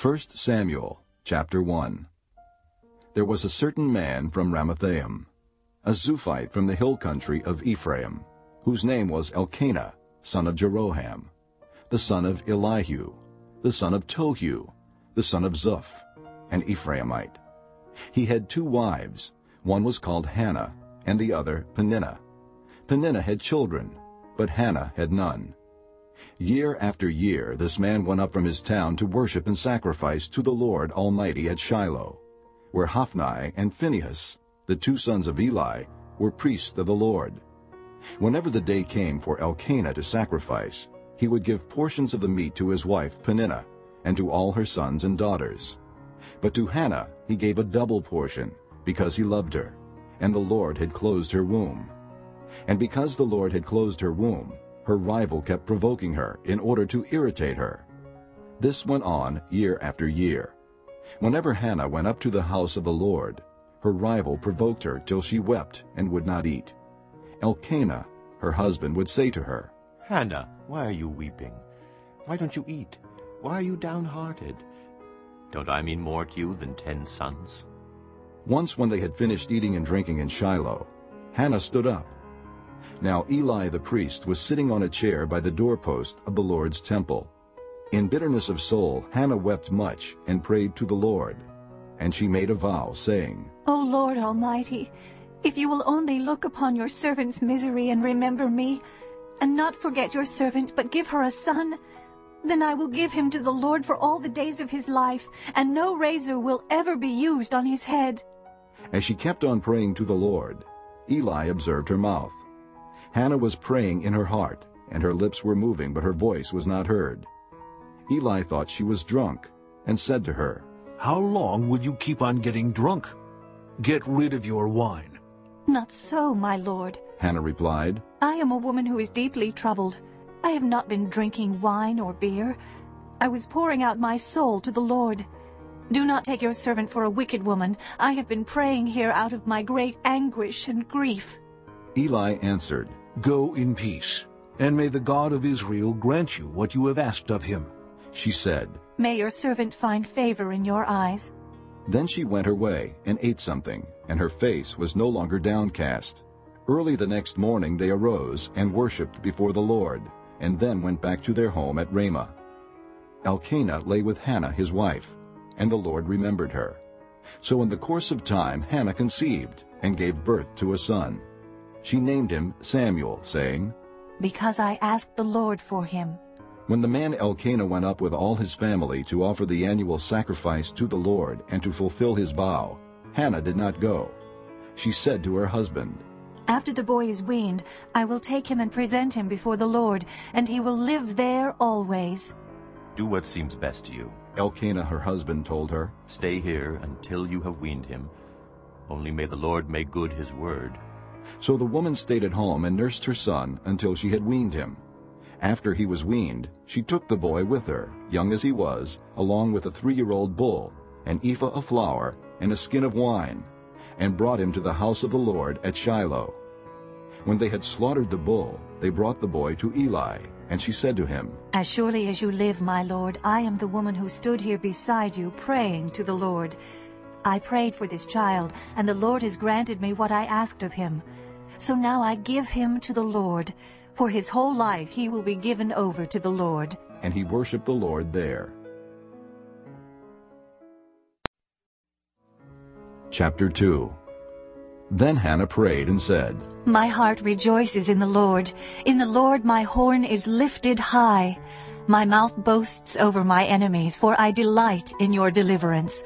1 Samuel chapter 1 There was a certain man from Ramathaim, a Zuphite from the hill country of Ephraim, whose name was Elkanah, son of Jeroham, the son of Elihu, the son of Tohu, the son of Zuph, an Ephraimite. He had two wives. One was called Hannah, and the other Peninnah. Peninnah had children, but Hannah had none. Year after year this man went up from his town to worship and sacrifice to the Lord Almighty at Shiloh, where Hophni and Phinehas, the two sons of Eli, were priests of the Lord. Whenever the day came for Elkanah to sacrifice, he would give portions of the meat to his wife Peninnah, and to all her sons and daughters. But to Hannah he gave a double portion, because he loved her, and the Lord had closed her womb. And because the Lord had closed her womb, her rival kept provoking her in order to irritate her. This went on year after year. Whenever Hannah went up to the house of the Lord, her rival provoked her till she wept and would not eat. Elkanah, her husband, would say to her, Hannah, why are you weeping? Why don't you eat? Why are you downhearted? Don't I mean more to you than ten sons? Once when they had finished eating and drinking in Shiloh, Hannah stood up now Eli the priest was sitting on a chair by the doorpost of the Lord's temple. In bitterness of soul Hannah wept much and prayed to the Lord. And she made a vow, saying, O Lord Almighty, if you will only look upon your servant's misery and remember me, and not forget your servant, but give her a son, then I will give him to the Lord for all the days of his life, and no razor will ever be used on his head. As she kept on praying to the Lord, Eli observed her mouth. Hannah was praying in her heart, and her lips were moving, but her voice was not heard. Eli thought she was drunk, and said to her, How long will you keep on getting drunk? Get rid of your wine. Not so, my lord, Hannah replied. I am a woman who is deeply troubled. I have not been drinking wine or beer. I was pouring out my soul to the Lord. Do not take your servant for a wicked woman. I have been praying here out of my great anguish and grief. Eli answered, Go in peace, and may the God of Israel grant you what you have asked of him. She said, May your servant find favor in your eyes. Then she went her way and ate something, and her face was no longer downcast. Early the next morning they arose and worshipped before the Lord, and then went back to their home at Ramah. Elkanah lay with Hannah his wife, and the Lord remembered her. So in the course of time Hannah conceived, and gave birth to a son. She named him Samuel, saying, Because I asked the Lord for him. When the man Elkanah went up with all his family to offer the annual sacrifice to the Lord and to fulfill his vow, Hannah did not go. She said to her husband, After the boy is weaned, I will take him and present him before the Lord, and he will live there always. Do what seems best to you. Elkanah her husband told her. Stay here until you have weaned him. Only may the Lord make good his word. So the woman stayed at home and nursed her son until she had weaned him. After he was weaned, she took the boy with her, young as he was, along with a three-year-old bull, an ephah of flour, and a skin of wine, and brought him to the house of the Lord at Shiloh. When they had slaughtered the bull, they brought the boy to Eli, and she said to him, As surely as you live, my lord, I am the woman who stood here beside you praying to the Lord. I prayed for this child, and the Lord has granted me what I asked of him. So now I give him to the Lord. For his whole life he will be given over to the Lord. And he worshipped the Lord there. Chapter 2 Then Hannah prayed and said, My heart rejoices in the Lord. In the Lord my horn is lifted high. My mouth boasts over my enemies, for I delight in your deliverance.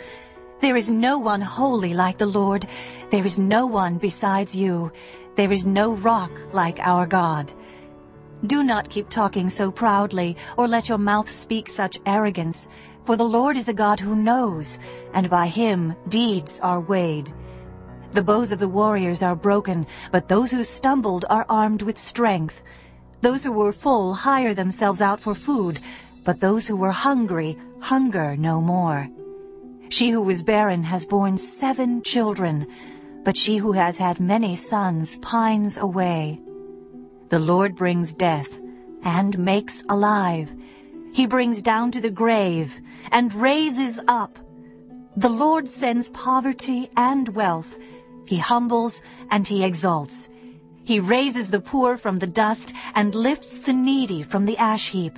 There is no one holy like the Lord. There is no one besides you. There is no rock like our God. Do not keep talking so proudly, or let your mouth speak such arrogance, for the Lord is a God who knows, and by him deeds are weighed. The bows of the warriors are broken, but those who stumbled are armed with strength. Those who were full hire themselves out for food, but those who were hungry hunger no more. She who was barren has borne seven children, but she who has had many sons pines away. The Lord brings death and makes alive. He brings down to the grave and raises up. The Lord sends poverty and wealth. He humbles and he exalts. He raises the poor from the dust and lifts the needy from the ash heap.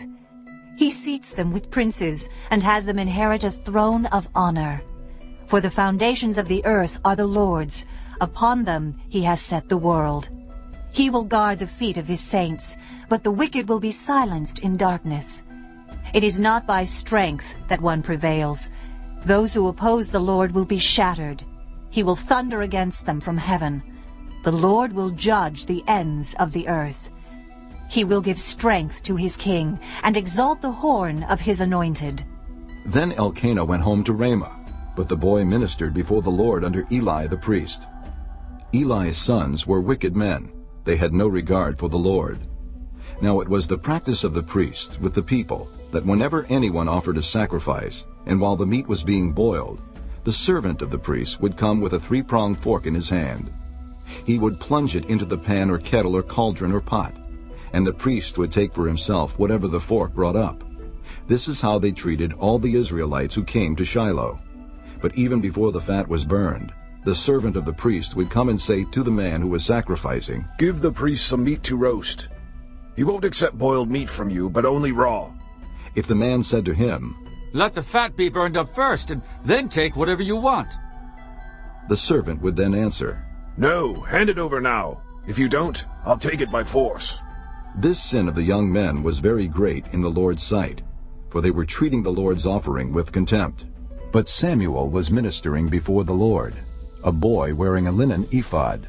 He seats them with princes and has them inherit a throne of honor. For the foundations of the earth are the Lord's. Upon them he has set the world. He will guard the feet of his saints, but the wicked will be silenced in darkness. It is not by strength that one prevails. Those who oppose the Lord will be shattered. He will thunder against them from heaven. The Lord will judge the ends of the earth. He will give strength to his king and exalt the horn of his anointed. Then Elkanah went home to Ramah, but the boy ministered before the Lord under Eli the priest. Eli's sons were wicked men. They had no regard for the Lord. Now it was the practice of the priests with the people that whenever anyone offered a sacrifice, and while the meat was being boiled, the servant of the priest would come with a three-pronged fork in his hand. He would plunge it into the pan or kettle or cauldron or pot, and the priest would take for himself whatever the fork brought up. This is how they treated all the Israelites who came to Shiloh. But even before the fat was burned, the servant of the priest would come and say to the man who was sacrificing, Give the priest some meat to roast. He won't accept boiled meat from you, but only raw. If the man said to him, Let the fat be burned up first, and then take whatever you want. The servant would then answer, No, hand it over now. If you don't, I'll take it by force. This sin of the young men was very great in the Lord's sight, for they were treating the Lord's offering with contempt. But Samuel was ministering before the Lord, a boy wearing a linen ephod.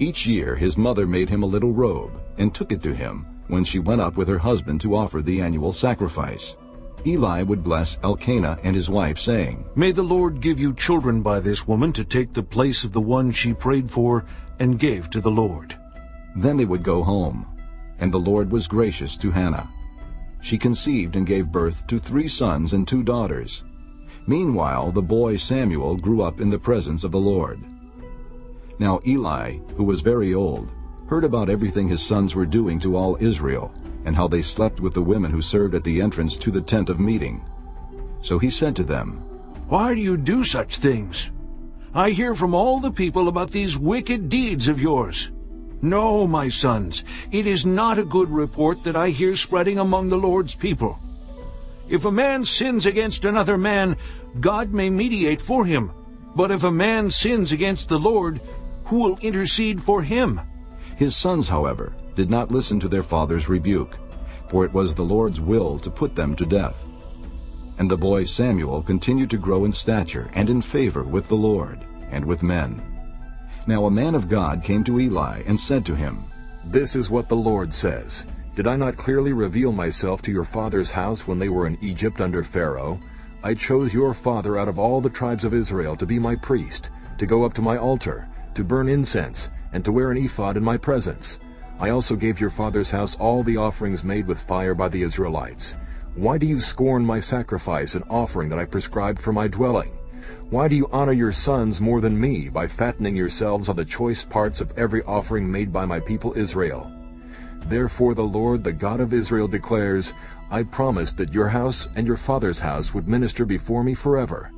Each year his mother made him a little robe and took it to him when she went up with her husband to offer the annual sacrifice. Eli would bless Elkanah and his wife, saying, May the Lord give you children by this woman to take the place of the one she prayed for and gave to the Lord. Then they would go home, and the Lord was gracious to Hannah. She conceived and gave birth to three sons and two daughters. Meanwhile the boy Samuel grew up in the presence of the Lord. Now Eli, who was very old, heard about everything his sons were doing to all Israel, and how they slept with the women who served at the entrance to the tent of meeting. So he said to them, Why do you do such things? I hear from all the people about these wicked deeds of yours. No, my sons, it is not a good report that I hear spreading among the Lord's people. If a man sins against another man, God may mediate for him. But if a man sins against the Lord, who will intercede for him? His sons, however, did not listen to their father's rebuke, for it was the Lord's will to put them to death. And the boy Samuel continued to grow in stature and in favor with the Lord and with men. Now a man of God came to Eli and said to him, This is what the Lord says. Did I not clearly reveal myself to your father's house when they were in Egypt under Pharaoh? I chose your father out of all the tribes of Israel to be my priest, to go up to my altar, to burn incense, and to wear an ephod in my presence. I also gave your father's house all the offerings made with fire by the Israelites. Why do you scorn my sacrifice and offering that I prescribed for my dwelling? Why do you honor your sons more than me by fattening yourselves on the choice parts of every offering made by my people Israel? Therefore the Lord, the God of Israel, declares, I promised that your house and your father's house would minister before me forever.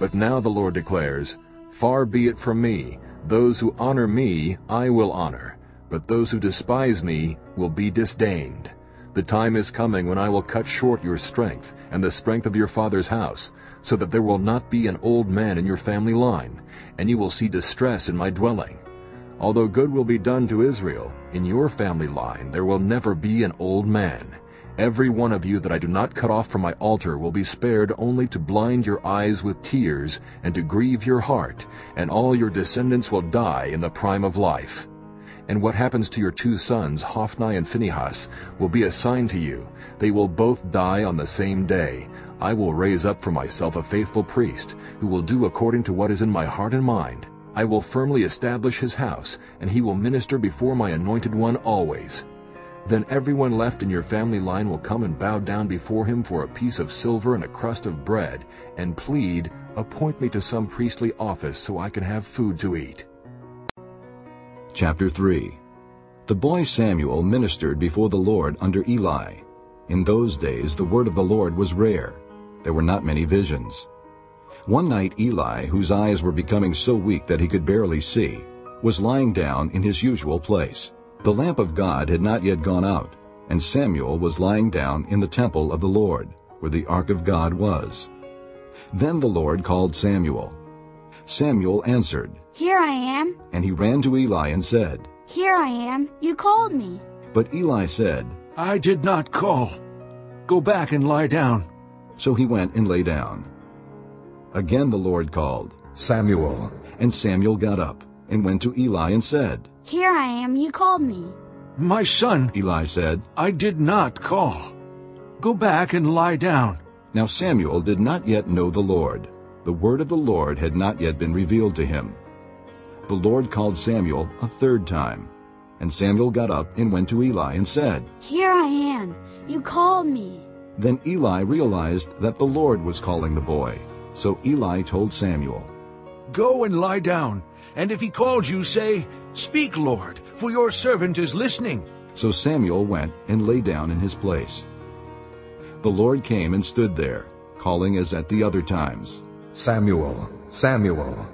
But now the Lord declares, Far be it from me, those who honor me I will honor, but those who despise me will be disdained. The time is coming when I will cut short your strength and the strength of your father's house, so that there will not be an old man in your family line, and you will see distress in my dwelling. Although good will be done to Israel, in your family line there will never be an old man. Every one of you that I do not cut off from my altar will be spared only to blind your eyes with tears and to grieve your heart, and all your descendants will die in the prime of life. And what happens to your two sons, Hophni and Phinehas, will be a sign to you. They will both die on the same day. I will raise up for myself a faithful priest, who will do according to what is in my heart and mind. I will firmly establish his house, and he will minister before my anointed one always. Then everyone left in your family line will come and bow down before him for a piece of silver and a crust of bread, and plead, Appoint me to some priestly office so I can have food to eat. Chapter 3 The boy Samuel ministered before the Lord under Eli. In those days the word of the Lord was rare. There were not many visions. One night Eli, whose eyes were becoming so weak that he could barely see, was lying down in his usual place. The lamp of God had not yet gone out, and Samuel was lying down in the temple of the Lord, where the ark of God was. Then the Lord called Samuel. Samuel answered, Here I am. and he ran to Eli and said, Here I am. You called me. But Eli said, I did not call. Go back and lie down. so he went and lay down. Again the Lord called, Samuel. and Samuel got up and went to Eli and said, Here I am. You called me. My son, Eli said, I did not call. Go back and lie down. Now Samuel did not yet know the Lord. The word of the Lord had not yet been revealed to him. The Lord called Samuel a third time. And Samuel got up and went to Eli and said, Here I am. You called me. Then Eli realized that the Lord was calling the boy. So Eli told Samuel, Go and lie down. And if he calls you, say, Speak, Lord, for your servant is listening. So Samuel went and lay down in his place. The Lord came and stood there, calling as at the other times. Samuel. Samuel.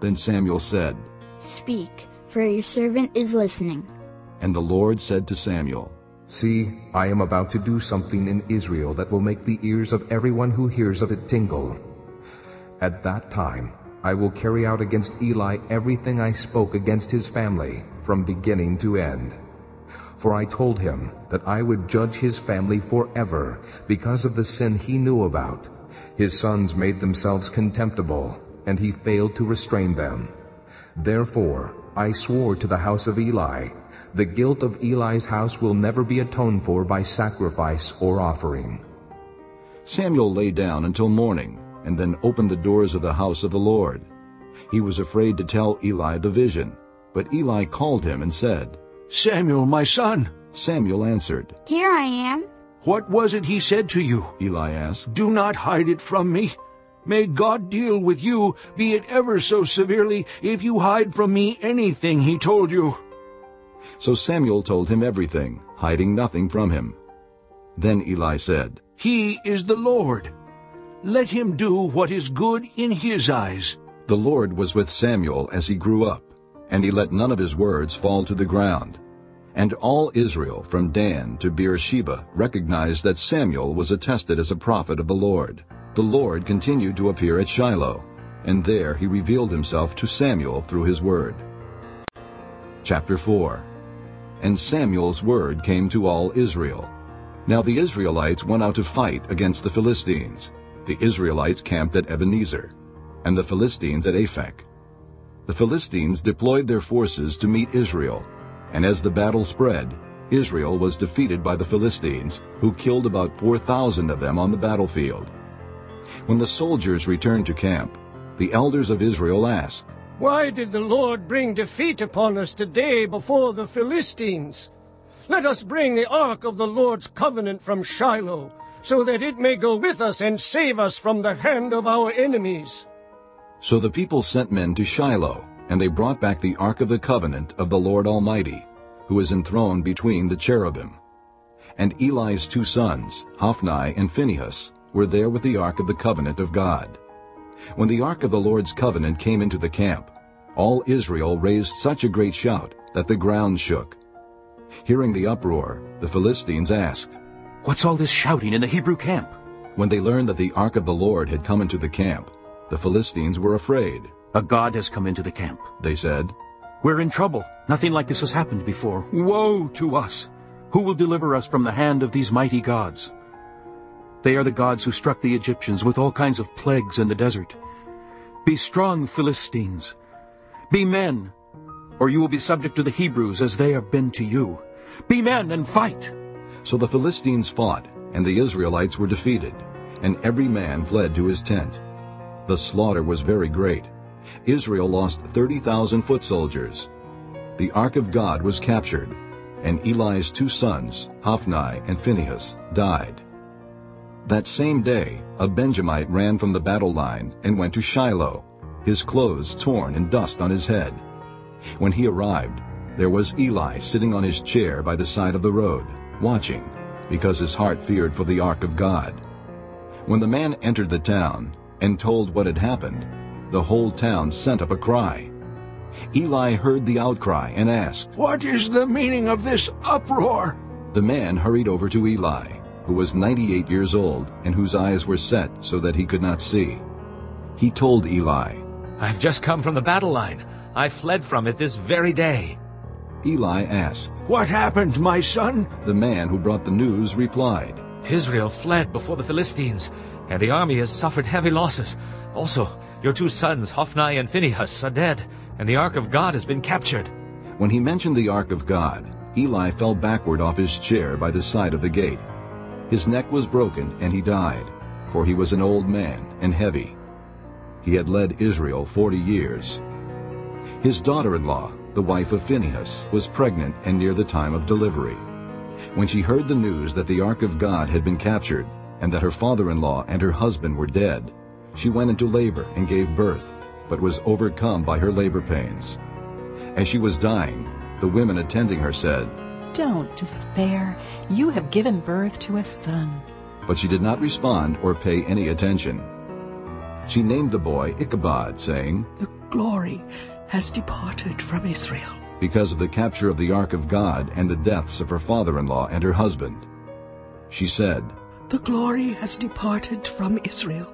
Then Samuel said, Speak, for your servant is listening. And the Lord said to Samuel, See, I am about to do something in Israel that will make the ears of everyone who hears of it tingle. At that time, I will carry out against Eli everything I spoke against his family, from beginning to end. For I told him that I would judge his family forever because of the sin he knew about. His sons made themselves contemptible, and he failed to restrain them. Therefore, I swore to the house of Eli, the guilt of Eli's house will never be atoned for by sacrifice or offering. Samuel lay down until morning, and then opened the doors of the house of the Lord. He was afraid to tell Eli the vision, but Eli called him and said, Samuel, my son, Samuel answered. Here I am. what was it he said to you? Eli asked, Do not hide it from me. May God deal with you, be it ever so severely, if you hide from me anything he told you. So Samuel told him everything, hiding nothing from him. Then Eli said, He is the Lord. Let him do what is good in his eyes. The Lord was with Samuel as he grew up, and he let none of his words fall to the ground. And all Israel from Dan to Beersheba recognized that Samuel was attested as a prophet of the Lord. The Lord continued to appear at Shiloh, and there he revealed himself to Samuel through his word. Chapter 4 And Samuel's word came to all Israel. Now the Israelites went out to fight against the Philistines. The Israelites camped at Ebenezer, and the Philistines at Aphek. The Philistines deployed their forces to meet Israel, and as the battle spread, Israel was defeated by the Philistines, who killed about 4,000 of them on the battlefield. When the soldiers returned to camp, the elders of Israel asked, Why did the Lord bring defeat upon us today before the Philistines? Let us bring the ark of the Lord's covenant from Shiloh, so that it may go with us and save us from the hand of our enemies. So the people sent men to Shiloh, and they brought back the ark of the covenant of the Lord Almighty, who is enthroned between the cherubim. And Eli's two sons, Hophni and Phinehas, were there with the ark of the covenant of God. When the ark of the Lord's covenant came into the camp, all Israel raised such a great shout that the ground shook. Hearing the uproar, the Philistines asked, What's all this shouting in the Hebrew camp? When they learned that the ark of the Lord had come into the camp, the Philistines were afraid. A god has come into the camp. They said, We're in trouble. Nothing like this has happened before. Woe to us! Who will deliver us from the hand of these mighty gods? They are the gods who struck the Egyptians with all kinds of plagues in the desert. Be strong, Philistines. Be men, or you will be subject to the Hebrews as they have been to you. Be men and fight! So the Philistines fought, and the Israelites were defeated, and every man fled to his tent. The slaughter was very great. Israel lost 30,000 foot soldiers. The ark of God was captured, and Eli's two sons, Hophni and Phinehas, died. That same day, a Benjamite ran from the battle line and went to Shiloh, his clothes torn and dust on his head. When he arrived, there was Eli sitting on his chair by the side of the road, watching. because his heart feared for the ark of God. When the man entered the town and told what had happened, the whole town sent up a cry. Eli heard the outcry and asked, What is the meaning of this uproar? The man hurried over to Eli, who was 98 years old and whose eyes were set so that he could not see. He told Eli, I've just come from the battle line. I fled from it this very day. Eli asked, What happened, my son? The man who brought the news replied, Israel fled before the Philistines, and the army has suffered heavy losses. Also, your two sons, Hophni and Phinehas, are dead, and the ark of God has been captured. When he mentioned the ark of God, Eli fell backward off his chair by the side of the gate. His neck was broken, and he died, for he was an old man and heavy. He had led Israel forty years. His daughter-in-law, the wife of Phinehas, was pregnant and near the time of delivery. When she heard the news that the ark of God had been captured, and that her father-in-law and her husband were dead, she went into labor and gave birth, but was overcome by her labor pains. As she was dying, the women attending her said, Don't despair. You have given birth to a son. But she did not respond or pay any attention. She named the boy Ichabod, saying, The glory has departed from Israel. Because of the capture of the ark of God and the deaths of her father-in-law and her husband. She said, The glory has departed from Israel,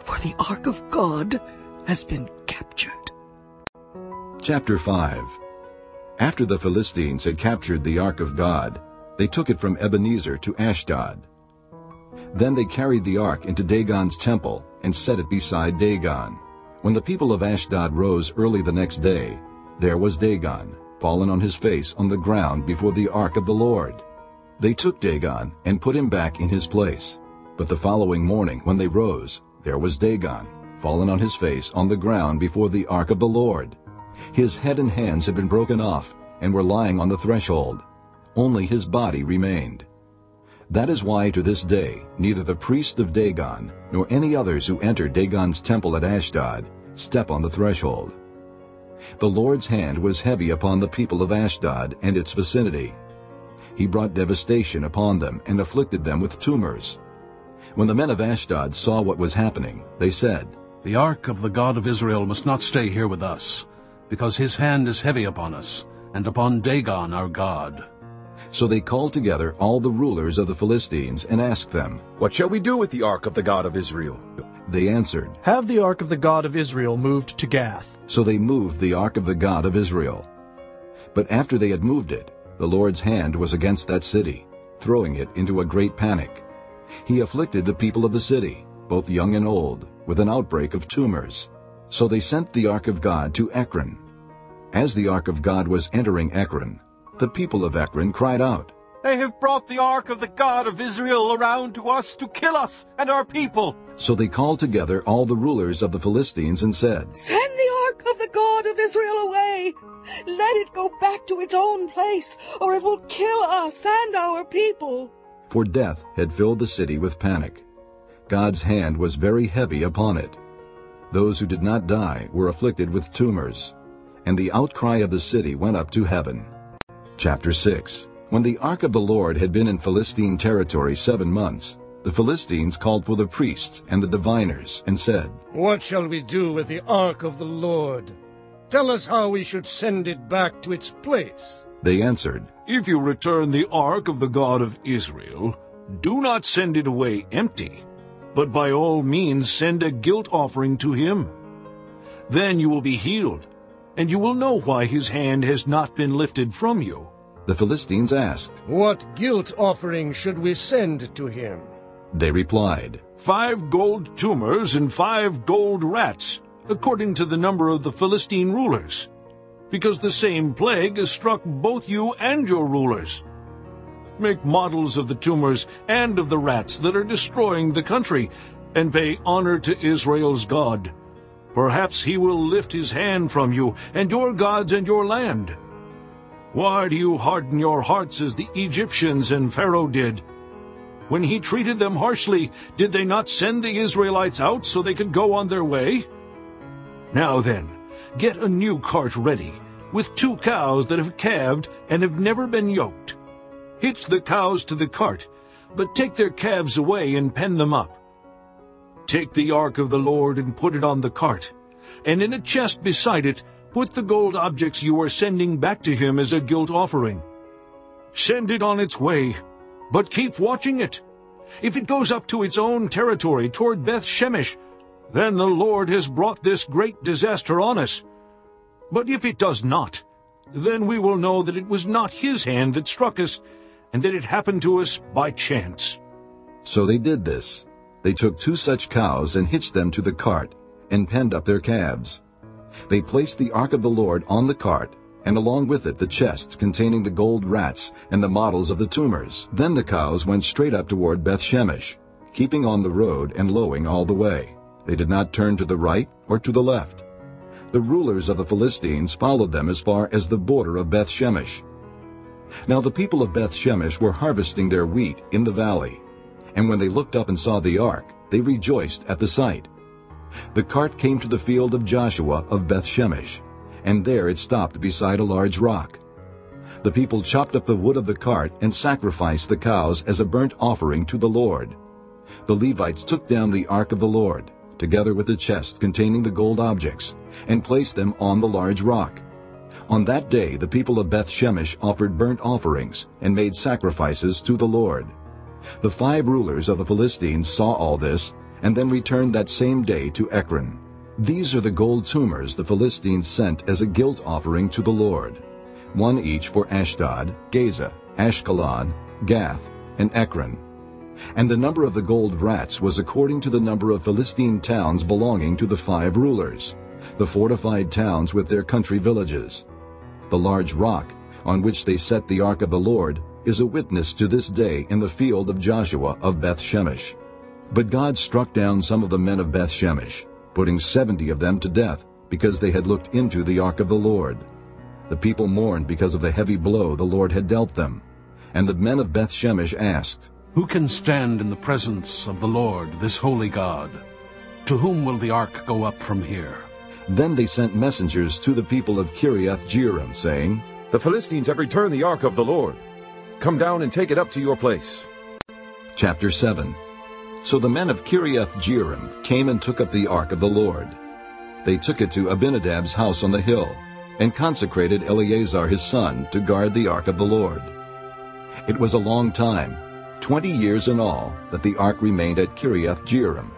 for the ark of God has been captured. Chapter 5 After the Philistines had captured the ark of God, they took it from Ebenezer to Ashdod. Then they carried the ark into Dagon's temple and set it beside Dagon. When the people of Ashdod rose early the next day, there was Dagon, fallen on his face on the ground before the ark of the Lord. They took Dagon and put him back in his place. But the following morning when they rose, there was Dagon, fallen on his face on the ground before the ark of the Lord. His head and hands had been broken off and were lying on the threshold. Only his body remained. That is why to this day neither the priest of Dagon nor any others who enter Dagon's temple at Ashdod step on the threshold. The Lord's hand was heavy upon the people of Ashdod and its vicinity. He brought devastation upon them and afflicted them with tumors. When the men of Ashdod saw what was happening, they said, The ark of the God of Israel must not stay here with us, because his hand is heavy upon us, and upon Dagon our God. So they called together all the rulers of the Philistines and asked them, What shall we do with the ark of the God of Israel? They answered, Have the ark of the God of Israel moved to Gath. So they moved the ark of the God of Israel. But after they had moved it, the Lord's hand was against that city, throwing it into a great panic. He afflicted the people of the city, both young and old, with an outbreak of tumors. So they sent the ark of God to Ekron. As the ark of God was entering Ekron, the people of Ekron cried out, They have brought the ark of the God of Israel around to us to kill us and our people. So they called together all the rulers of the Philistines and said, Send the ark of the God of Israel away. Let it go back to its own place, or it will kill us and our people. For death had filled the city with panic. God's hand was very heavy upon it. Those who did not die were afflicted with tumors, and the outcry of the city went up to heaven. Chapter 6 When the ark of the Lord had been in Philistine territory seven months, the Philistines called for the priests and the diviners and said, What shall we do with the ark of the Lord? Tell us how we should send it back to its place. They answered, If you return the ark of the God of Israel, do not send it away empty, but by all means send a guilt offering to him. Then you will be healed, and you will know why his hand has not been lifted from you. The Philistines asked, What guilt offering should we send to him? They replied, Five gold tumors and five gold rats, according to the number of the Philistine rulers, because the same plague has struck both you and your rulers. Make models of the tumors and of the rats that are destroying the country, and pay honor to Israel's God. Perhaps he will lift his hand from you and your gods and your land. Why do you harden your hearts as the Egyptians and Pharaoh did? When he treated them harshly, did they not send the Israelites out so they could go on their way? Now then, get a new cart ready, with two cows that have calved and have never been yoked. Hitch the cows to the cart, but take their calves away and pen them up. Take the ark of the Lord and put it on the cart, and in a chest beside it put the gold objects you are sending back to him as a guilt offering. Send it on its way, but keep watching it. If it goes up to its own territory toward Beth Shemesh, then the Lord has brought this great disaster on us. But if it does not, then we will know that it was not his hand that struck us, and that it happened to us by chance. So they did this. They took two such cows and hitched them to the cart, and penned up their calves. They placed the ark of the Lord on the cart, and along with it the chests containing the gold rats and the models of the tumors. Then the cows went straight up toward Beth Shemesh, keeping on the road and lowing all the way. They did not turn to the right or to the left. The rulers of the Philistines followed them as far as the border of Beth Shemesh. Now the people of Beth Shemesh were harvesting their wheat in the valley, and when they looked up and saw the ark, they rejoiced at the sight. The cart came to the field of Joshua of Beth Shemesh, and there it stopped beside a large rock. The people chopped up the wood of the cart and sacrificed the cows as a burnt offering to the Lord. The Levites took down the ark of the Lord, together with the chest containing the gold objects, and placed them on the large rock. On that day the people of Beth Shemesh offered burnt offerings and made sacrifices to the Lord. The five rulers of the Philistines saw all this and then returned that same day to Ekron. These are the gold tumors the Philistines sent as a guilt offering to the Lord, one each for Ashdod, Gaza, Ashkelon, Gath, and Ekron. And the number of the gold rats was according to the number of Philistine towns belonging to the five rulers, the fortified towns with their country villages. The large rock, on which they set the ark of the Lord, is a witness to this day in the field of Joshua of Beth Shemesh. But God struck down some of the men of Beth Shemesh, putting seventy of them to death, because they had looked into the ark of the Lord. The people mourned because of the heavy blow the Lord had dealt them. And the men of Beth Shemesh asked, Who can stand in the presence of the Lord, this holy God? To whom will the ark go up from here? Then they sent messengers to the people of Kiriath Jearim, saying, The Philistines have returned the ark of the Lord. Come down and take it up to your place. Chapter 7 So the men of Kiriath Jearim came and took up the ark of the Lord. They took it to Abinadab's house on the hill, and consecrated Eleazar his son to guard the ark of the Lord. It was a long time, twenty years in all, that the ark remained at Kiriath Jearim,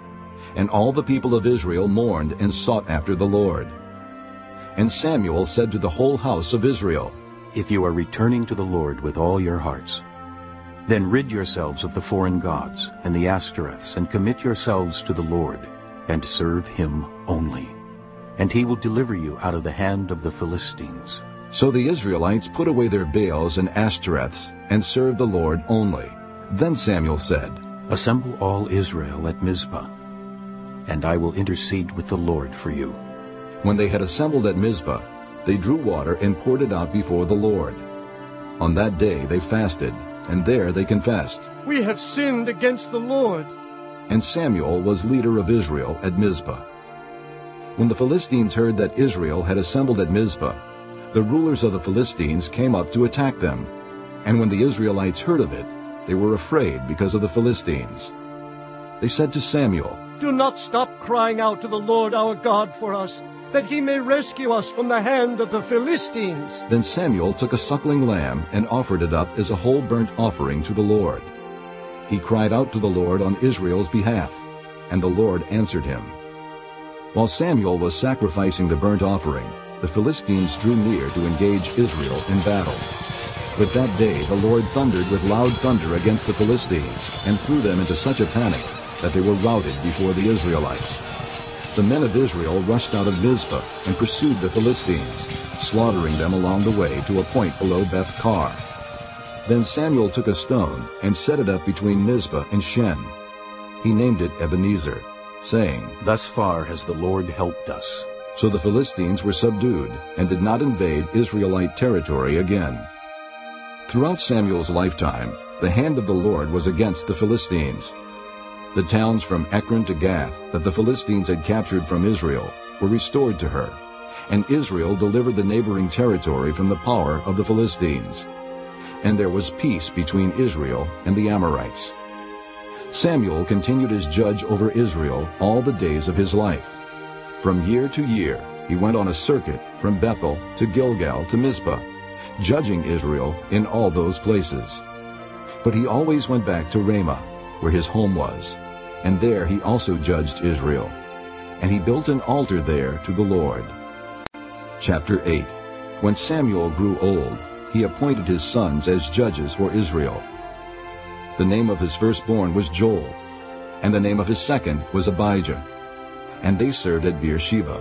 and all the people of Israel mourned and sought after the Lord. And Samuel said to the whole house of Israel, If you are returning to the Lord with all your hearts, then rid yourselves of the foreign gods and the Ashtoreths, and commit yourselves to the Lord, and serve him only. And he will deliver you out of the hand of the Philistines. So the Israelites put away their Baals and Ashtoreths, and served the Lord only. Then Samuel said, Assemble all Israel at Mizpah, and I will intercede with the Lord for you. When they had assembled at Mizpah, they drew water and poured it out before the Lord. On that day they fasted, and there they confessed. We have sinned against the Lord. And Samuel was leader of Israel at Mizpah. When the Philistines heard that Israel had assembled at Mizpah, the rulers of the Philistines came up to attack them. And when the Israelites heard of it, they were afraid because of the Philistines. They said to Samuel, Do not stop crying out to the Lord our God for us, that he may rescue us from the hand of the Philistines. Then Samuel took a suckling lamb and offered it up as a whole burnt offering to the Lord. He cried out to the Lord on Israel's behalf, and the Lord answered him. While Samuel was sacrificing the burnt offering, the Philistines drew near to engage Israel in battle. But that day the Lord thundered with loud thunder against the Philistines, and threw them into such a panic that they were routed before the Israelites. The men of Israel rushed out of Mizpah and pursued the Philistines, slaughtering them along the way to a point below Beth Kar. Then Samuel took a stone and set it up between Mizpah and Shen. He named it Ebenezer, saying, Thus far has the Lord helped us. So the Philistines were subdued and did not invade Israelite territory again. Throughout Samuel's lifetime, the hand of the Lord was against the Philistines. The towns from Ekron to Gath that the Philistines had captured from Israel were restored to her, and Israel delivered the neighboring territory from the power of the Philistines. And there was peace between Israel and the Amorites. Samuel continued as judge over Israel all the days of his life. From year to year he went on a circuit from Bethel to Gilgal to Mizpah, judging Israel in all those places. But he always went back to Ramah, where his home was, and there he also judged Israel. And he built an altar there to the Lord. Chapter 8 When Samuel grew old, he appointed his sons as judges for Israel. The name of his firstborn was Joel, and the name of his second was Abijah. And they served at Beersheba.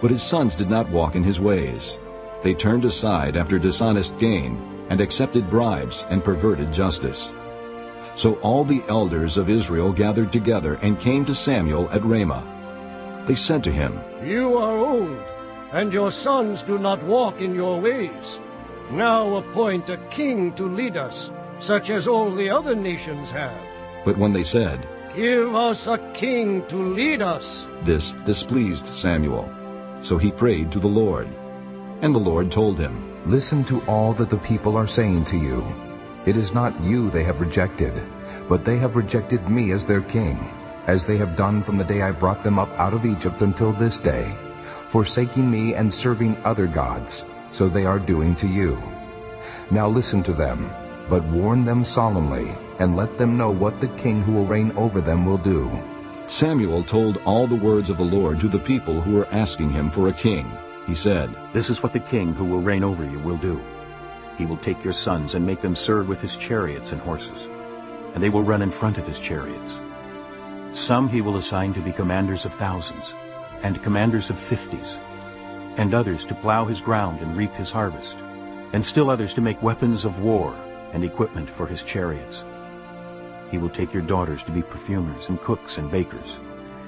But his sons did not walk in his ways. They turned aside after dishonest gain, and accepted bribes and perverted justice. So all the elders of Israel gathered together and came to Samuel at Ramah. They said to him, You are old, and your sons do not walk in your ways. Now appoint a king to lead us, such as all the other nations have. But when they said, Give us a king to lead us, this displeased Samuel. So he prayed to the Lord. And the Lord told him, Listen to all that the people are saying to you. It is not you they have rejected, but they have rejected me as their king, as they have done from the day I brought them up out of Egypt until this day, forsaking me and serving other gods, so they are doing to you. Now listen to them, but warn them solemnly, and let them know what the king who will reign over them will do. Samuel told all the words of the Lord to the people who were asking him for a king. He said, This is what the king who will reign over you will do. He will take your sons and make them serve with his chariots and horses, and they will run in front of his chariots. Some he will assign to be commanders of thousands, and commanders of fifties, and others to plow his ground and reap his harvest, and still others to make weapons of war and equipment for his chariots. He will take your daughters to be perfumers and cooks and bakers.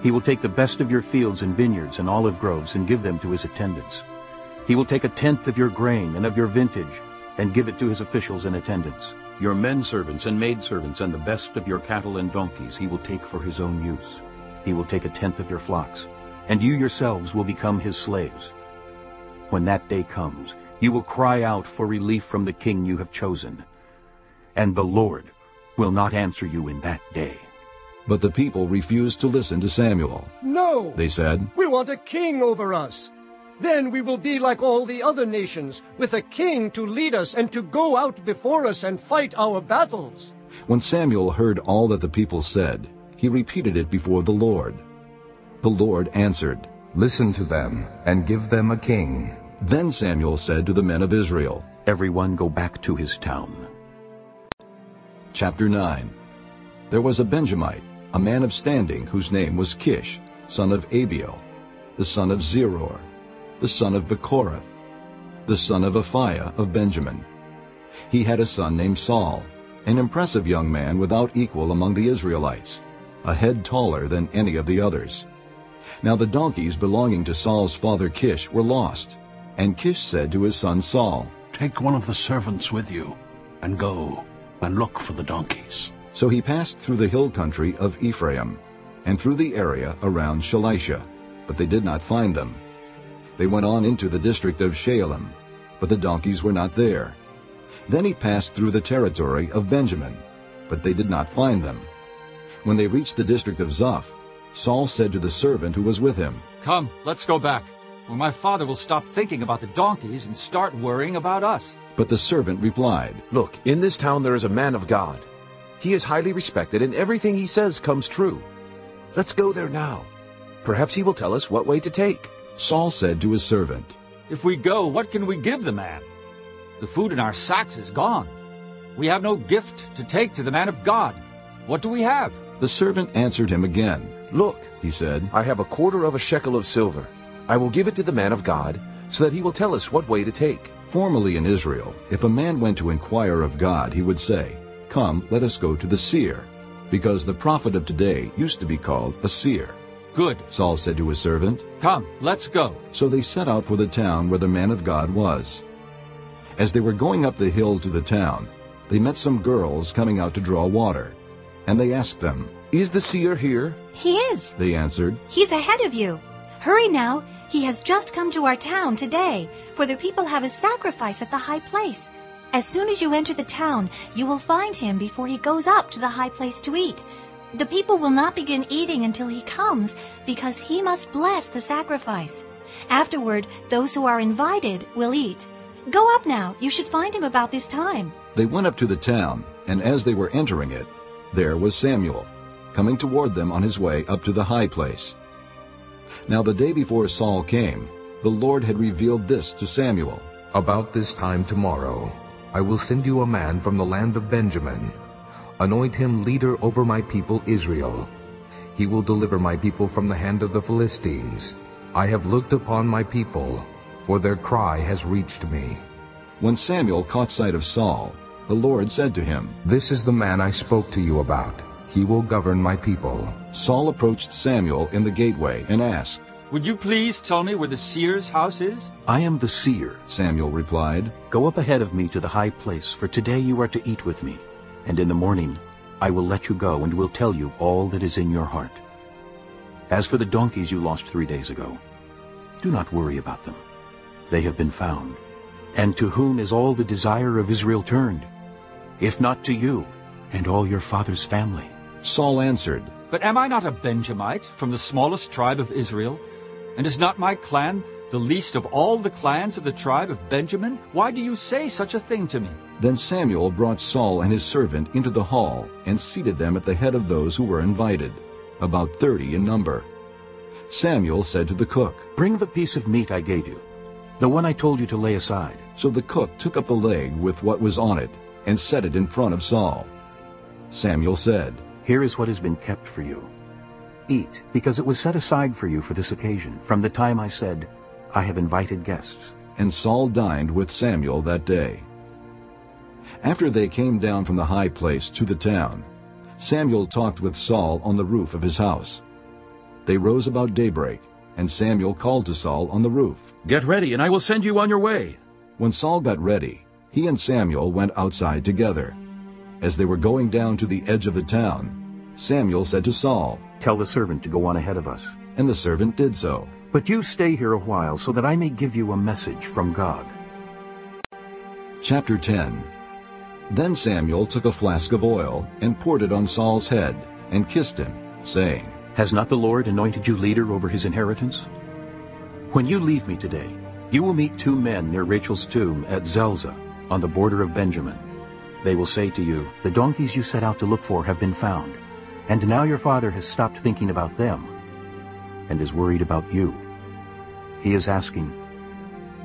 He will take the best of your fields and vineyards and olive groves and give them to his attendants. He will take a tenth of your grain and of your vintage and give it to his officials and attendants. Your men servants and maidservants and the best of your cattle and donkeys he will take for his own use. He will take a tenth of your flocks, and you yourselves will become his slaves. When that day comes, you will cry out for relief from the king you have chosen. And the Lord will not answer you in that day. But the people refused to listen to Samuel. No! They said, We want a king over us. Then we will be like all the other nations, with a king to lead us and to go out before us and fight our battles. When Samuel heard all that the people said, he repeated it before the Lord. The Lord answered, Listen to them, and give them a king. Then Samuel said to the men of Israel, Everyone go back to his town. Chapter 9 There was a Benjamite, a man of standing, whose name was Kish, son of Abiel, the son of Zeror, the son of Bechorath, the son of Aphiah of Benjamin. He had a son named Saul, an impressive young man without equal among the Israelites, a head taller than any of the others. Now the donkeys belonging to Saul's father Kish were lost, and Kish said to his son Saul, Take one of the servants with you, and go and look for the donkeys. So he passed through the hill country of Ephraim, and through the area around Shalisha, but they did not find them. They went on into the district of Shaalim, but the donkeys were not there. Then he passed through the territory of Benjamin, but they did not find them. When they reached the district of Zuph, Saul said to the servant who was with him, Come, let's go back, or my father will stop thinking about the donkeys and start worrying about us. But the servant replied, Look, in this town there is a man of God. He is highly respected, and everything he says comes true. Let's go there now. Perhaps he will tell us what way to take. Saul said to his servant, If we go, what can we give the man? The food in our sacks is gone. We have no gift to take to the man of God. What do we have? The servant answered him again. Look, he said, I have a quarter of a shekel of silver. I will give it to the man of God, so that he will tell us what way to take. Formerly in Israel, if a man went to inquire of God, he would say, Come, let us go to the seer, because the prophet of today used to be called a seer. Good, Saul said to his servant. Come, let's go. So they set out for the town where the man of God was. As they were going up the hill to the town, they met some girls coming out to draw water. And they asked them, Is the seer here? He is. They answered, He's ahead of you. Hurry now. He has just come to our town today, for the people have a sacrifice at the high place. As soon as you enter the town, you will find him before he goes up to the high place to eat. The people will not begin eating until he comes, because he must bless the sacrifice. Afterward, those who are invited will eat. Go up now. You should find him about this time. They went up to the town, and as they were entering it, there was Samuel, coming toward them on his way up to the high place. Now the day before Saul came, the Lord had revealed this to Samuel. About this time tomorrow, I will send you a man from the land of Benjamin. Anoint him leader over my people Israel. He will deliver my people from the hand of the Philistines. I have looked upon my people, for their cry has reached me. When Samuel caught sight of Saul, the Lord said to him, This is the man I spoke to you about. He will govern my people. Saul approached Samuel in the gateway and asked, Would you please tell me where the seer's house is? I am the seer, Samuel replied. Go up ahead of me to the high place, for today you are to eat with me. And in the morning I will let you go and will tell you all that is in your heart. As for the donkeys you lost three days ago, do not worry about them. They have been found. And to whom is all the desire of Israel turned? If not to you and all your father's family. Saul answered, But am I not a Benjamite from the smallest tribe of Israel? And is not my clan the least of all the clans of the tribe of Benjamin? Why do you say such a thing to me? Then Samuel brought Saul and his servant into the hall and seated them at the head of those who were invited, about thirty in number. Samuel said to the cook, Bring the piece of meat I gave you, the one I told you to lay aside. So the cook took up the leg with what was on it and set it in front of Saul. Samuel said, Here is what has been kept for you. Eat, because it was set aside for you for this occasion, from the time I said, I have invited guests. And Saul dined with Samuel that day. After they came down from the high place to the town, Samuel talked with Saul on the roof of his house. They rose about daybreak, and Samuel called to Saul on the roof. Get ready, and I will send you on your way. When Saul got ready, he and Samuel went outside together. As they were going down to the edge of the town, Samuel said to Saul, Tell the servant to go on ahead of us. And the servant did so. But you stay here a while so that I may give you a message from God. Chapter 10 Then Samuel took a flask of oil and poured it on Saul's head and kissed him, saying, Has not the Lord anointed you leader over his inheritance? When you leave me today, you will meet two men near Rachel's tomb at Zelzah on the border of Benjamin. They will say to you, The donkeys you set out to look for have been found, and now your father has stopped thinking about them and is worried about you. He is asking,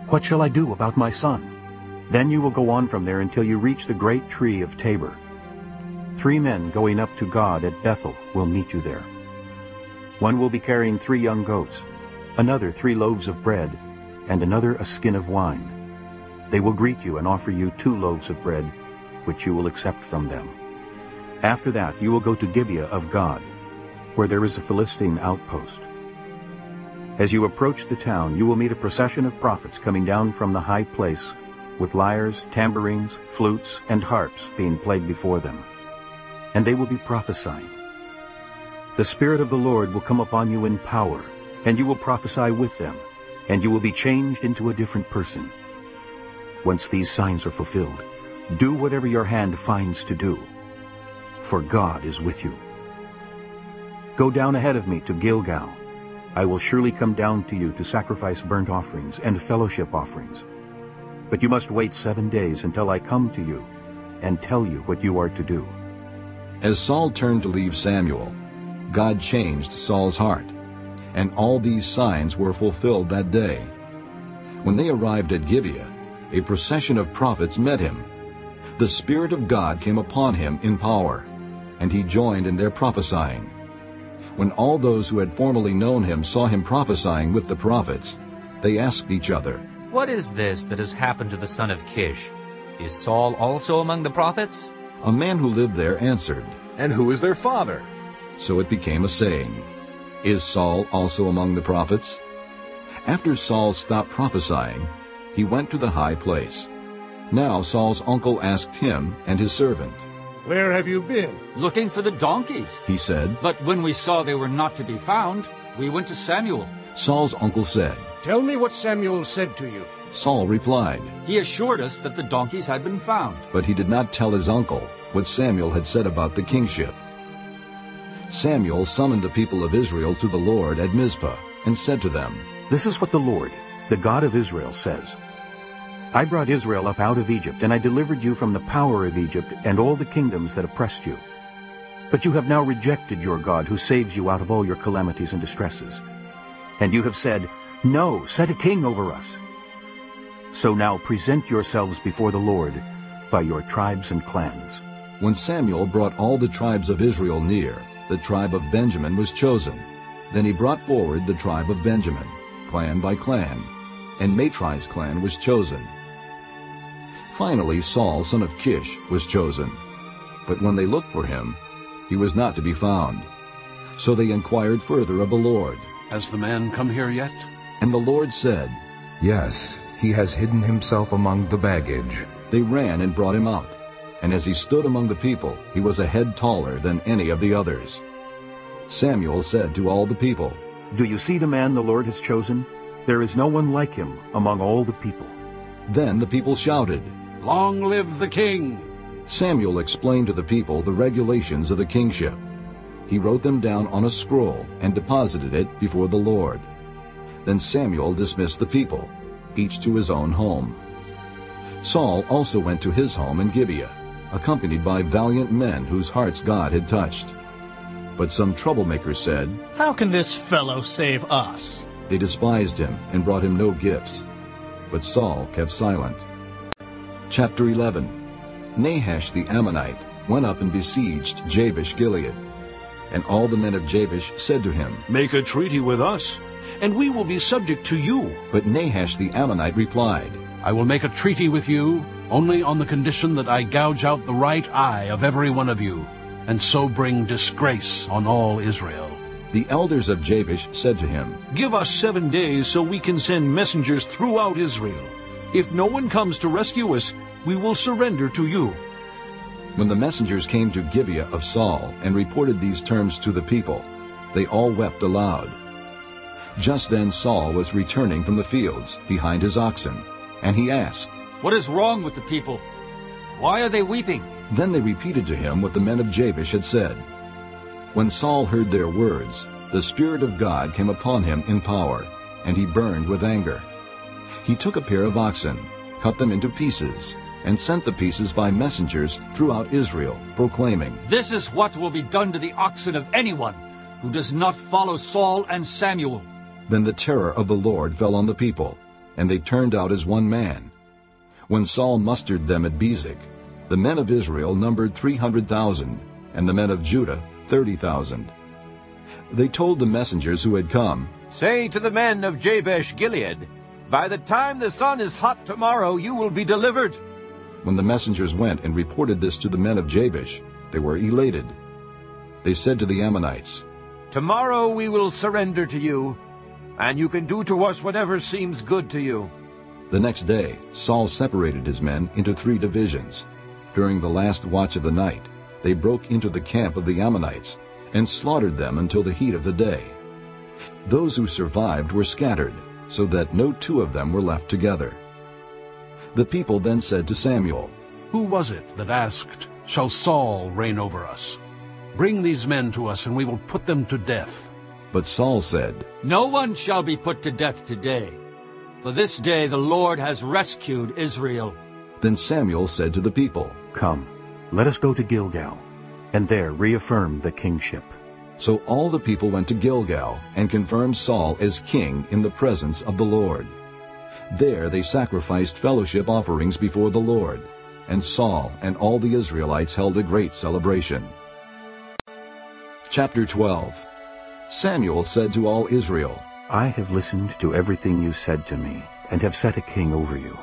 What shall I do about my son? Then you will go on from there until you reach the great tree of Tabor. Three men going up to God at Bethel will meet you there. One will be carrying three young goats, another three loaves of bread, and another a skin of wine. They will greet you and offer you two loaves of bread, which you will accept from them. After that you will go to Gibeah of God, where there is a Philistine outpost. As you approach the town, you will meet a procession of prophets coming down from the high place, with lyres, tambourines, flutes, and harps being played before them. And they will be prophesying. The Spirit of the Lord will come upon you in power, and you will prophesy with them, and you will be changed into a different person. Once these signs are fulfilled, do whatever your hand finds to do, for God is with you. Go down ahead of me to Gilgal. I will surely come down to you to sacrifice burnt offerings and fellowship offerings. But you must wait seven days until I come to you and tell you what you are to do. As Saul turned to leave Samuel, God changed Saul's heart, and all these signs were fulfilled that day. When they arrived at Gibeah, a procession of prophets met him. The Spirit of God came upon him in power, and he joined in their prophesying. When all those who had formerly known him saw him prophesying with the prophets, they asked each other, What is this that has happened to the son of Kish? Is Saul also among the prophets? A man who lived there answered, And who is their father? So it became a saying, Is Saul also among the prophets? After Saul stopped prophesying, he went to the high place. Now Saul's uncle asked him and his servant, Where have you been? Looking for the donkeys, he said. But when we saw they were not to be found, we went to Samuel. Saul's uncle said, Tell me what Samuel said to you. Saul replied, He assured us that the donkeys had been found. But he did not tell his uncle what Samuel had said about the kingship. Samuel summoned the people of Israel to the Lord at Mizpah and said to them, This is what the Lord, the God of Israel, says. I brought Israel up out of Egypt, and I delivered you from the power of Egypt and all the kingdoms that oppressed you. But you have now rejected your God, who saves you out of all your calamities and distresses. And you have said, No, set a king over us. So now present yourselves before the Lord by your tribes and clans. When Samuel brought all the tribes of Israel near, the tribe of Benjamin was chosen. Then he brought forward the tribe of Benjamin, clan by clan, and Matri's clan was chosen. Finally Saul, son of Kish, was chosen. But when they looked for him, he was not to be found. So they inquired further of the Lord. Has the man come here yet? And the Lord said, Yes, he has hidden himself among the baggage. They ran and brought him out. And as he stood among the people, he was a head taller than any of the others. Samuel said to all the people, Do you see the man the Lord has chosen? There is no one like him among all the people. Then the people shouted, Long live the king! Samuel explained to the people the regulations of the kingship. He wrote them down on a scroll and deposited it before the Lord. Then Samuel dismissed the people, each to his own home. Saul also went to his home in Gibeah, accompanied by valiant men whose hearts God had touched. But some troublemakers said, How can this fellow save us? They despised him and brought him no gifts. But Saul kept silent. Chapter 11 Nahash the Ammonite went up and besieged Jabesh Gilead. And all the men of Jabesh said to him, Make a treaty with us, and we will be subject to you. But Nahash the Ammonite replied, I will make a treaty with you only on the condition that I gouge out the right eye of every one of you, and so bring disgrace on all Israel. The elders of Jabesh said to him, Give us seven days so we can send messengers throughout Israel. If no one comes to rescue us, we will surrender to you. When the messengers came to Gibeah of Saul and reported these terms to the people, they all wept aloud. Just then Saul was returning from the fields behind his oxen, and he asked, What is wrong with the people? Why are they weeping? Then they repeated to him what the men of Jabesh had said. When Saul heard their words, the Spirit of God came upon him in power, and he burned with anger. He took a pair of oxen, cut them into pieces, and sent the pieces by messengers throughout Israel, proclaiming, This is what will be done to the oxen of anyone who does not follow Saul and Samuel. Then the terror of the Lord fell on the people, and they turned out as one man. When Saul mustered them at Bezek, the men of Israel numbered three hundred thousand, and the men of Judah thirty thousand. They told the messengers who had come, Say to the men of Jabesh Gilead, By the time the sun is hot tomorrow, you will be delivered. When the messengers went and reported this to the men of Jabesh, they were elated. They said to the Ammonites, Tomorrow we will surrender to you, and you can do to us whatever seems good to you. The next day Saul separated his men into three divisions. During the last watch of the night, they broke into the camp of the Ammonites and slaughtered them until the heat of the day. Those who survived were scattered, so that no two of them were left together. The people then said to Samuel, Who was it that asked, Shall Saul reign over us? Bring these men to us, and we will put them to death. But Saul said, No one shall be put to death today, for this day the Lord has rescued Israel. Then Samuel said to the people, Come, let us go to Gilgal, and there reaffirm the kingship. So all the people went to Gilgal and confirmed Saul as king in the presence of the Lord. There they sacrificed fellowship offerings before the Lord, and Saul and all the Israelites held a great celebration. Chapter 12 Samuel said to all Israel, I have listened to everything you said to me, and have set a king over you.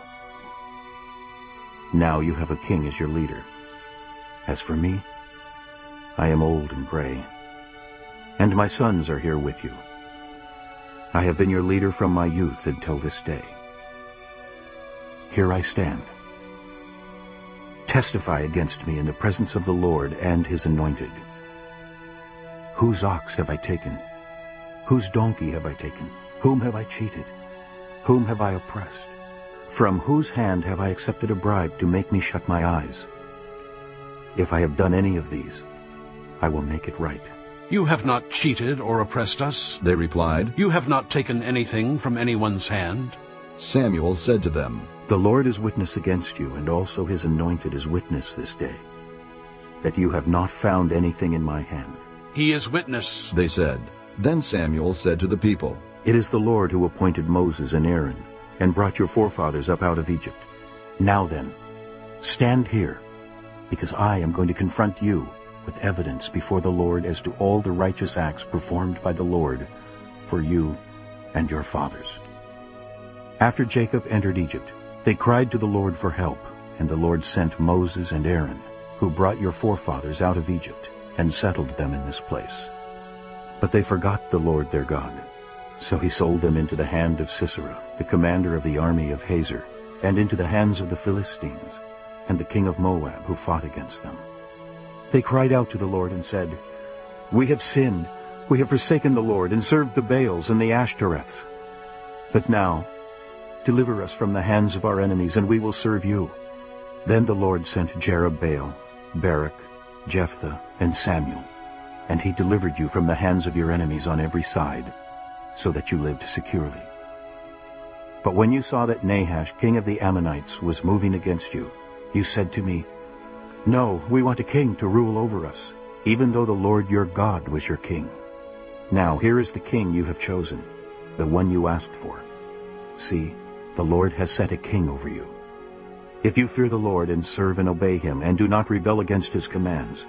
Now you have a king as your leader. As for me, I am old and gray, and my sons are here with you. I have been your leader from my youth until this day. Here I stand. Testify against me in the presence of the Lord and his anointed. Whose ox have I taken? Whose donkey have I taken? Whom have I cheated? Whom have I oppressed? From whose hand have I accepted a bribe to make me shut my eyes? If I have done any of these, I will make it right. You have not cheated or oppressed us. They replied. You have not taken anything from anyone's hand. Samuel said to them, The Lord is witness against you, and also his anointed is witness this day, that you have not found anything in my hand. He is witness, they said. Then Samuel said to the people, It is the Lord who appointed Moses and Aaron, and brought your forefathers up out of Egypt. Now then, stand here, because I am going to confront you with evidence before the Lord as to all the righteous acts performed by the Lord for you and your fathers. After Jacob entered Egypt, they cried to the Lord for help, and the Lord sent Moses and Aaron, who brought your forefathers out of Egypt, and settled them in this place. But they forgot the Lord their God. So he sold them into the hand of Sisera, the commander of the army of Hazor, and into the hands of the Philistines, and the king of Moab, who fought against them. They cried out to the Lord and said, We have sinned. We have forsaken the Lord and served the Baals and the Ashtoreths. But now, deliver us from the hands of our enemies, and we will serve you. Then the Lord sent Jerubbaal, Barak, Jephthah, and Samuel, and he delivered you from the hands of your enemies on every side, so that you lived securely. But when you saw that Nahash, king of the Ammonites, was moving against you, you said to me, No, we want a king to rule over us, even though the Lord your God was your king. Now here is the king you have chosen, the one you asked for. See, the Lord has set a king over you. If you fear the Lord and serve and obey him, and do not rebel against his commands,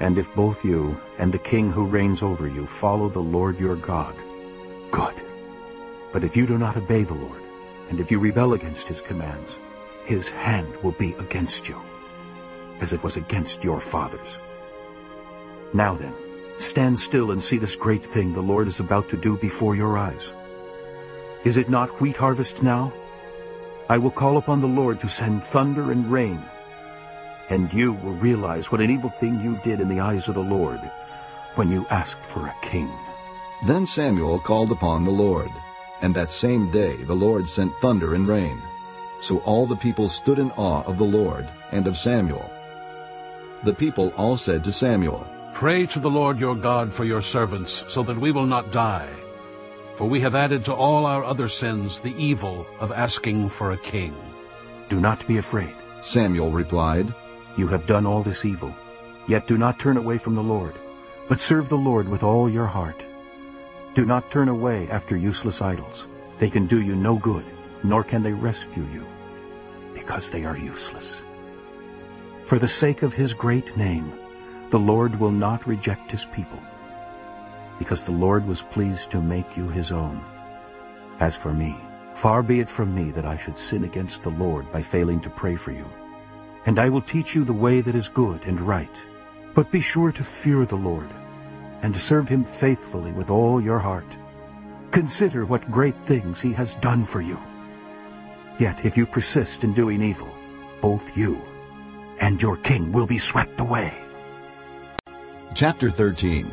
and if both you and the king who reigns over you follow the Lord your God, good. But if you do not obey the Lord, and if you rebel against his commands, his hand will be against you, as it was against your fathers. Now then, stand still and see this great thing the Lord is about to do before your eyes. Is it not wheat harvest now? I will call upon the Lord to send thunder and rain, and you will realize what an evil thing you did in the eyes of the Lord when you asked for a king. Then Samuel called upon the Lord, and that same day the Lord sent thunder and rain. So all the people stood in awe of the Lord and of Samuel. The people all said to Samuel, Pray to the Lord your God for your servants, so that we will not die. For we have added to all our other sins the evil of asking for a king. Do not be afraid, Samuel replied. You have done all this evil. Yet do not turn away from the Lord, but serve the Lord with all your heart. Do not turn away after useless idols. They can do you no good, nor can they rescue you, because they are useless. For the sake of his great name, the Lord will not reject his people, because the Lord was pleased to make you his own. As for me, far be it from me that I should sin against the Lord by failing to pray for you. And I will teach you the way that is good and right. But be sure to fear the Lord, and to serve him faithfully with all your heart. Consider what great things he has done for you. Yet if you persist in doing evil, both you and your king will be swept away. Chapter 13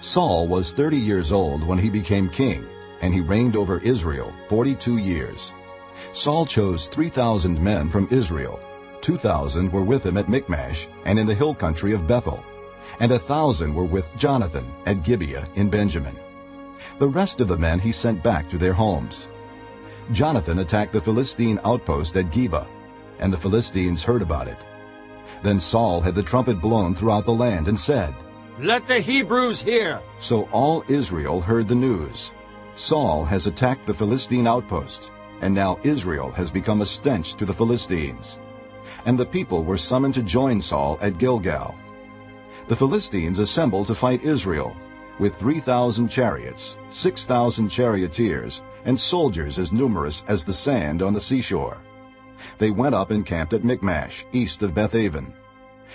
Saul was 30 years old when he became king, and he reigned over Israel 42 years. Saul chose 3,000 men from Israel. 2,000 were with him at Michmash and in the hill country of Bethel, and a thousand were with Jonathan at Gibeah in Benjamin. The rest of the men he sent back to their homes. Jonathan attacked the Philistine outpost at Geba, and the Philistines heard about it. Then Saul had the trumpet blown throughout the land and said, Let the Hebrews hear. So all Israel heard the news. Saul has attacked the Philistine outpost, and now Israel has become a stench to the Philistines. And the people were summoned to join Saul at Gilgal. The Philistines assembled to fight Israel, with 3,000 chariots, 6,000 charioteers, and soldiers as numerous as the sand on the seashore. They went up and camped at Michmash, east of Bethaven.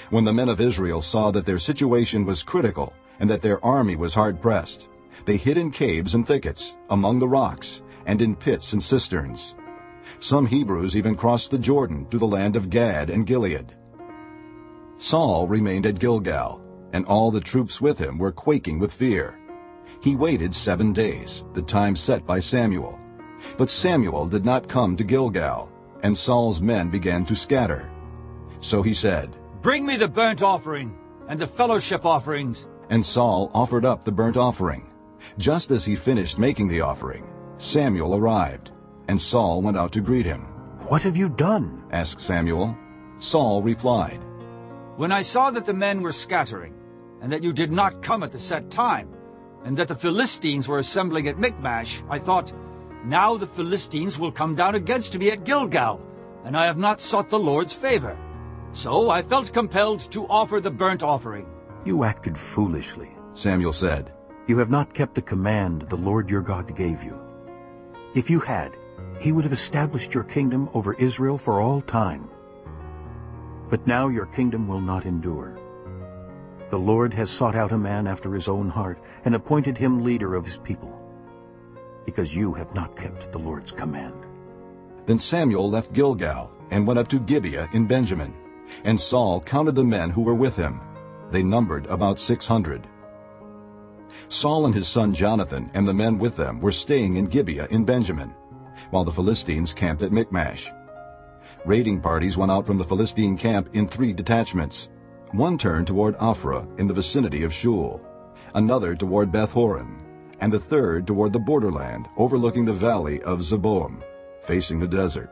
When the men of Israel saw that their situation was critical and that their army was hard-pressed, they hid in caves and thickets, among the rocks, and in pits and cisterns. Some Hebrews even crossed the Jordan to the land of Gad and Gilead. Saul remained at Gilgal, and all the troops with him were quaking with fear. He waited seven days, the time set by Samuel. But Samuel did not come to Gilgal, and Saul's men began to scatter. So he said, Bring me the burnt offering and the fellowship offerings. And Saul offered up the burnt offering. Just as he finished making the offering, Samuel arrived, and Saul went out to greet him. What have you done? asked Samuel. Saul replied, When I saw that the men were scattering, and that you did not come at the set time, and that the Philistines were assembling at Michmash, I thought, Now the Philistines will come down against me at Gilgal, and I have not sought the Lord's favor. So I felt compelled to offer the burnt offering. You acted foolishly, Samuel said. You have not kept the command the Lord your God gave you. If you had, he would have established your kingdom over Israel for all time. But now your kingdom will not endure. The Lord has sought out a man after his own heart and appointed him leader of his people, because you have not kept the Lord's command. Then Samuel left Gilgal and went up to Gibeah in Benjamin. And Saul counted the men who were with him. They numbered about six hundred. Saul and his son Jonathan and the men with them were staying in Gibeah in Benjamin, while the Philistines camped at Michmash. Raiding parties went out from the Philistine camp in three detachments. One turned toward Ophrah in the vicinity of Shual, another toward Beth-horon, and the third toward the borderland overlooking the valley of Zeboim, facing the desert.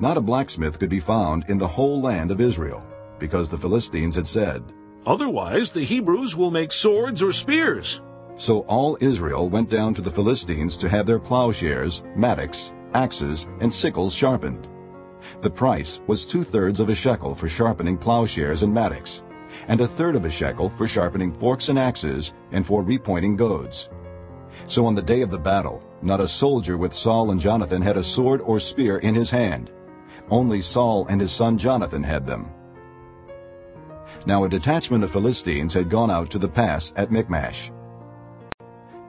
Not a blacksmith could be found in the whole land of Israel, because the Philistines had said, Otherwise the Hebrews will make swords or spears. So all Israel went down to the Philistines to have their plowshares, mattocks, axes, and sickles sharpened. The price was two-thirds of a shekel for sharpening plowshares and mattocks, and a third of a shekel for sharpening forks and axes and for repointing goads. So on the day of the battle, not a soldier with Saul and Jonathan had a sword or spear in his hand. Only Saul and his son Jonathan had them. Now a detachment of Philistines had gone out to the pass at Michmash.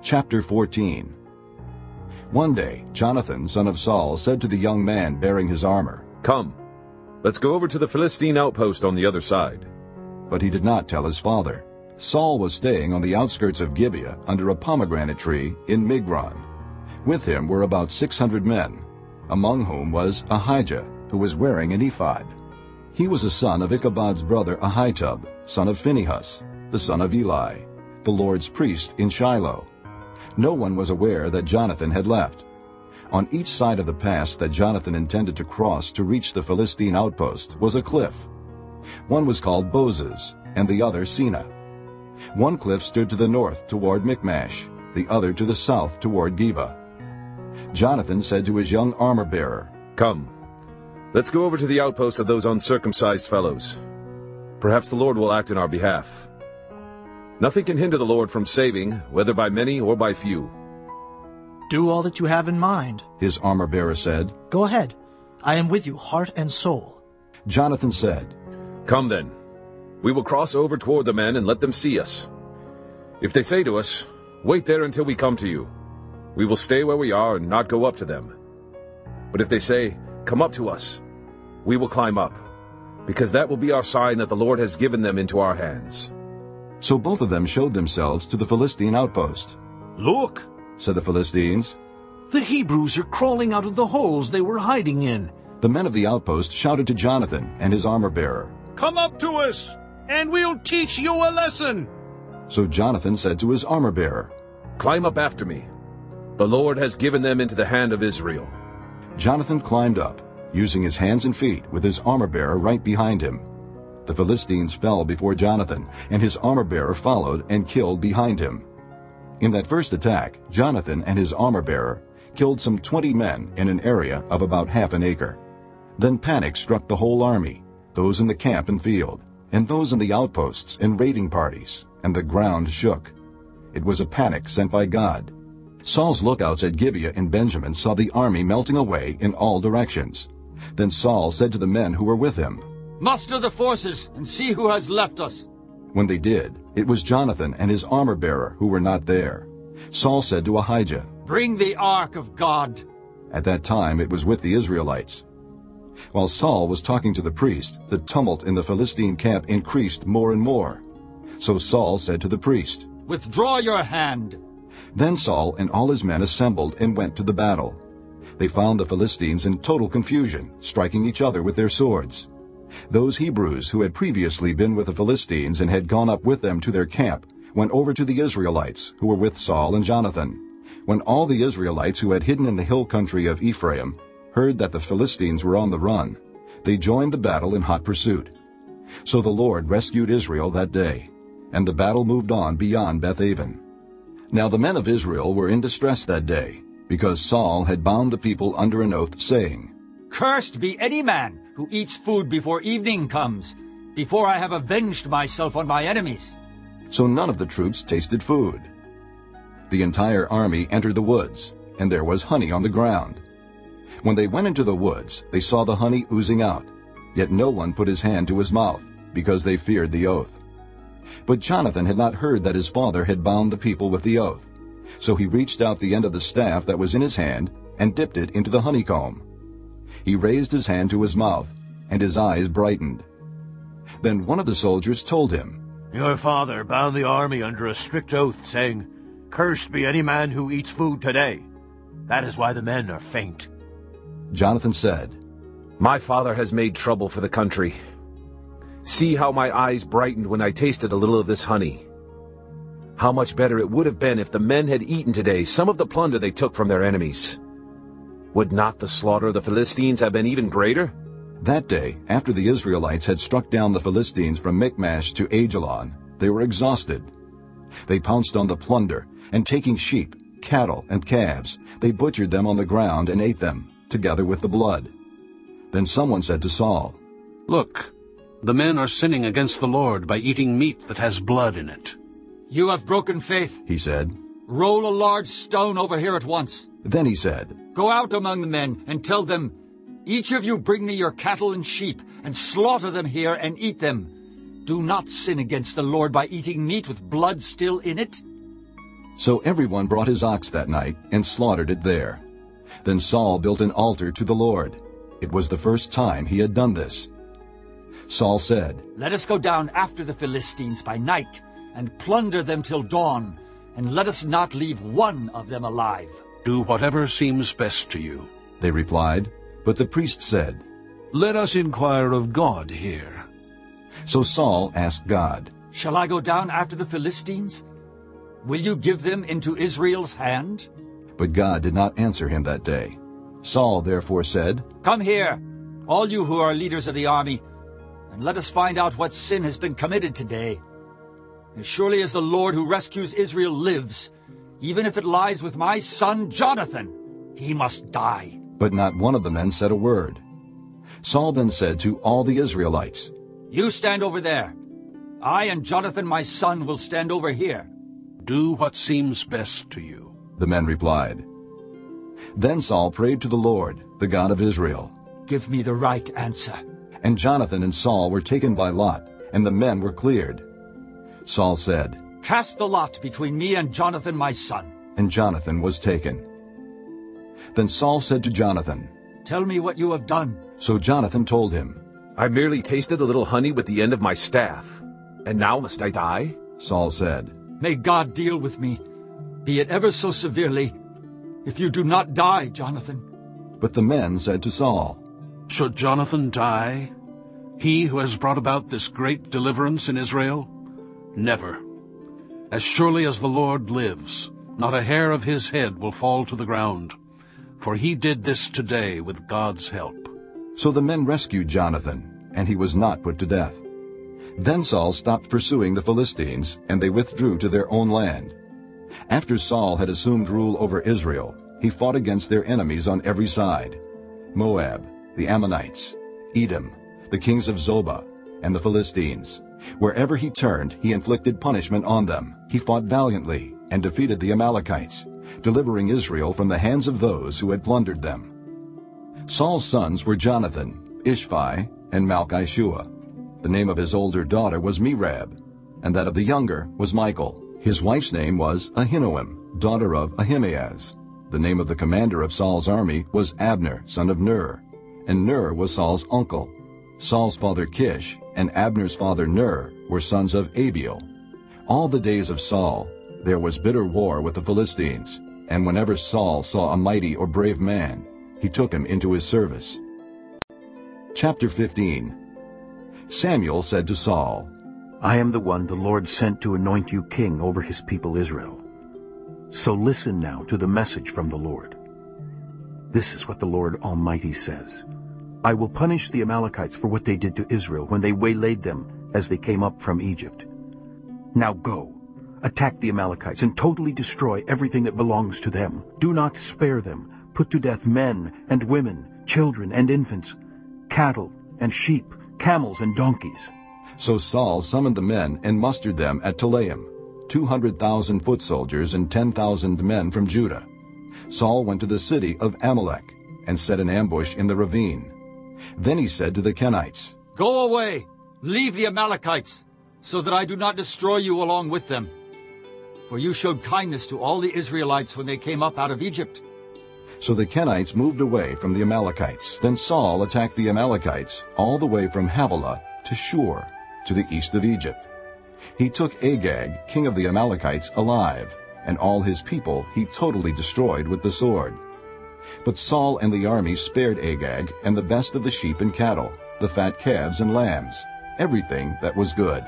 Chapter 14 One day Jonathan, son of Saul, said to the young man bearing his armor, Come, let's go over to the Philistine outpost on the other side. But he did not tell his father. Saul was staying on the outskirts of Gibeah under a pomegranate tree in Migron. With him were about six hundred men, among whom was Ahijah, who was wearing an ephod. He was a son of Ichabod's brother Ahitub, son of Phinehas, the son of Eli, the Lord's priest in Shiloh. No one was aware that Jonathan had left. On each side of the pass that Jonathan intended to cross to reach the Philistine outpost was a cliff. One was called Bozez, and the other Seneh. One cliff stood to the north toward Michmash, the other to the south toward Geba. Jonathan said to his young armor-bearer, Come, let's go over to the outpost of those uncircumcised fellows. Perhaps the Lord will act in our behalf. Nothing can hinder the Lord from saving, whether by many or by few. Do all that you have in mind. His armor-bearer said. Go ahead. I am with you, heart and soul. Jonathan said, Come then. We will cross over toward the men and let them see us. If they say to us, Wait there until we come to you, we will stay where we are and not go up to them. But if they say, Come up to us, we will climb up, because that will be our sign that the Lord has given them into our hands. So both of them showed themselves to the Philistine outpost. Look, said the Philistines. The Hebrews are crawling out of the holes they were hiding in. The men of the outpost shouted to Jonathan and his armor-bearer, Come up to us, and we'll teach you a lesson. So Jonathan said to his armor-bearer, Climb up after me. The Lord has given them into the hand of Israel. Jonathan climbed up, using his hands and feet, with his armor-bearer right behind him. The Philistines fell before Jonathan, and his armor-bearer followed and killed behind him. In that first attack, Jonathan and his armor-bearer killed some twenty men in an area of about half an acre. Then panic struck the whole army, those in the camp and field, and those in the outposts and raiding parties, and the ground shook. It was a panic sent by God. Saul's lookouts at Gibeah in Benjamin saw the army melting away in all directions. Then Saul said to the men who were with him, Muster the forces and see who has left us. When they did, it was Jonathan and his armor-bearer who were not there. Saul said to Ahijah, Bring the ark of God. At that time it was with the Israelites. While Saul was talking to the priest, the tumult in the Philistine camp increased more and more. So Saul said to the priest, Withdraw your hand. Then Saul and all his men assembled and went to the battle. They found the Philistines in total confusion, striking each other with their swords. Those Hebrews who had previously been with the Philistines and had gone up with them to their camp went over to the Israelites who were with Saul and Jonathan. When all the Israelites who had hidden in the hill country of Ephraim heard that the Philistines were on the run, they joined the battle in hot pursuit. So the Lord rescued Israel that day, and the battle moved on beyond Bethaven. Now the men of Israel were in distress that day, because Saul had bound the people under an oath, saying, Cursed be any man who eats food before evening comes, before I have avenged myself on my enemies. So none of the troops tasted food. The entire army entered the woods, and there was honey on the ground. When they went into the woods, they saw the honey oozing out, yet no one put his hand to his mouth, because they feared the oath. But Jonathan had not heard that his father had bound the people with the oath. So he reached out the end of the staff that was in his hand and dipped it into the honeycomb. He raised his hand to his mouth, and his eyes brightened. Then one of the soldiers told him, Your father bound the army under a strict oath, saying, Cursed be any man who eats food today. That is why the men are faint. Jonathan said, My father has made trouble for the country. See how my eyes brightened when I tasted a little of this honey. How much better it would have been if the men had eaten today some of the plunder they took from their enemies. Would not the slaughter of the Philistines have been even greater? That day, after the Israelites had struck down the Philistines from Michmash to Aijalon, they were exhausted. They pounced on the plunder, and taking sheep, cattle, and calves, they butchered them on the ground and ate them, together with the blood. Then someone said to Saul, Look, the men are sinning against the Lord by eating meat that has blood in it. You have broken faith, he said. Roll a large stone over here at once. Then he said, Go out among the men and tell them, Each of you bring me your cattle and sheep, and slaughter them here and eat them. Do not sin against the Lord by eating meat with blood still in it. So everyone brought his ox that night and slaughtered it there. Then Saul built an altar to the Lord. It was the first time he had done this. Saul said, Let us go down after the Philistines by night, and plunder them till dawn, and let us not leave one of them alive. Do whatever seems best to you. They replied, but the priest said, Let us inquire of God here. So Saul asked God, Shall I go down after the Philistines? Will you give them into Israel's hand? But God did not answer him that day. Saul therefore said, Come here, all you who are leaders of the army, and let us find out what sin has been committed today. As surely as the Lord who rescues Israel lives, even if it lies with my son Jonathan, he must die. But not one of the men said a word. Saul then said to all the Israelites, You stand over there. I and Jonathan my son will stand over here. Do what seems best to you. The men replied. Then Saul prayed to the Lord, the God of Israel. Give me the right answer. And Jonathan and Saul were taken by lot, and the men were cleared. Saul said, Cast the lot between me and Jonathan my son. And Jonathan was taken. Then Saul said to Jonathan, Tell me what you have done. So Jonathan told him, I merely tasted a little honey with the end of my staff. And now must I die? Saul said, May God deal with me, be it ever so severely, if you do not die, Jonathan. But the men said to Saul, Should Jonathan die, he who has brought about this great deliverance in Israel? Never. As surely as the Lord lives, not a hair of his head will fall to the ground, for he did this today with God's help. So the men rescued Jonathan, and he was not put to death. Then Saul stopped pursuing the Philistines, and they withdrew to their own land. After Saul had assumed rule over Israel, he fought against their enemies on every side, Moab, the Ammonites, Edom, the kings of Zobah, and the Philistines. Wherever he turned, he inflicted punishment on them. He fought valiantly and defeated the Amalekites, delivering Israel from the hands of those who had plundered them. Saul's sons were Jonathan, Ishvi, and Malchishua. The name of his older daughter was Merab, and that of the younger was Michal. His wife's name was Ahinoam, daughter of Ahimaaz. The name of the commander of Saul's army was Abner, son of Ner, and Ner was Saul's uncle. Saul's father Kish and Abner's father Ner were sons of Abiel. All the days of Saul there was bitter war with the Philistines, and whenever Saul saw a mighty or brave man, he took him into his service. Chapter 15 Samuel said to Saul, I am the one the Lord sent to anoint you king over his people Israel. So listen now to the message from the Lord. This is what the Lord Almighty says. I will punish the Amalekites for what they did to Israel when they waylaid them as they came up from Egypt. Now go, attack the Amalekites and totally destroy everything that belongs to them. Do not spare them. Put to death men and women, children and infants, cattle and sheep, camels and donkeys. So Saul summoned the men and mustered them at Telaim, 200,000 foot soldiers and 10,000 men from Judah. Saul went to the city of Amalek and set an ambush in the ravine. Then he said to the Kenites, Go away, leave the Amalekites, so that I do not destroy you along with them. For you showed kindness to all the Israelites when they came up out of Egypt. So the Kenites moved away from the Amalekites. Then Saul attacked the Amalekites all the way from Havilah to Shur, to the east of Egypt. He took Agag, king of the Amalekites, alive, and all his people he totally destroyed with the sword. But Saul and the army spared Agag and the best of the sheep and cattle, the fat calves and lambs, everything that was good.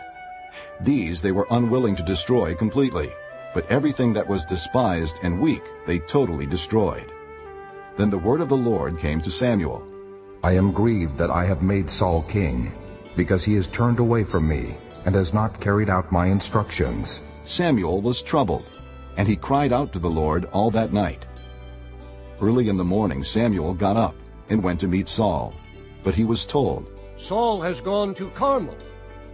These they were unwilling to destroy completely, but everything that was despised and weak they totally destroyed. Then the word of the Lord came to Samuel. I am grieved that I have made Saul king, because he has turned away from me and has not carried out my instructions. Samuel was troubled, and he cried out to the Lord all that night. Early in the morning Samuel got up and went to meet Saul. But he was told, Saul has gone to Carmel.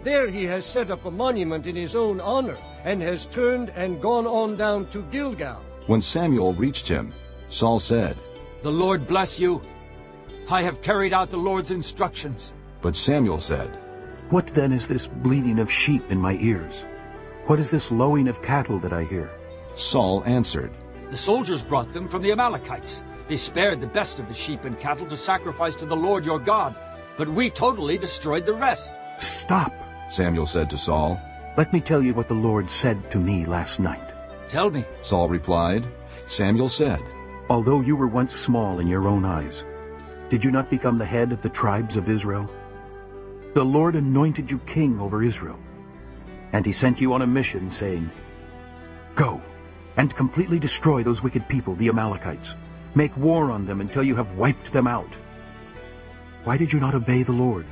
There he has set up a monument in his own honor, and has turned and gone on down to Gilgal. When Samuel reached him, Saul said, The Lord bless you. I have carried out the Lord's instructions. But Samuel said, What then is this bleating of sheep in my ears? What is this lowing of cattle that I hear? Saul answered, The soldiers brought them from the Amalekites. They spared the best of the sheep and cattle to sacrifice to the Lord your God, but we totally destroyed the rest. Stop, Samuel said to Saul. Let me tell you what the Lord said to me last night. Tell me. Saul replied. Samuel said, Although you were once small in your own eyes, did you not become the head of the tribes of Israel? The Lord anointed you king over Israel. And he sent you on a mission, saying, Go and completely destroy those wicked people, the Amalekites. Make war on them until you have wiped them out. Why did you not obey the Lord?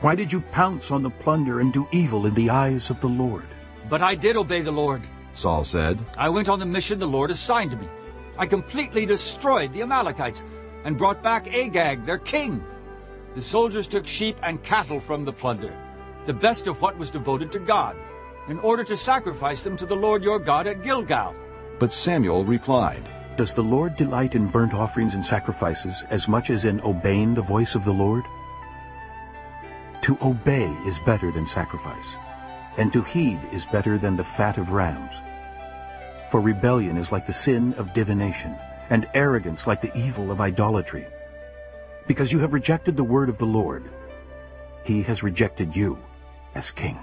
Why did you pounce on the plunder and do evil in the eyes of the Lord? But I did obey the Lord. Saul said. I went on the mission the Lord assigned me. I completely destroyed the Amalekites and brought back Agag, their king. The soldiers took sheep and cattle from the plunder, the best of what was devoted to God, in order to sacrifice them to the Lord your God at Gilgal. But Samuel replied, Does the Lord delight in burnt offerings and sacrifices as much as in obeying the voice of the Lord? To obey is better than sacrifice, and to heed is better than the fat of rams. For rebellion is like the sin of divination, and arrogance like the evil of idolatry. Because you have rejected the word of the Lord, he has rejected you as king.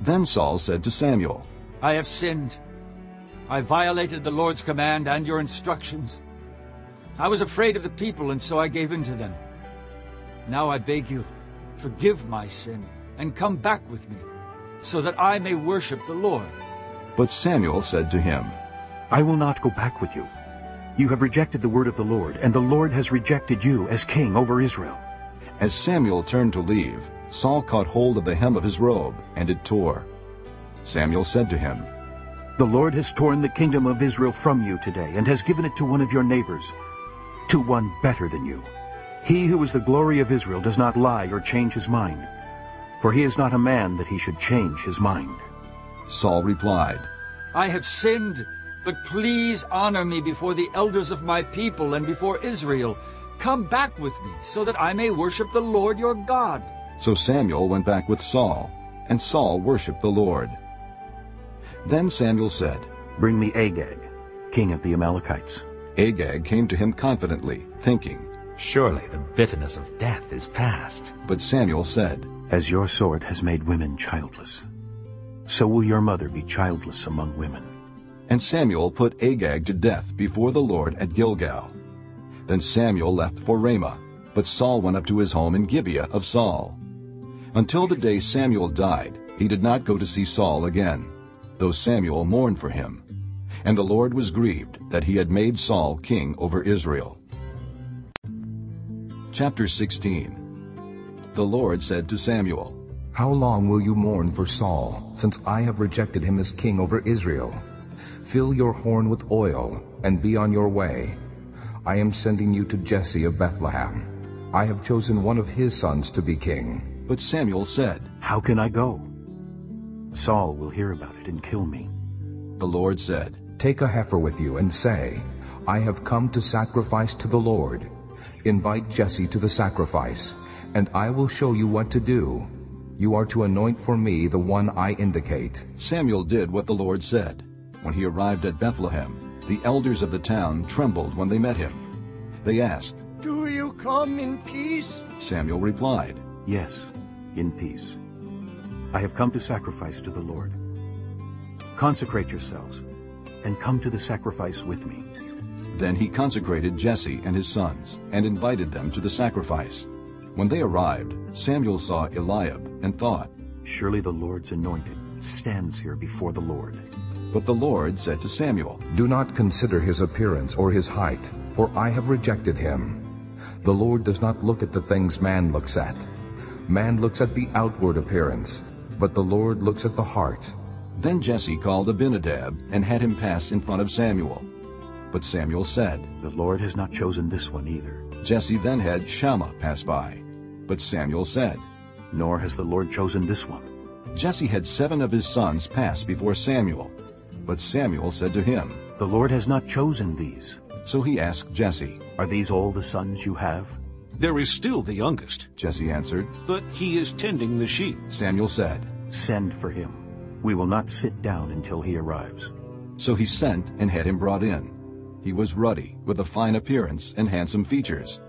Then Saul said to Samuel, I have sinned. I violated the Lord's command and your instructions. I was afraid of the people, and so I gave in to them. Now I beg you, forgive my sin, and come back with me, so that I may worship the Lord. But Samuel said to him, I will not go back with you. You have rejected the word of the Lord, and the Lord has rejected you as king over Israel. As Samuel turned to leave, Saul caught hold of the hem of his robe, and it tore. Samuel said to him, The Lord has torn the kingdom of Israel from you today, and has given it to one of your neighbors, to one better than you. He who is the glory of Israel does not lie or change his mind, for he is not a man that he should change his mind. Saul replied, I have sinned, but please honor me before the elders of my people and before Israel. Come back with me, so that I may worship the Lord your God. So Samuel went back with Saul, and Saul worshipped the Lord. Then Samuel said, Bring me Agag, king of the Amalekites. Agag came to him confidently, thinking, Surely the bitterness of death is past. But Samuel said, As your sword has made women childless, so will your mother be childless among women. And Samuel put Agag to death before the Lord at Gilgal. Then Samuel left for Ramah, but Saul went up to his home in Gibeah of Saul. Until the day Samuel died, he did not go to see Saul again, though Samuel mourned for him. And the Lord was grieved that he had made Saul king over Israel. Chapter 16 The Lord said to Samuel, How long will you mourn for Saul, since I have rejected him as king over Israel? Fill your horn with oil, and be on your way. I am sending you to Jesse of Bethlehem. I have chosen one of his sons to be king. But Samuel said, How can I go? Saul will hear about it and kill me. The Lord said, Take a heifer with you and say, I have come to sacrifice to the Lord. Invite Jesse to the sacrifice, and I will show you what to do. You are to anoint for me the one I indicate. Samuel did what the Lord said. When he arrived at Bethlehem, the elders of the town trembled when they met him. They asked, Do you come in peace? Samuel replied, Yes, in peace. I have come to sacrifice to the Lord. Consecrate yourselves, and come to the sacrifice with me. Then he consecrated Jesse and his sons, and invited them to the sacrifice. When they arrived, Samuel saw Eliab, and thought, Surely the Lord's anointed stands here before the Lord. But the Lord said to Samuel, Do not consider his appearance or his height, for I have rejected him. The Lord does not look at the things man looks at. Man looks at the outward appearance, but the Lord looks at the heart. Then Jesse called Abinadab and had him pass in front of Samuel. But Samuel said, The Lord has not chosen this one either. Jesse then had Shammah pass by. But Samuel said, Nor has the Lord chosen this one. Jesse had seven of his sons pass before Samuel. But Samuel said to him, The Lord has not chosen these. So he asked Jesse, Are these all the sons you have? There is still the youngest, Jesse answered, but he is tending the sheep. Samuel said, Send for him. We will not sit down until he arrives. So he sent and had him brought in. He was ruddy, with a fine appearance and handsome features.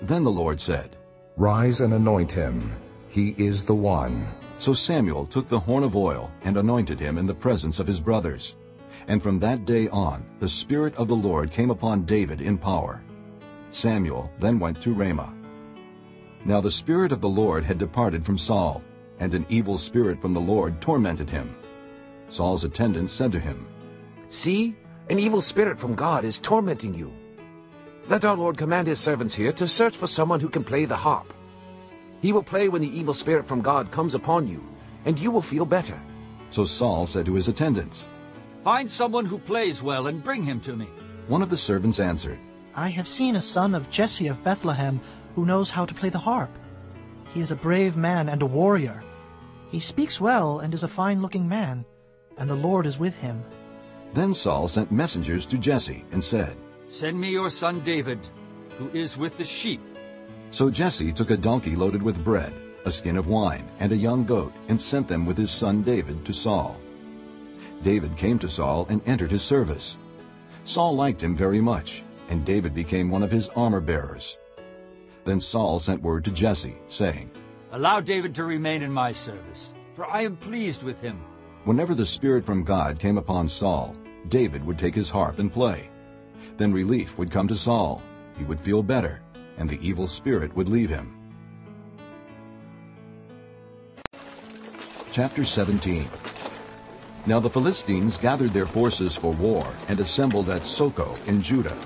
Then the Lord said, Rise and anoint him. He is the one. So Samuel took the horn of oil and anointed him in the presence of his brothers. And from that day on the Spirit of the Lord came upon David in power. Samuel then went to Ramah. Now the Spirit of the Lord had departed from Saul, and an evil spirit from the Lord tormented him. Saul's attendants said to him, See, an evil spirit from God is tormenting you. Let our Lord command his servants here to search for someone who can play the harp. He will play when the evil spirit from God comes upon you, and you will feel better. So Saul said to his attendants, Find someone who plays well and bring him to me. One of the servants answered, I have seen a son of Jesse of Bethlehem who knows how to play the harp. He is a brave man and a warrior. He speaks well and is a fine-looking man, and the Lord is with him. Then Saul sent messengers to Jesse and said, Send me your son David, who is with the sheep. So Jesse took a donkey loaded with bread, a skin of wine, and a young goat, and sent them with his son David to Saul. David came to Saul and entered his service. Saul liked him very much, and David became one of his armor-bearers. Then Saul sent word to Jesse, saying, Allow David to remain in my service, for I am pleased with him. Whenever the Spirit from God came upon Saul, David would take his harp and play. Then relief would come to Saul, he would feel better, and the evil spirit would leave him. Chapter 17 Now the Philistines gathered their forces for war and assembled at Socoh in Judah.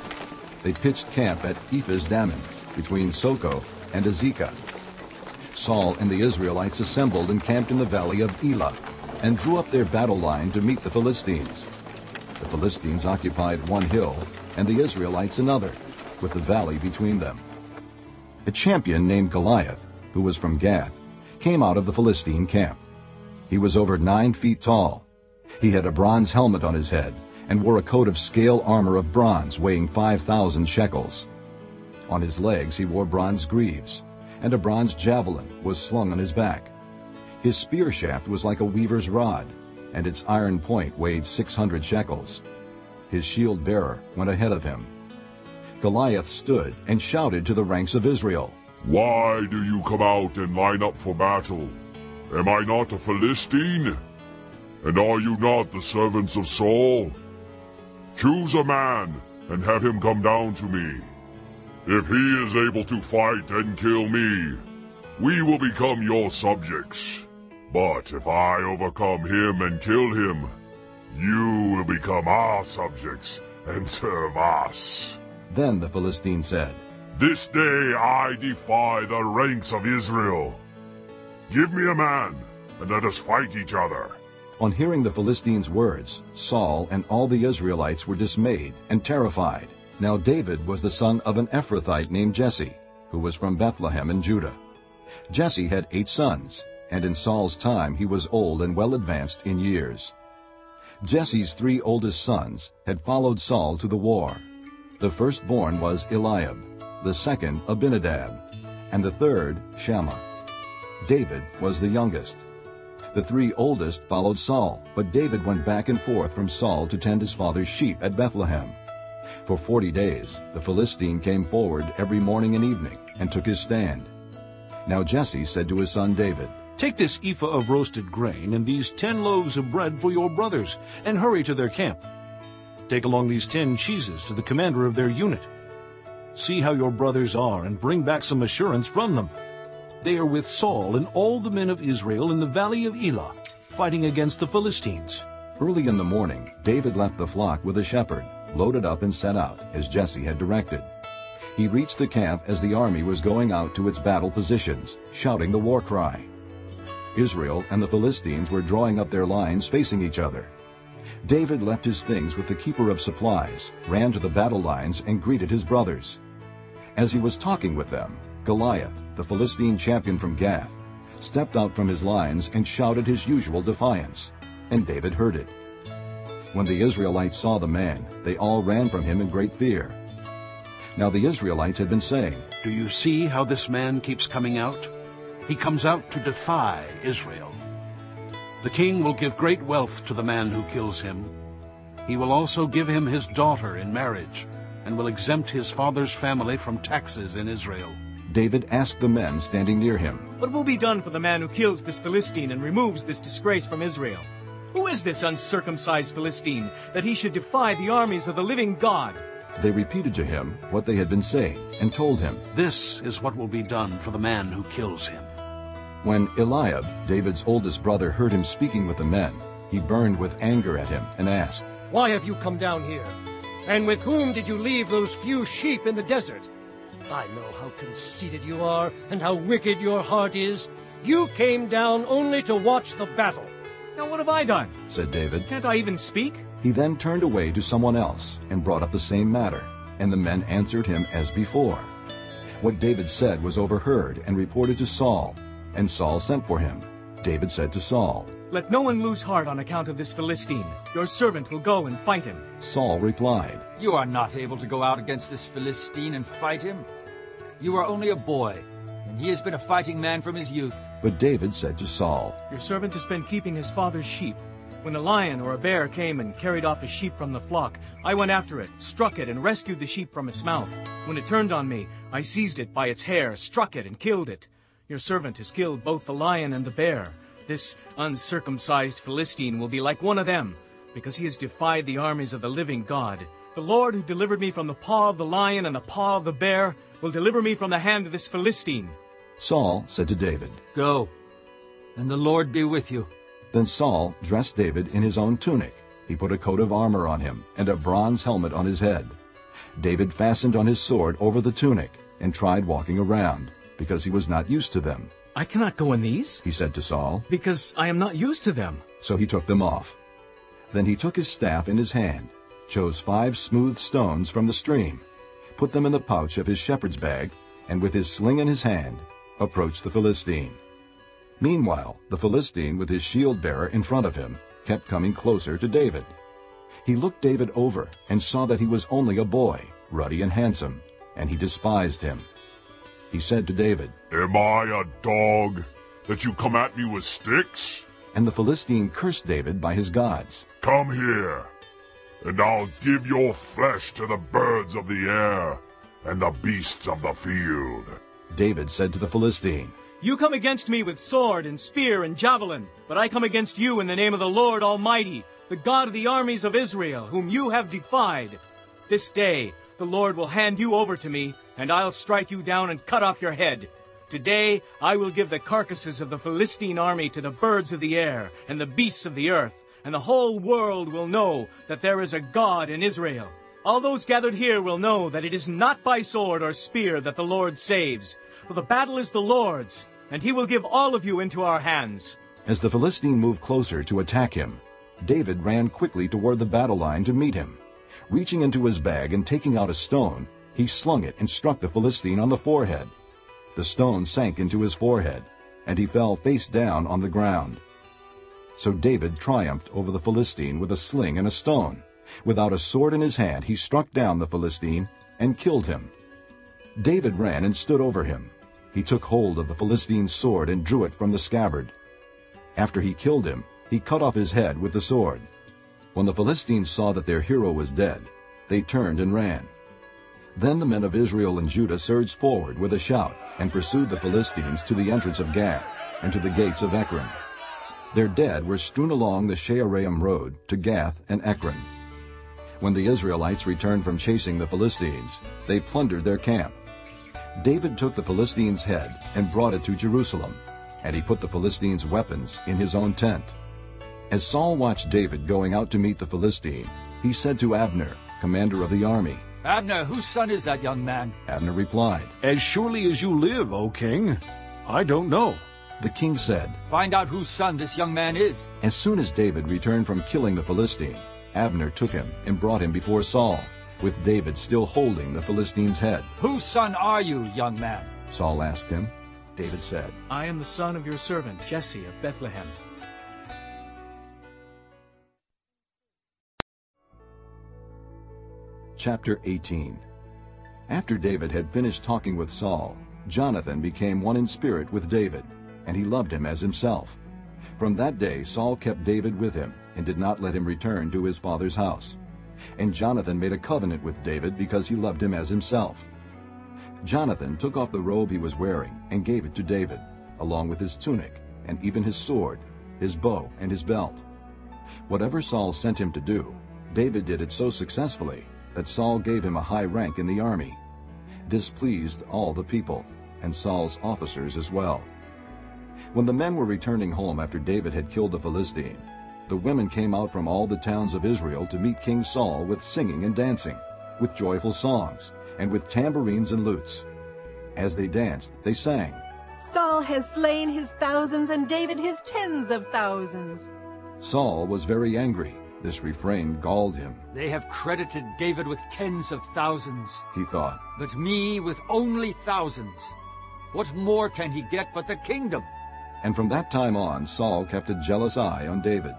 They pitched camp at Ephes Dammim, between Socoh and Azekah. Saul and the Israelites assembled and camped in the valley of Elah, and drew up their battle line to meet the Philistines. The Philistines occupied one hill, and the Israelites another, with the valley between them. A champion named Goliath, who was from Gath, came out of the Philistine camp. He was over nine feet tall. He had a bronze helmet on his head and wore a coat of scale armor of bronze weighing 5,000 shekels. On his legs he wore bronze greaves, and a bronze javelin was slung on his back. His spear shaft was like a weaver's rod, and its iron point weighed 600 shekels. His shield bearer went ahead of him. Goliath stood and shouted to the ranks of Israel, Why do you come out and line up for battle? Am I not a Philistine? And are you not the servants of Saul? Choose a man and have him come down to me. If he is able to fight and kill me, we will become your subjects. But if I overcome him and kill him, you will become our subjects and serve us. Then the Philistine said, This day I defy the ranks of Israel. Give me a man, and let us fight each other. On hearing the Philistines' words, Saul and all the Israelites were dismayed and terrified. Now David was the son of an Ephrathite named Jesse, who was from Bethlehem in Judah. Jesse had eight sons, and in Saul's time he was old and well advanced in years. Jesse's three oldest sons had followed Saul to the war. The firstborn was Eliab, the second Abinadab, and the third Shammah. David was the youngest. The three oldest followed Saul, but David went back and forth from Saul to tend his father's sheep at Bethlehem. For forty days the Philistine came forward every morning and evening and took his stand. Now Jesse said to his son David, Take this ephah of roasted grain and these ten loaves of bread for your brothers, and hurry to their camp. Take along these ten cheeses to the commander of their unit. See how your brothers are, and bring back some assurance from them. They are with Saul and all the men of Israel in the valley of Elah, fighting against the Philistines. Early in the morning, David left the flock with a shepherd, loaded up and set out, as Jesse had directed. He reached the camp as the army was going out to its battle positions, shouting the war cry. Israel and the Philistines were drawing up their lines facing each other. David left his things with the keeper of supplies, ran to the battle lines, and greeted his brothers. As he was talking with them, Goliath, the Philistine champion from Gath, stepped out from his lines and shouted his usual defiance, and David heard it. When the Israelites saw the man, they all ran from him in great fear. Now the Israelites had been saying, Do you see how this man keeps coming out? He comes out to defy Israel. The king will give great wealth to the man who kills him. He will also give him his daughter in marriage, and will exempt his father's family from taxes in Israel. David asked the men standing near him, What will be done for the man who kills this Philistine and removes this disgrace from Israel? Who is this uncircumcised Philistine, that he should defy the armies of the living God? They repeated to him what they had been saying, and told him, This is what will be done for the man who kills him. When Eliab, David's oldest brother, heard him speaking with the men, he burned with anger at him and asked, Why have you come down here? And with whom did you leave those few sheep in the desert? I know how conceited you are and how wicked your heart is. You came down only to watch the battle. Now what have I done? said David. Can't I even speak? He then turned away to someone else and brought up the same matter, and the men answered him as before. What David said was overheard and reported to Saul, and Saul sent for him. David said to Saul, Let no one lose heart on account of this Philistine. Your servant will go and fight him. Saul replied, You are not able to go out against this Philistine and fight him. You are only a boy, and he has been a fighting man from his youth. But David said to Saul, Your servant has been keeping his father's sheep. When a lion or a bear came and carried off a sheep from the flock, I went after it, struck it, and rescued the sheep from its mouth. When it turned on me, I seized it by its hair, struck it, and killed it. Your servant has killed both the lion and the bear. This uncircumcised Philistine will be like one of them, because he has defied the armies of the living God. The Lord who delivered me from the paw of the lion and the paw of the bear will deliver me from the hand of this Philistine. Saul said to David, Go, and the Lord be with you. Then Saul dressed David in his own tunic. He put a coat of armor on him and a bronze helmet on his head. David fastened on his sword over the tunic and tried walking around, because he was not used to them. I cannot go in these, he said to Saul, because I am not used to them. So he took them off. Then he took his staff in his hand, chose five smooth stones from the stream, put them in the pouch of his shepherd's bag, and with his sling in his hand, approached the Philistine. Meanwhile, the Philistine, with his shield-bearer in front of him, kept coming closer to David. He looked David over and saw that he was only a boy, ruddy and handsome, and he despised him. He said to David, Am I a dog, that you come at me with sticks? And the Philistine cursed David by his gods. Come here, and I'll give your flesh to the birds of the air and the beasts of the field. David said to the Philistine, You come against me with sword and spear and javelin, but I come against you in the name of the Lord Almighty, the God of the armies of Israel, whom you have defied. This day the Lord will hand you over to me, and I'll strike you down and cut off your head. Today I will give the carcasses of the Philistine army to the birds of the air and the beasts of the earth, and the whole world will know that there is a God in Israel. All those gathered here will know that it is not by sword or spear that the Lord saves, for the battle is the Lord's, and he will give all of you into our hands. As the Philistine moved closer to attack him, David ran quickly toward the battle line to meet him. Reaching into his bag and taking out a stone, he slung it and struck the Philistine on the forehead. The stone sank into his forehead, and he fell face down on the ground. So David triumphed over the Philistine with a sling and a stone. Without a sword in his hand, he struck down the Philistine and killed him. David ran and stood over him. He took hold of the Philistine's sword and drew it from the scabbard. After he killed him, he cut off his head with the sword. When the Philistines saw that their hero was dead, they turned and ran. Then the men of Israel and Judah surged forward with a shout and pursued the Philistines to the entrance of Gath and to the gates of Ekron. Their dead were strewn along the Shaaraim road to Gath and Ekron. When the Israelites returned from chasing the Philistines, they plundered their camp. David took the Philistines' head and brought it to Jerusalem, and he put the Philistines' weapons in his own tent. As Saul watched David going out to meet the Philistine, he said to Abner, commander of the army, Abner, whose son is that young man? Abner replied, As surely as you live, O king, I don't know. The king said, Find out whose son this young man is. As soon as David returned from killing the Philistine, Abner took him and brought him before Saul, with David still holding the Philistine's head. Whose son are you, young man? Saul asked him. David said, I am the son of your servant Jesse of Bethlehem. Chapter 18 After David had finished talking with Saul, Jonathan became one in spirit with David, and he loved him as himself. From that day Saul kept David with him, and did not let him return to his father's house. And Jonathan made a covenant with David because he loved him as himself. Jonathan took off the robe he was wearing and gave it to David, along with his tunic, and even his sword, his bow, and his belt. Whatever Saul sent him to do, David did it so successfully that Saul gave him a high rank in the army. This pleased all the people, and Saul's officers as well. When the men were returning home after David had killed the Philistine, the women came out from all the towns of Israel to meet King Saul with singing and dancing, with joyful songs, and with tambourines and lutes. As they danced, they sang, Saul has slain his thousands and David his tens of thousands. Saul was very angry. This refrain galled him. They have credited David with tens of thousands, he thought, but me with only thousands. What more can he get but the kingdom? And from that time on, Saul kept a jealous eye on David.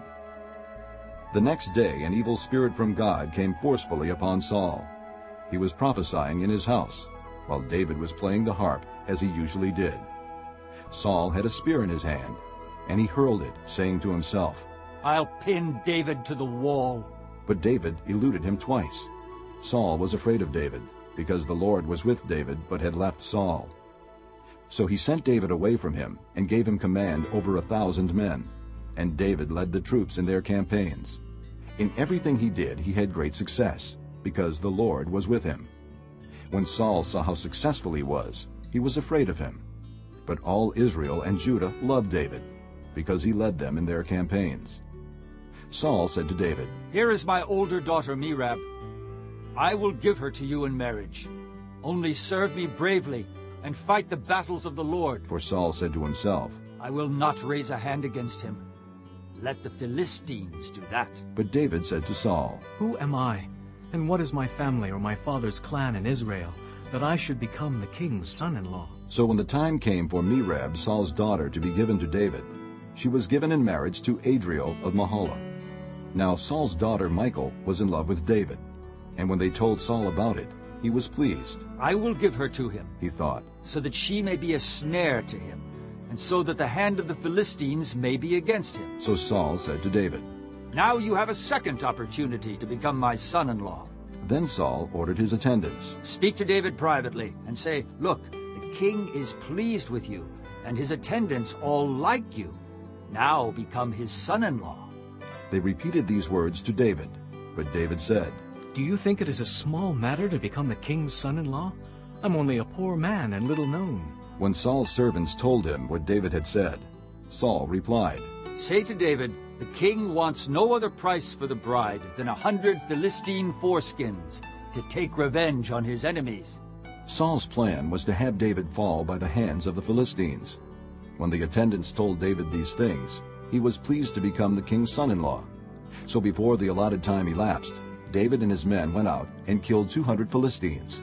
The next day, an evil spirit from God came forcefully upon Saul. He was prophesying in his house, while David was playing the harp, as he usually did. Saul had a spear in his hand, and he hurled it, saying to himself, I'll pin David to the wall. But David eluded him twice. Saul was afraid of David, because the Lord was with David, but had left Saul. So he sent David away from him, and gave him command over a thousand men. And David led the troops in their campaigns. In everything he did, he had great success, because the Lord was with him. When Saul saw how successful he was, he was afraid of him. But all Israel and Judah loved David, because he led them in their campaigns. Saul said to David, Here is my older daughter Merab. I will give her to you in marriage. Only serve me bravely and fight the battles of the Lord. For Saul said to himself, I will not raise a hand against him. Let the Philistines do that. But David said to Saul, Who am I, and what is my family or my father's clan in Israel, that I should become the king's son-in-law? So when the time came for Merab, Saul's daughter, to be given to David, she was given in marriage to Adriel of Meholah. Now Saul's daughter Michal was in love with David, and when they told Saul about it, he was pleased. I will give her to him, he thought, so that she may be a snare to him, and so that the hand of the Philistines may be against him. So Saul said to David, Now you have a second opportunity to become my son-in-law. Then Saul ordered his attendants, Speak to David privately, and say, Look, the king is pleased with you, and his attendants all like you. Now become his son-in-law. They repeated these words to David, but David said, Do you think it is a small matter to become the king's son-in-law? I'm only a poor man and little known. When Saul's servants told him what David had said, Saul replied, Say to David, the king wants no other price for the bride than a hundred Philistine foreskins to take revenge on his enemies. Saul's plan was to have David fall by the hands of the Philistines. When the attendants told David these things, he was pleased to become the king's son-in-law. So before the allotted time elapsed, David and his men went out and killed 200 Philistines.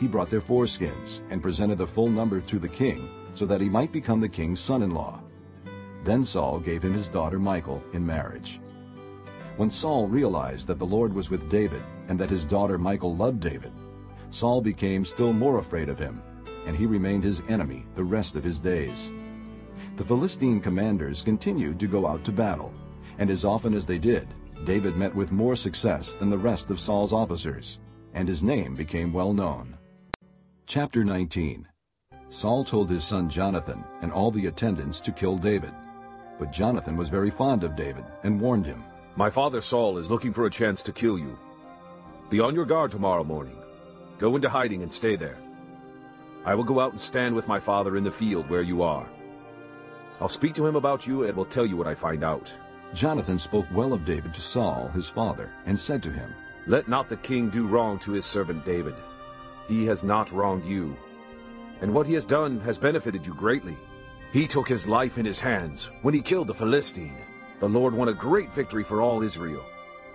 He brought their foreskins and presented the full number to the king so that he might become the king's son-in-law. Then Saul gave him his daughter Michal in marriage. When Saul realized that the Lord was with David and that his daughter Michal loved David, Saul became still more afraid of him, and he remained his enemy the rest of his days. The Philistine commanders continued to go out to battle, and as often as they did, David met with more success than the rest of Saul's officers, and his name became well known. Chapter 19 Saul told his son Jonathan and all the attendants to kill David. But Jonathan was very fond of David and warned him, My father Saul is looking for a chance to kill you. Be on your guard tomorrow morning. Go into hiding and stay there. I will go out and stand with my father in the field where you are. I'll speak to him about you and will tell you what I find out. Jonathan spoke well of David to Saul, his father, and said to him, Let not the king do wrong to his servant David. He has not wronged you. And what he has done has benefited you greatly. He took his life in his hands when he killed the Philistine. The Lord won a great victory for all Israel,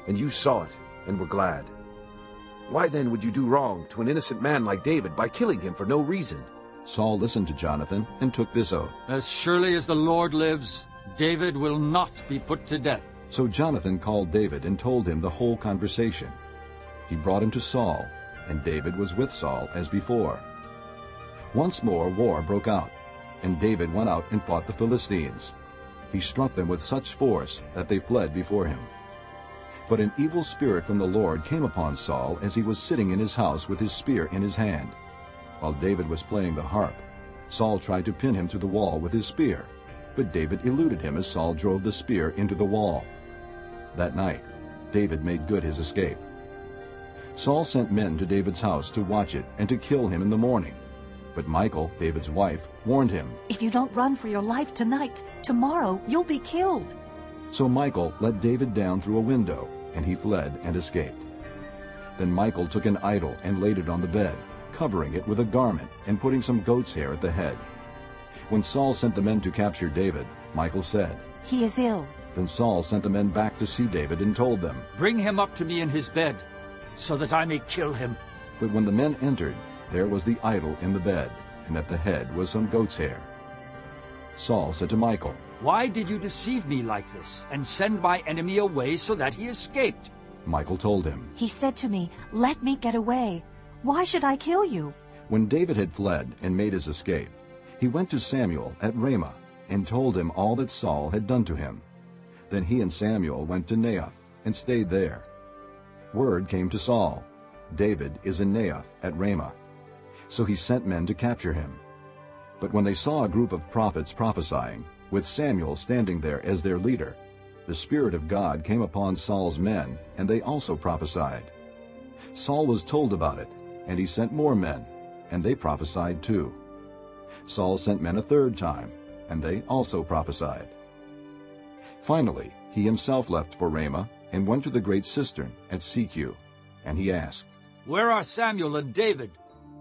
and you saw it and were glad. Why then would you do wrong to an innocent man like David by killing him for no reason? Saul listened to Jonathan and took this oath. As surely as the Lord lives, David will not be put to death. So Jonathan called David and told him the whole conversation. He brought him to Saul, and David was with Saul as before. Once more war broke out, and David went out and fought the Philistines. He struck them with such force that they fled before him. But an evil spirit from the Lord came upon Saul as he was sitting in his house with his spear in his hand. While David was playing the harp, Saul tried to pin him to the wall with his spear, but David eluded him as Saul drove the spear into the wall. That night, David made good his escape. Saul sent men to David's house to watch it and to kill him in the morning. But Michal, David's wife, warned him. If you don't run for your life tonight, tomorrow you'll be killed. So Michal let David down through a window, and he fled and escaped. Then Michal took an idol and laid it on the bed, covering it with a garment and putting some goat's hair at the head. When Saul sent the men to capture David, Michal said, He is ill. Then Saul sent the men back to see David and told them, Bring him up to me in his bed, so that I may kill him. But when the men entered, there was the idol in the bed, and at the head was some goat's hair. Saul said to Michal, Why did you deceive me like this, and send my enemy away so that he escaped? Michal told him, He said to me, Let me get away. Why should I kill you? When David had fled and made his escape, he went to Samuel at Ramah and told him all that Saul had done to him. Then he and Samuel went to Naioth and stayed there. Word came to Saul, David is in Naioth at Ramah. So he sent men to capture him. But when they saw a group of prophets prophesying, with Samuel standing there as their leader, the Spirit of God came upon Saul's men, and they also prophesied. Saul was told about it, and he sent more men, and they prophesied too. Saul sent men a third time, and they also prophesied. Finally, he himself left for Ramah and went to the great cistern at Seku, and he asked, Where are Samuel and David?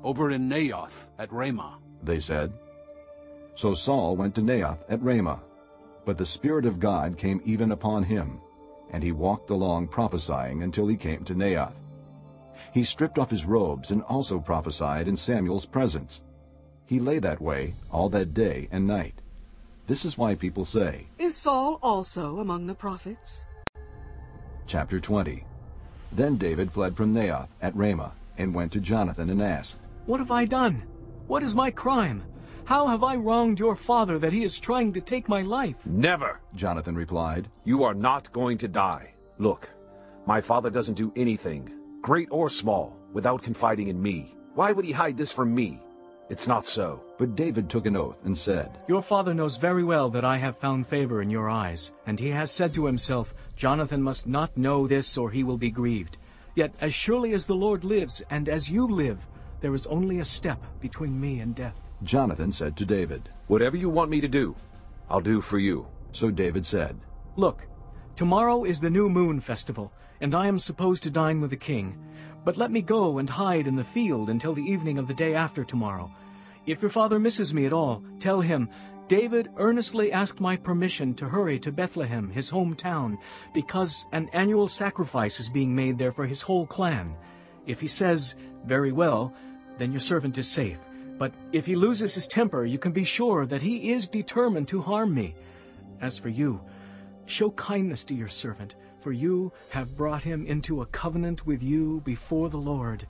Over in Naioth at Ramah, they said. So Saul went to Naioth at Ramah, but the Spirit of God came even upon him, and he walked along prophesying until he came to Naioth. He stripped off his robes and also prophesied in Samuel's presence. He lay that way all that day and night. This is why people say, Is Saul also among the prophets? Chapter 20 Then David fled from Naioth at Ramah and went to Jonathan and asked, What have I done? What is my crime? How have I wronged your father that he is trying to take my life? Never, Jonathan replied. You are not going to die. Look, my father doesn't do anything, great or small, without confiding in me. Why would he hide this from me? It's not so. But David took an oath and said, Your father knows very well that I have found favor in your eyes, and he has said to himself, Jonathan must not know this or he will be grieved. Yet as surely as the Lord lives, and as you live, there is only a step between me and death. Jonathan said to David, Whatever you want me to do, I'll do for you. So David said, Look, tomorrow is the new moon festival, and I am supposed to dine with the king. But let me go and hide in the field until the evening of the day after tomorrow. If your father misses me at all, tell him, David earnestly asked my permission to hurry to Bethlehem, his hometown, because an annual sacrifice is being made there for his whole clan. If he says, Very well, then your servant is safe. But if he loses his temper, you can be sure that he is determined to harm me. As for you, show kindness to your servant, for you have brought him into a covenant with you before the Lord.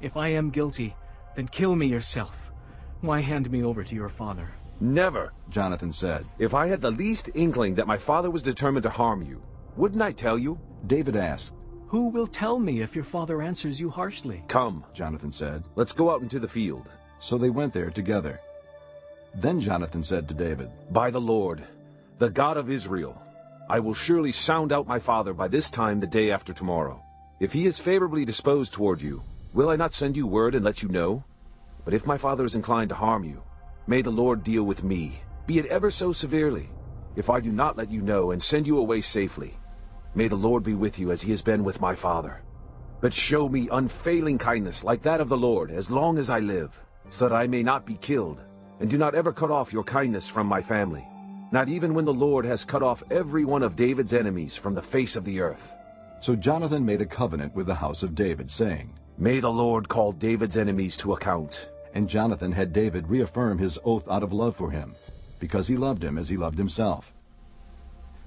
If I am guilty, then kill me yourself. Why hand me over to your father? Never, Jonathan said. If I had the least inkling that my father was determined to harm you, wouldn't I tell you? David asked. Who will tell me if your father answers you harshly? Come, Jonathan said. Let's go out into the field. So they went there together. Then Jonathan said to David, By the Lord, the God of Israel, I will surely sound out my father by this time the day after tomorrow. If he is favorably disposed toward you, will I not send you word and let you know? But if my father is inclined to harm you, may the Lord deal with me, be it ever so severely, if I do not let you know and send you away safely. May the Lord be with you as he has been with my father. But show me unfailing kindness like that of the Lord as long as I live, so that I may not be killed, and do not ever cut off your kindness from my family, not even when the Lord has cut off every one of David's enemies from the face of the earth. So Jonathan made a covenant with the house of David, saying, May the Lord call David's enemies to account. And Jonathan had David reaffirm his oath out of love for him, because he loved him as he loved himself.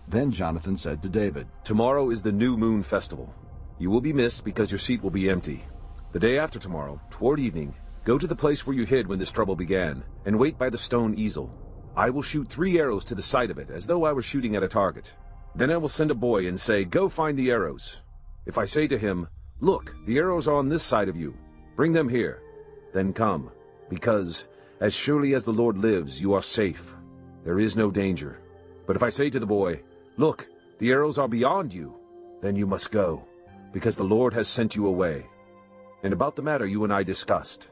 Then Jonathan said to David, Tomorrow is the new moon festival. You will be missed because your seat will be empty. The day after tomorrow, toward evening, go to the place where you hid when this trouble began, and wait by the stone Ezel. I will shoot three arrows to the side of it, as though I were shooting at a target. Then I will send a boy and say, Go find the arrows. If I say to him, Look, the arrows are on this side of you. Bring them here. Then come, because, as surely as the Lord lives, you are safe. There is no danger. But if I say to the boy, Look, the arrows are beyond you, then you must go, because the Lord has sent you away. And about the matter you and I discussed.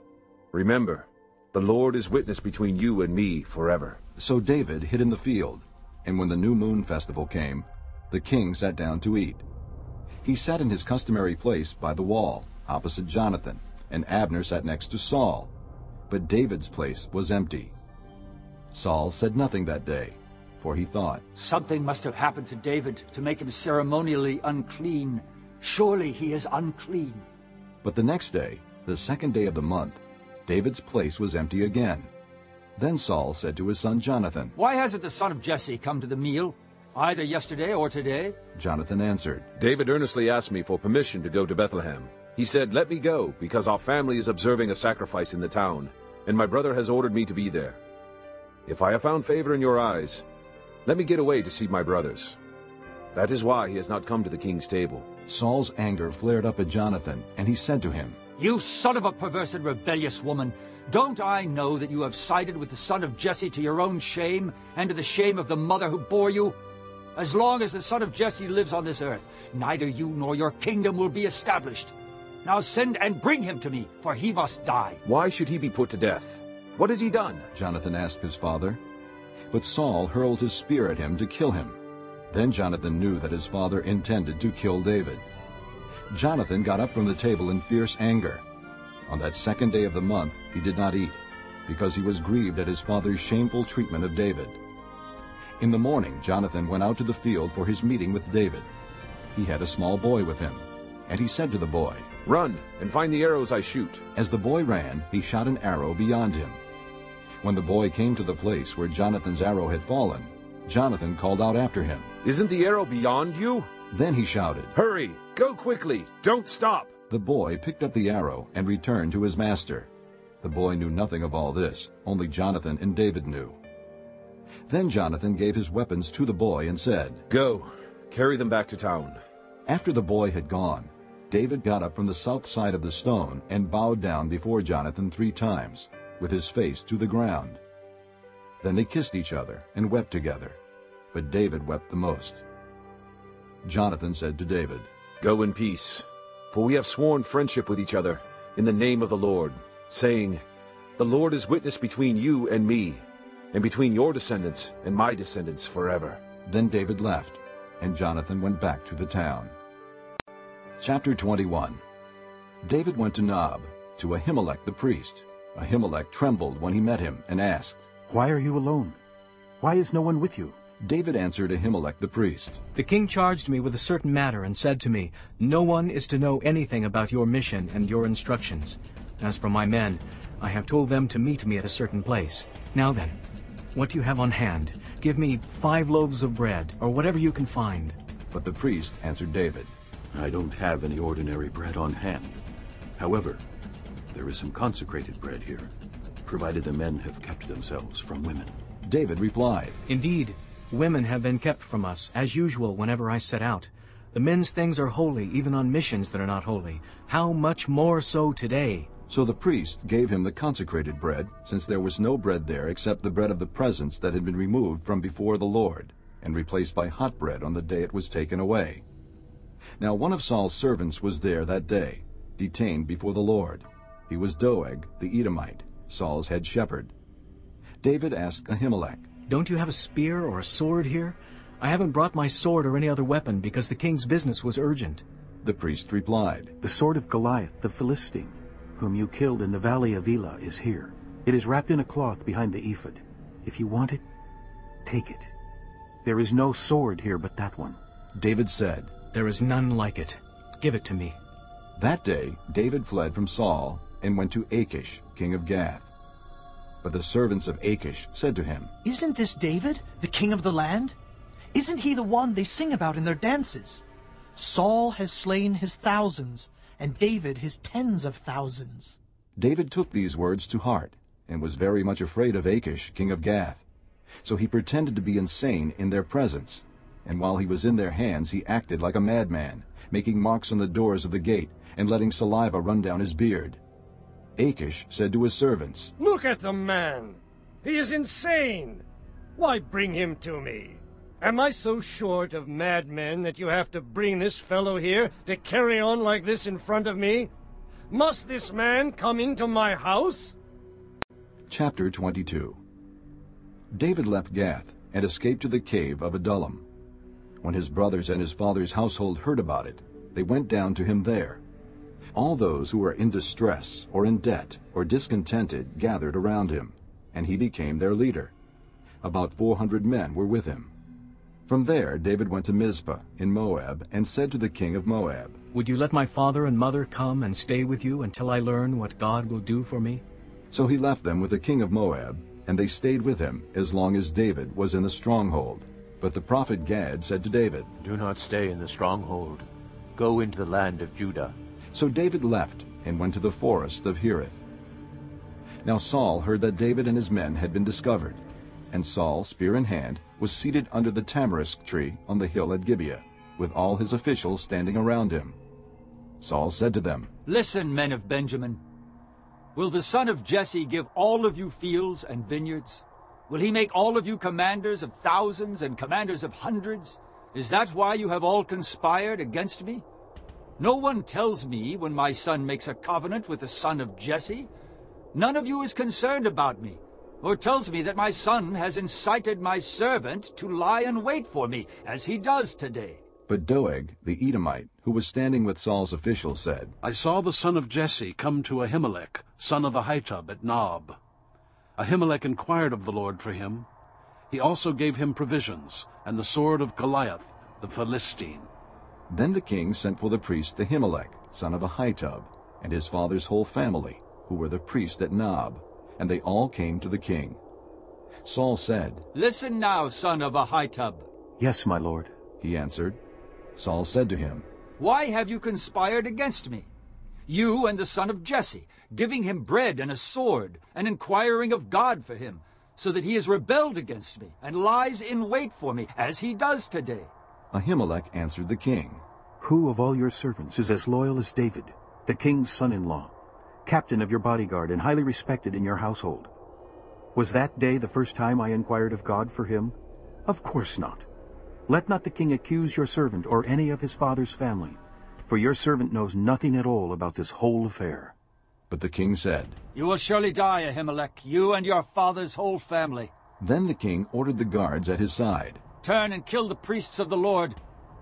Remember, the Lord is witness between you and me forever. So David hid in the field, and when the new moon festival came, the king sat down to eat. He sat in his customary place by the wall, opposite Jonathan, and Abner sat next to Saul. But David's place was empty. Saul said nothing that day, for he thought, Something must have happened to David to make him ceremonially unclean. Surely he is unclean. But the next day, the second day of the month, David's place was empty again. Then Saul said to his son Jonathan, Why hasn't the son of Jesse come to the meal, either yesterday or today? Jonathan answered, David earnestly asked me for permission to go to Bethlehem. He said, Let me go, because our family is observing a sacrifice in the town, and my brother has ordered me to be there. If I have found favor in your eyes, let me get away to see my brothers. That is why he has not come to the king's table. Saul's anger flared up at Jonathan, and he said to him, You son of a perverse and rebellious woman! Don't I know that you have sided with the son of Jesse to your own shame, and to the shame of the mother who bore you? As long as the son of Jesse lives on this earth, neither you nor your kingdom will be established. Now send and bring him to me, for he must die. Why should he be put to death? What has he done? Jonathan asked his father. But Saul hurled his spear at him to kill him. Then Jonathan knew that his father intended to kill David. Jonathan got up from the table in fierce anger. On that second day of the month he did not eat, because he was grieved at his father's shameful treatment of David. In the morning Jonathan went out to the field for his meeting with David. He had a small boy with him, and he said to the boy, Run and find the arrows I shoot. As the boy ran, he shot an arrow beyond him. When the boy came to the place where Jonathan's arrow had fallen, Jonathan called out after him, Isn't the arrow beyond you? Then he shouted, Hurry! Go quickly! Don't stop! The boy picked up the arrow and returned to his master. The boy knew nothing of all this, only Jonathan and David knew. Then Jonathan gave his weapons to the boy and said, Go, carry them back to town. After the boy had gone, David got up from the south side of the stone and bowed down before Jonathan three times, with his face to the ground. Then they kissed each other and wept together, but David wept the most. Jonathan said to David, Go in peace, For we have sworn friendship with each other in the name of the Lord, saying, The Lord is witness between you and me, and between your descendants and my descendants forever. Then David left, and Jonathan went back to the town. Chapter 21 David went to Nob, to Ahimelech the priest. Ahimelech trembled when he met him and asked, Why are you alone? Why is no one with you? David answered Ahimelech the priest, The king charged me with a certain matter and said to me, No one is to know anything about your mission and your instructions. As for my men, I have told them to meet me at a certain place. Now then, what do you have on hand? Give me five loaves of bread, or whatever you can find. But the priest answered David, I don't have any ordinary bread on hand. However, there is some consecrated bread here, provided the men have kept themselves from women. David replied, Indeed, women have been kept from us, as usual whenever I set out. The men's things are holy, even on missions that are not holy. How much more so today? So the priest gave him the consecrated bread, since there was no bread there except the bread of the presence that had been removed from before the Lord, and replaced by hot bread on the day it was taken away. Now one of Saul's servants was there that day, detained before the Lord. He was Doeg the Edomite, Saul's head shepherd. David asked Ahimelech, Don't you have a spear or a sword here? I haven't brought my sword or any other weapon because the king's business was urgent. The priest replied, The sword of Goliath the Philistine, whom you killed in the valley of Elah, is here. It is wrapped in a cloth behind the ephod. If you want it, take it. There is no sword here but that one. David said, There is none like it. Give it to me. That day David fled from Saul and went to Achish, king of Gath. But the servants of Achish said to him, Isn't this David, the king of the land? Isn't he the one they sing about in their dances? Saul has slain his thousands, and David his tens of thousands. David took these words to heart, and was very much afraid of Achish, king of Gath. So he pretended to be insane in their presence, and while he was in their hands he acted like a madman, making marks on the doors of the gate, and letting saliva run down his beard. Achish said to his servants, Look at the man! He is insane! Why bring him to me? Am I so short of madmen that you have to bring this fellow here to carry on like this in front of me? Must this man come into my house? Chapter 22 David left Gath and escaped to the cave of Adullam. When his brothers and his father's household heard about it, they went down to him there. All those who were in distress or in debt or discontented gathered around him, and he became their leader. About four hundred men were with him. From there David went to Mizpah in Moab and said to the king of Moab, Would you let my father and mother come and stay with you until I learn what God will do for me? So he left them with the king of Moab, and they stayed with him as long as David was in the stronghold. But the prophet Gad said to David, Do not stay in the stronghold. Go into the land of Judah. So David left and went to the forest of Hereth. Now Saul heard that David and his men had been discovered, and Saul, spear in hand, was seated under the tamarisk tree on the hill at Gibeah, with all his officials standing around him. Saul said to them, Listen, men of Benjamin. Will the son of Jesse give all of you fields and vineyards? Will he make all of you commanders of thousands and commanders of hundreds? Is that why you have all conspired against me? No one tells me when my son makes a covenant with the son of Jesse. None of you is concerned about me, or tells me that my son has incited my servant to lie in wait for me, as he does today. But Doeg, the Edomite, who was standing with Saul's officials, said, I saw the son of Jesse come to Ahimelech, son of Ahitub, at Nob. Ahimelech inquired of the Lord for him. He also gave him provisions, and the sword of Goliath, the Philistine. Then the king sent for the priest Ahimelech, son of Ahitub, and his father's whole family, who were the priests at Nob, and they all came to the king. Saul said, Listen now, son of Ahitub. Yes, my lord, he answered. Saul said to him, Why have you conspired against me? You and the son of Jesse, giving him bread and a sword, and inquiring of God for him, so that he has rebelled against me, and lies in wait for me, as he does today. Ahimelech answered the king, Who of all your servants is as loyal as David, the king's son-in-law, captain of your bodyguard and highly respected in your household? Was that day the first time I inquired of God for him? Of course not. Let not the king accuse your servant or any of his father's family. For your servant knows nothing at all about this whole affair. But the king said, You will surely die, Ahimelech, you and your father's whole family. Then the king ordered the guards at his side. Turn and kill the priests of the Lord,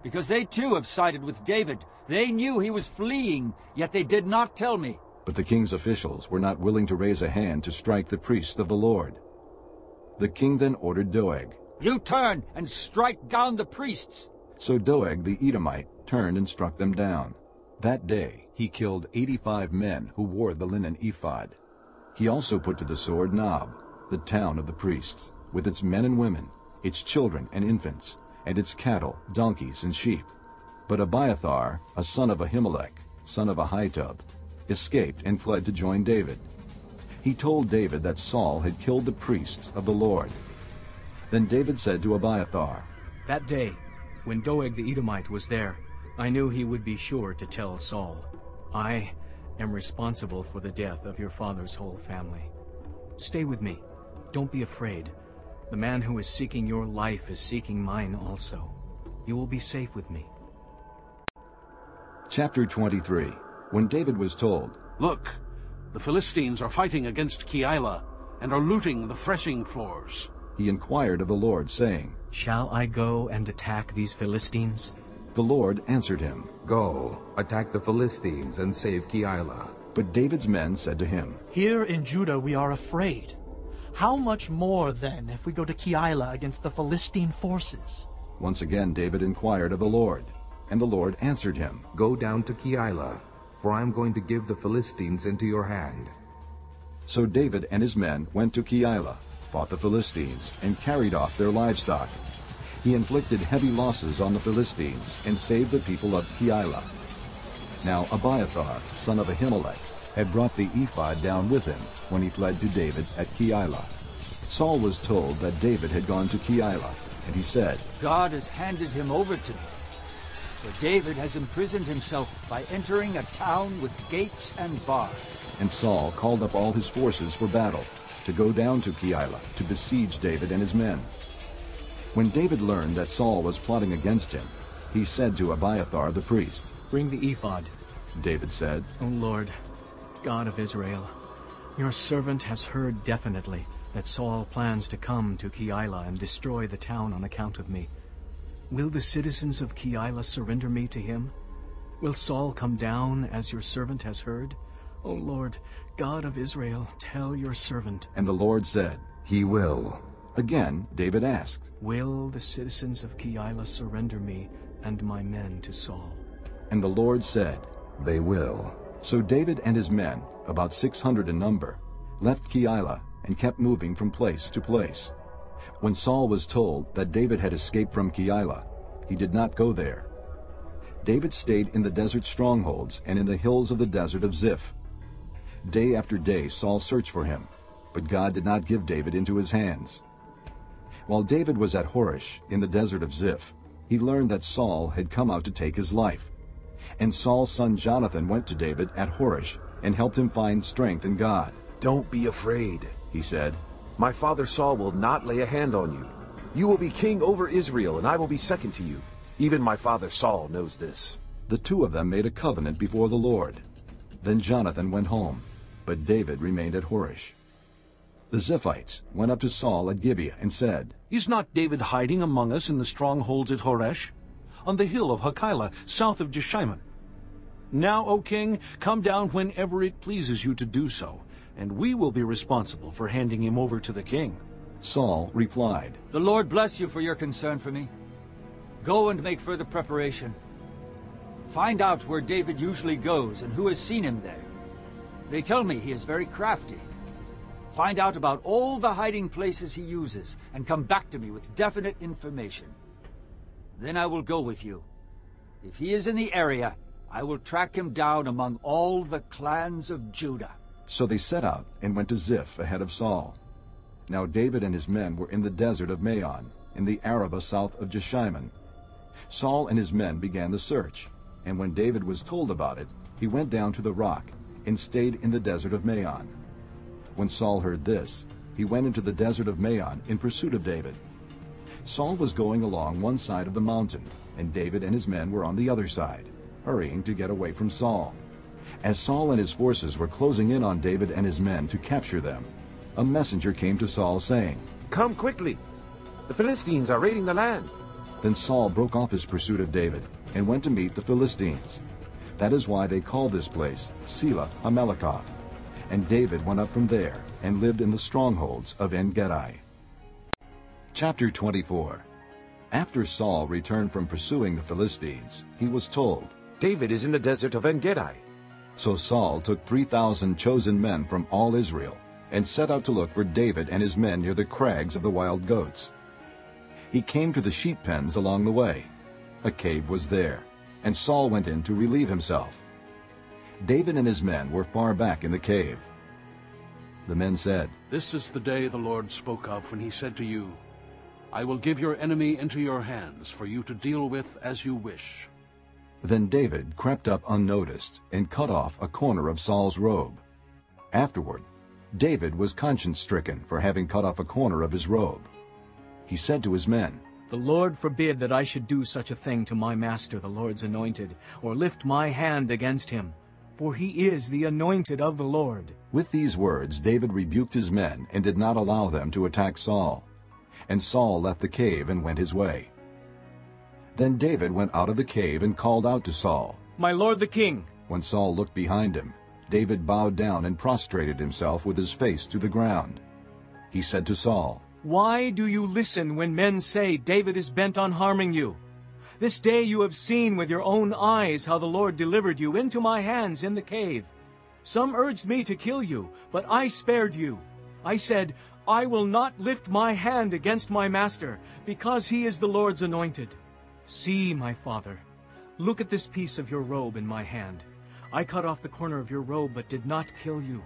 because they too have sided with David. They knew he was fleeing, yet they did not tell me. But the king's officials were not willing to raise a hand to strike the priests of the Lord. The king then ordered Doeg. You turn and strike down the priests. So Doeg the Edomite turned and struck them down. That day he killed 85 men who wore the linen ephod. He also put to the sword Nob, the town of the priests, with its men and women, its children and infants, and its cattle, donkeys, and sheep. But Abiathar, a son of Ahimelech, son of Ahitub, escaped and fled to join David. He told David that Saul had killed the priests of the Lord. Then David said to Abiathar, That day, when Doeg the Edomite was there, I knew he would be sure to tell Saul, I am responsible for the death of your father's whole family. Stay with me. Don't be afraid. The man who is seeking your life is seeking mine also. You will be safe with me. Chapter 23 When David was told, Look, the Philistines are fighting against Keilah and are looting the threshing floors. He inquired of the Lord, saying, Shall I go and attack these Philistines? The Lord answered him, Go, attack the Philistines and save Keilah. But David's men said to him, Here in Judah we are afraid. How much more, then, if we go to Keilah against the Philistine forces? Once again David inquired of the Lord, and the Lord answered him, Go down to Keilah, for I am going to give the Philistines into your hand. So David and his men went to Keilah, fought the Philistines, and carried off their livestock. He inflicted heavy losses on the Philistines and saved the people of Keilah. Now Abiathar, son of Ahimelech, had brought the ephod down with him when he fled to David at Keilah. Saul was told that David had gone to Keilah, and he said, God has handed him over to me. For David has imprisoned himself by entering a town with gates and bars. And Saul called up all his forces for battle, to go down to Keilah to besiege David and his men. When David learned that Saul was plotting against him, he said to Abiathar the priest, Bring the ephod. David said, O Lord, God of Israel, your servant has heard definitely that Saul plans to come to Keilah and destroy the town on account of me. Will the citizens of Keilah surrender me to him? Will Saul come down as your servant has heard? O Lord, God of Israel, tell your servant. And the Lord said, He will. Again David asked, Will the citizens of Keilah surrender me and my men to Saul? And the Lord said, They will. So David and his men, about six hundred in number, left Keilah and kept moving from place to place. When Saul was told that David had escaped from Keilah, he did not go there. David stayed in the desert strongholds and in the hills of the desert of Ziph. Day after day Saul searched for him, but God did not give David into his hands. While David was at Horesh in the desert of Ziph, he learned that Saul had come out to take his life. And Saul's son Jonathan went to David at Horesh and helped him find strength in God. Don't be afraid, he said. My father Saul will not lay a hand on you. You will be king over Israel, and I will be second to you. Even my father Saul knows this. The two of them made a covenant before the Lord. Then Jonathan went home, but David remained at Horesh. The Ziphites went up to Saul at Gibeah and said, Is not David hiding among us in the strongholds at Horesh, on the hill of Hachilah, south of Jeshimon? Now, O king, come down whenever it pleases you to do so, and we will be responsible for handing him over to the king. Saul replied, The Lord bless you for your concern for me. Go and make further preparation. Find out where David usually goes and who has seen him there. They tell me he is very crafty. Find out about all the hiding places he uses and come back to me with definite information. Then I will go with you. If he is in the area, I will track him down among all the clans of Judah. So they set out and went to Ziph ahead of Saul. Now David and his men were in the desert of Maon, in the Arabah south of Jeshimon. Saul and his men began the search, and when David was told about it, he went down to the rock and stayed in the desert of Maon. When Saul heard this, he went into the desert of Maon in pursuit of David. Saul was going along one side of the mountain, and David and his men were on the other side. hurrying to get away from Saul. As Saul and his forces were closing in on David and his men to capture them, a messenger came to Saul saying, Come quickly! The Philistines are raiding the land. Then Saul broke off his pursuit of David and went to meet the Philistines. That is why they call this place Sela Hammahlekoth. And David went up from there and lived in the strongholds of En-gedi. Chapter 24 After Saul returned from pursuing the Philistines, he was told, David is in the desert of En-gedi. So Saul took 3,000 chosen men from all Israel and set out to look for David and his men near the crags of the wild goats. He came to the sheep pens along the way. A cave was there, and Saul went in to relieve himself. David and his men were far back in the cave. The men said, This is the day the Lord spoke of when he said to you, I will give your enemy into your hands for you to deal with as you wish. Then David crept up unnoticed and cut off a corner of Saul's robe. Afterward, David was conscience-stricken for having cut off a corner of his robe. He said to his men, The Lord forbid that I should do such a thing to my master, the Lord's anointed, or lift my hand against him, for he is the anointed of the Lord. With these words David rebuked his men and did not allow them to attack Saul. And Saul left the cave and went his way. Then David went out of the cave and called out to Saul. My lord the king! When Saul looked behind him, David bowed down and prostrated himself with his face to the ground. He said to Saul, Why do you listen when men say David is bent on harming you? This day you have seen with your own eyes how the Lord delivered you into my hands in the cave. Some urged me to kill you, but I spared you. I said, I will not lift my hand against my master, because he is the Lord's anointed. See, my father, look at this piece of your robe in my hand. I cut off the corner of your robe, but did not kill you.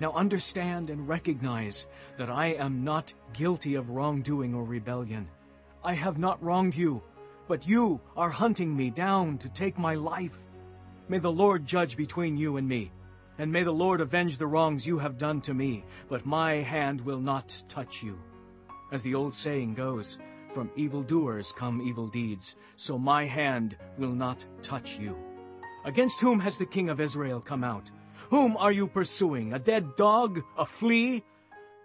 Now understand and recognize that I am not guilty of wrongdoing or rebellion. I have not wronged you, but you are hunting me down to take my life. May the Lord judge between you and me, and may the Lord avenge the wrongs you have done to me, but my hand will not touch you. As the old saying goes, from evildoers come evil deeds, so my hand will not touch you. Against whom has the king of Israel come out? Whom are you pursuing? A dead dog? A flea?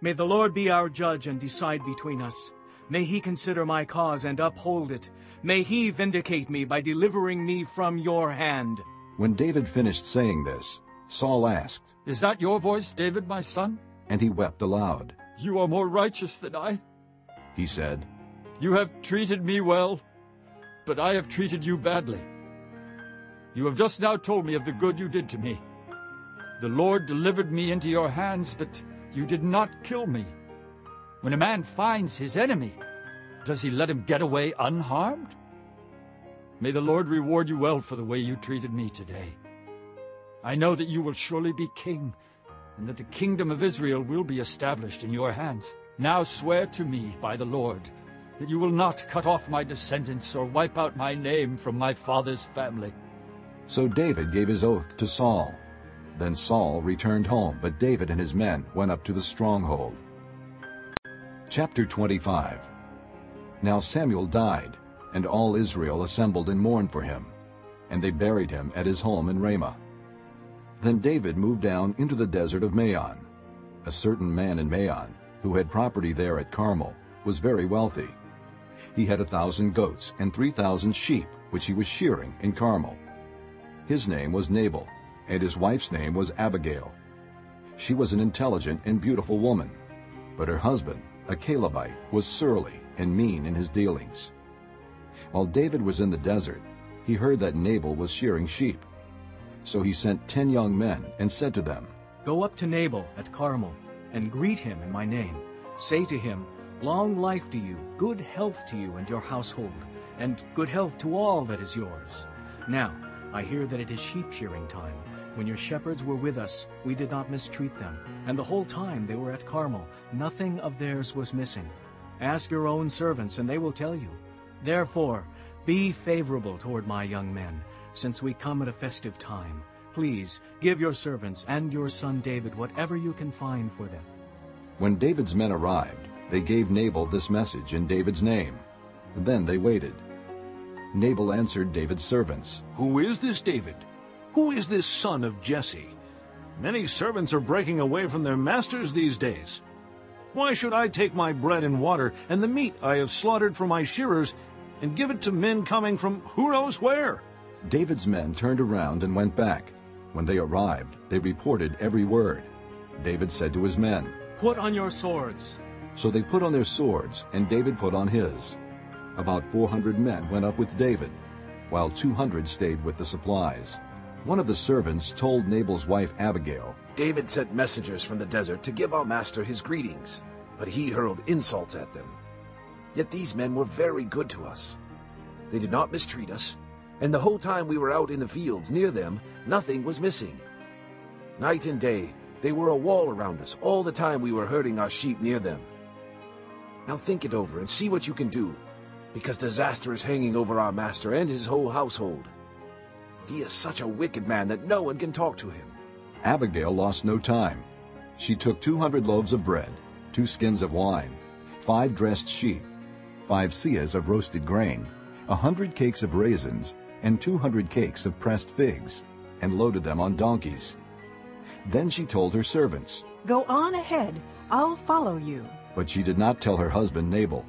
May the Lord be our judge and decide between us. May he consider my cause and uphold it. May he vindicate me by delivering me from your hand. When David finished saying this, Saul asked, Is that your voice, David, my son? And he wept aloud. You are more righteous than I. He said, You have treated me well, but I have treated you badly. You have just now told me of the good you did to me. The Lord delivered me into your hands, but you did not kill me. When a man finds his enemy, does he let him get away unharmed? May the Lord reward you well for the way you treated me today. I know that you will surely be king, and that the kingdom of Israel will be established in your hands. Now swear to me by the Lord that you will not cut off my descendants or wipe out my name from my father's family. So David gave his oath to Saul. Then Saul returned home, but David and his men went up to the stronghold. Chapter 25 Now Samuel died, and all Israel assembled and mourned for him, and they buried him at his home in Ramah. Then David moved down into the desert of Maon. A certain man in Maon, who had property there at Carmel, was very wealthy. He had a thousand goats and three thousand sheep, which he was shearing in Carmel. His name was Nabal, and his wife's name was Abigail. She was an intelligent and beautiful woman, but her husband, a Calebite, was surly and mean in his dealings. While David was in the desert, he heard that Nabal was shearing sheep. So he sent ten young men and said to them, Go up to Nabal at Carmel, and greet him in my name. Say to him, Long life to you, good health to you and your household, and good health to all that is yours. Now, I hear that it is sheep shearing time. When your shepherds were with us, we did not mistreat them, and the whole time they were at Carmel, nothing of theirs was missing. Ask your own servants, and they will tell you. Therefore, be favorable toward my young men, since we come at a festive time. Please, give your servants and your son David whatever you can find for them. When David's men arrived, they gave Nabal this message in David's name. Then they waited. Nabal answered David's servants, Who is this David? Who is this son of Jesse? Many servants are breaking away from their masters these days. Why should I take my bread and water and the meat I have slaughtered for my shearers and give it to men coming from who knows where? David's men turned around and went back. When they arrived, they reported every word. David said to his men, Put on your swords. So they put on their swords, and David put on his. About 400 men went up with David, while 200 stayed with the supplies. One of the servants told Nabal's wife Abigail, David sent messengers from the desert to give our master his greetings, but he hurled insults at them. Yet these men were very good to us. They did not mistreat us, and the whole time we were out in the fields near them, nothing was missing. Night and day, they were a wall around us all the time we were herding our sheep near them. Now think it over and see what you can do, because disaster is hanging over our master and his whole household. He is such a wicked man that no one can talk to him. Abigail lost no time. She took 200 loaves of bread, two skins of wine, five dressed sheep, five seahs of roasted grain, a hundred cakes of raisins, and 200 cakes of pressed figs, and loaded them on donkeys. Then she told her servants, Go on ahead. I'll follow you. But she did not tell her husband Nabal.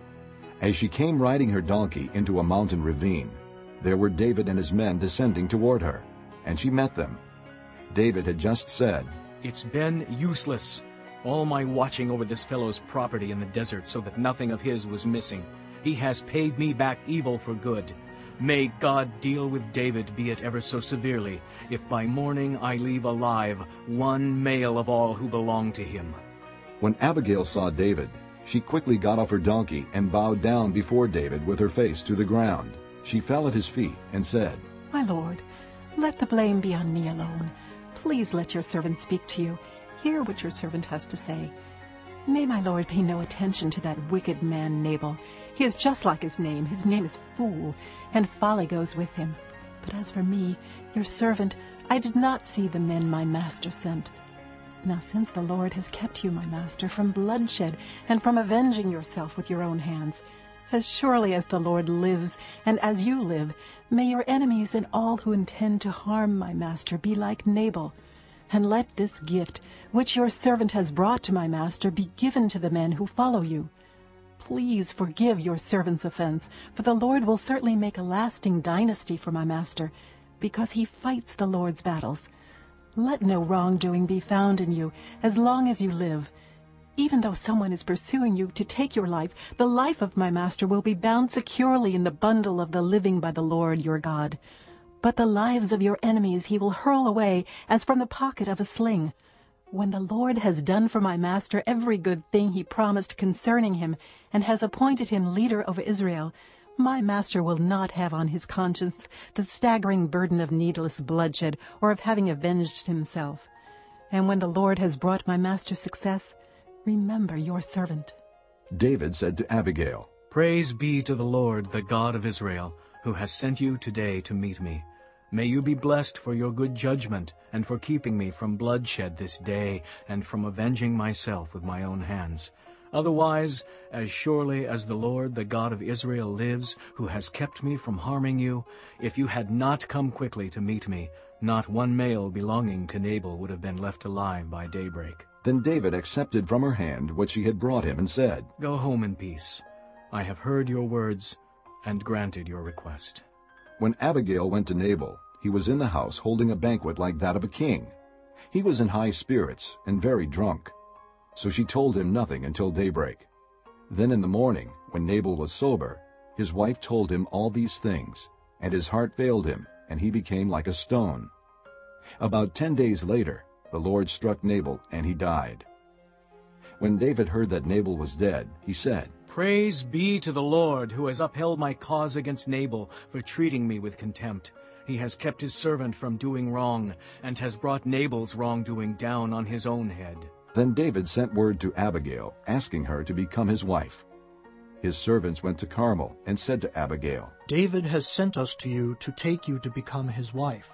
As she came riding her donkey into a mountain ravine, there were David and his men descending toward her, and she met them. David had just said, It's been useless, all my watching over this fellow's property in the desert so that nothing of his was missing. He has paid me back evil for good. May God deal with David, be it ever so severely, if by morning I leave alive one male of all who belong to him. When Abigail saw David, she quickly got off her donkey and bowed down before David with her face to the ground. She fell at his feet and said, My lord, let the blame be on me alone. Please let your servant speak to you. Hear what your servant has to say. May my lord pay no attention to that wicked man Nabal. He is just like his name. His name is Fool, and folly goes with him. But as for me, your servant, I did not see the men my master sent. Now since the Lord has kept you, my master, from bloodshed and from avenging yourself with your own hands, as surely as the Lord lives, and as you live, may your enemies and all who intend to harm my master be like Nabal. And let this gift, which your servant has brought to my master, be given to the men who follow you. Please forgive your servant's offense, for the Lord will certainly make a lasting dynasty for my master, because he fights the Lord's battles. Let no wrongdoing be found in you as long as you live. Even though someone is pursuing you to take your life, the life of my master will be bound securely in the bundle of the living by the Lord your God. But the lives of your enemies he will hurl away as from the pocket of a sling. When the Lord has done for my master every good thing he promised concerning him, and has appointed him leader over Israel, my master will not have on his conscience the staggering burden of needless bloodshed or of having avenged himself. And when the Lord has brought my master success, remember your servant. David said to Abigail, Praise be to the Lord, the God of Israel, who has sent you today to meet me. May you be blessed for your good judgment, and for keeping me from bloodshed this day, and from avenging myself with my own hands. Otherwise, as surely as the Lord, the God of Israel, lives, who has kept me from harming you, if you had not come quickly to meet me, not one male belonging to Nabal would have been left alive by daybreak. Then David accepted from her hand what she had brought him and said, Go home in peace. I have heard your words and granted your request. When Abigail went to Nabal, he was in the house holding a banquet like that of a king. He was in high spirits and very drunk. So she told him nothing until daybreak. Then in the morning, when Nabal was sober, his wife told him all these things, and his heart failed him, and he became like a stone. About ten days later, the Lord struck Nabal, and he died. When David heard that Nabal was dead, he said, Praise be to the Lord, who has upheld my cause against Nabal for treating me with contempt. He has kept his servant from doing wrong, and has brought Nabal's wrongdoing down on his own head. Then David sent word to Abigail, asking her to become his wife. His servants went to Carmel and said to Abigail, David has sent us to you to take you to become his wife.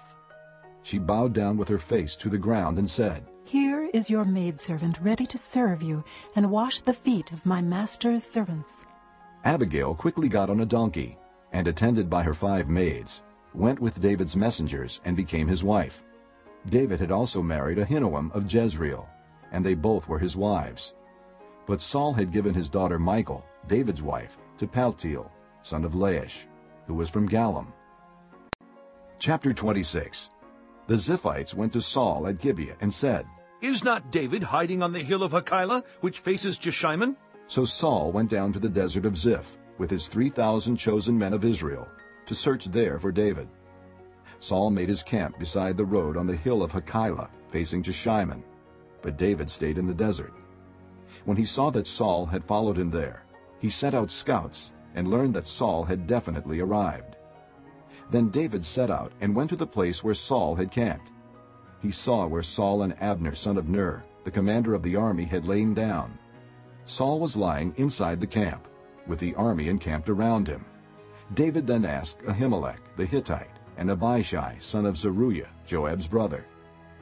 She bowed down with her face to the ground and said, Here is your maidservant ready to serve you and wash the feet of my master's servants. Abigail quickly got on a donkey, and attended by her five maids, went with David's messengers and became his wife. David had also married Ahinoam of Jezreel, and they both were his wives. But Saul had given his daughter Michal, David's wife, to Paltiel, son of Laish, who was from Gallim. Chapter 26 The Ziphites went to Saul at Gibeah and said, Is not David hiding on the hill of Hachilah, which faces Jeshimon? So Saul went down to the desert of Ziph with his 3,000 chosen men of Israel to search there for David. Saul made his camp beside the road on the hill of Hachilah, facing Jeshimon, but David stayed in the desert. When he saw that Saul had followed him there, he sent out scouts and learned that Saul had definitely arrived. Then David set out and went to the place where Saul had camped. He saw where Saul and Abner son of Ner, the commander of the army, had lain down. Saul was lying inside the camp, with the army encamped around him. David then asked Ahimelech the Hittite and Abishai son of Zeruiah, Joab's brother.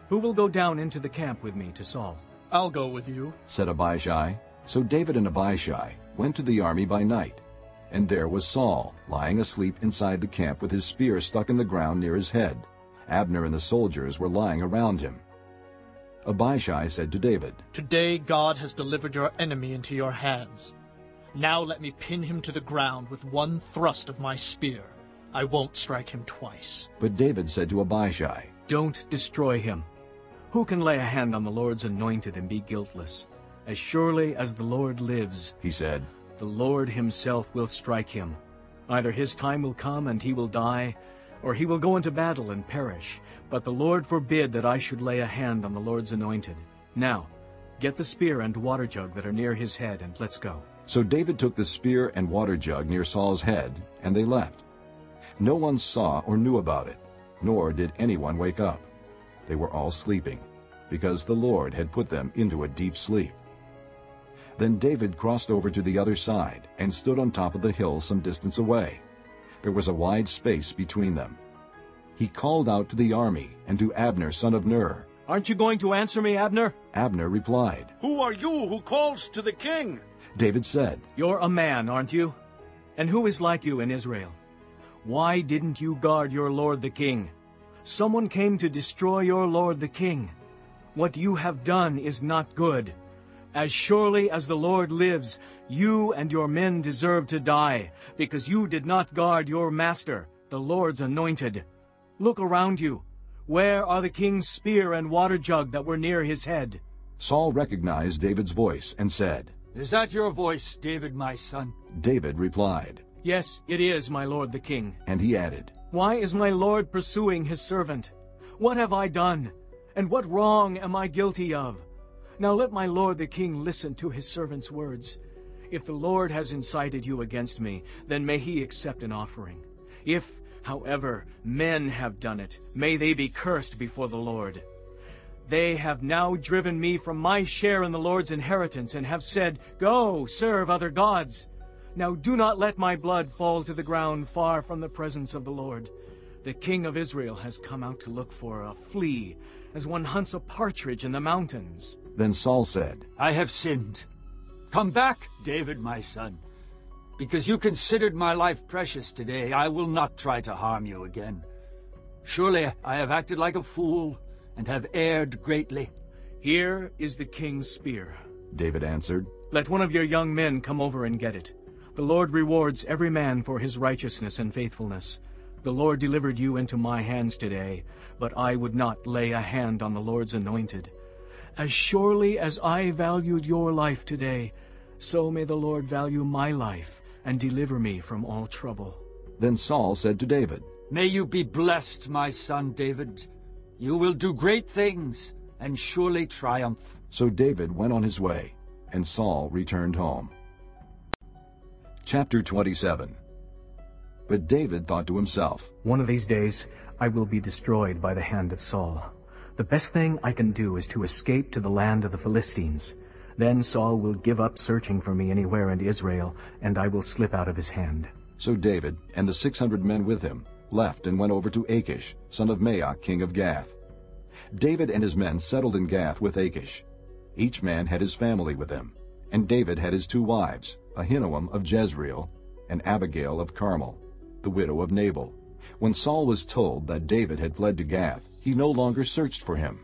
Who will go down into the camp with me to Saul? I'll go with you, said Abishai. So David and Abishai went to the army by night. And there was Saul, lying asleep inside the camp with his spear stuck in the ground near his head. Abner and the soldiers were lying around him. Abishai said to David, Today God has delivered your enemy into your hands. Now let me pin him to the ground with one thrust of my spear. I won't strike him twice. But David said to Abishai, Don't destroy him. Who can lay a hand on the Lord's anointed and be guiltless? As surely as the Lord lives, he said, the Lord himself will strike him. Either his time will come and he will die, or he will go into battle and perish. But the Lord forbid that I should lay a hand on the Lord's anointed. Now, get the spear and water jug that are near his head, and let's go. So David took the spear and water jug near Saul's head, and they left. No one saw or knew about it, nor did anyone wake up. They were all sleeping, because the Lord had put them into a deep sleep. Then David crossed over to the other side and stood on top of the hill some distance away. There was a wide space between them. He called out to the army and to Abner son of Ner. Aren't you going to answer me, Abner? Abner replied, Who are you who calls to the king? David said, You're a man, aren't you? And who is like you in Israel? Why didn't you guard your lord the king? Someone came to destroy your lord the king. What you have done is not good. As surely as the Lord lives, you and your men deserve to die, because you did not guard your master, the Lord's anointed. Look around you. Where are the king's spear and water jug that were near his head? Saul recognized David's voice and said, Is that your voice, David, my son? David replied, Yes, it is, my lord the king. And he added, Why is my lord pursuing his servant? What have I done? And what wrong am I guilty of? Now let my lord the king listen to his servant's words. If the Lord has incited you against me, then may he accept an offering. If, however, men have done it, may they be cursed before the Lord. They have now driven me from my share in the Lord's inheritance and have said, Go, serve other gods. Now do not let my blood fall to the ground far from the presence of the Lord. The king of Israel has come out to look for a flea, as one hunts a partridge in the mountains. Then Saul said, I have sinned. Come back, David, my son. Because you considered my life precious today, I will not try to harm you again. Surely I have acted like a fool and have erred greatly. Here is the king's spear. David answered, Let one of your young men come over and get it. The Lord rewards every man for his righteousness and faithfulness. The Lord delivered you into my hands today, but I would not lay a hand on the Lord's anointed. As surely as I valued your life today, so may the Lord value my life and deliver me from all trouble. Then Saul said to David, May you be blessed, my son David. You will do great things and surely triumph. So David went on his way, and Saul returned home. Chapter 27 But David thought to himself, One of these days I will be destroyed by the hand of Saul. The best thing I can do is to escape to the land of the Philistines. Then Saul will give up searching for me anywhere in Israel, and I will slip out of his hand. So David and the six hundred men with him left and went over to Achish, son of Maoch, king of Gath. David and his men settled in Gath with Achish. Each man had his family with him, and David had his two wives, Ahinoam of Jezreel and Abigail of Carmel. The widow of Nabal. When Saul was told that David had fled to Gath, he no longer searched for him.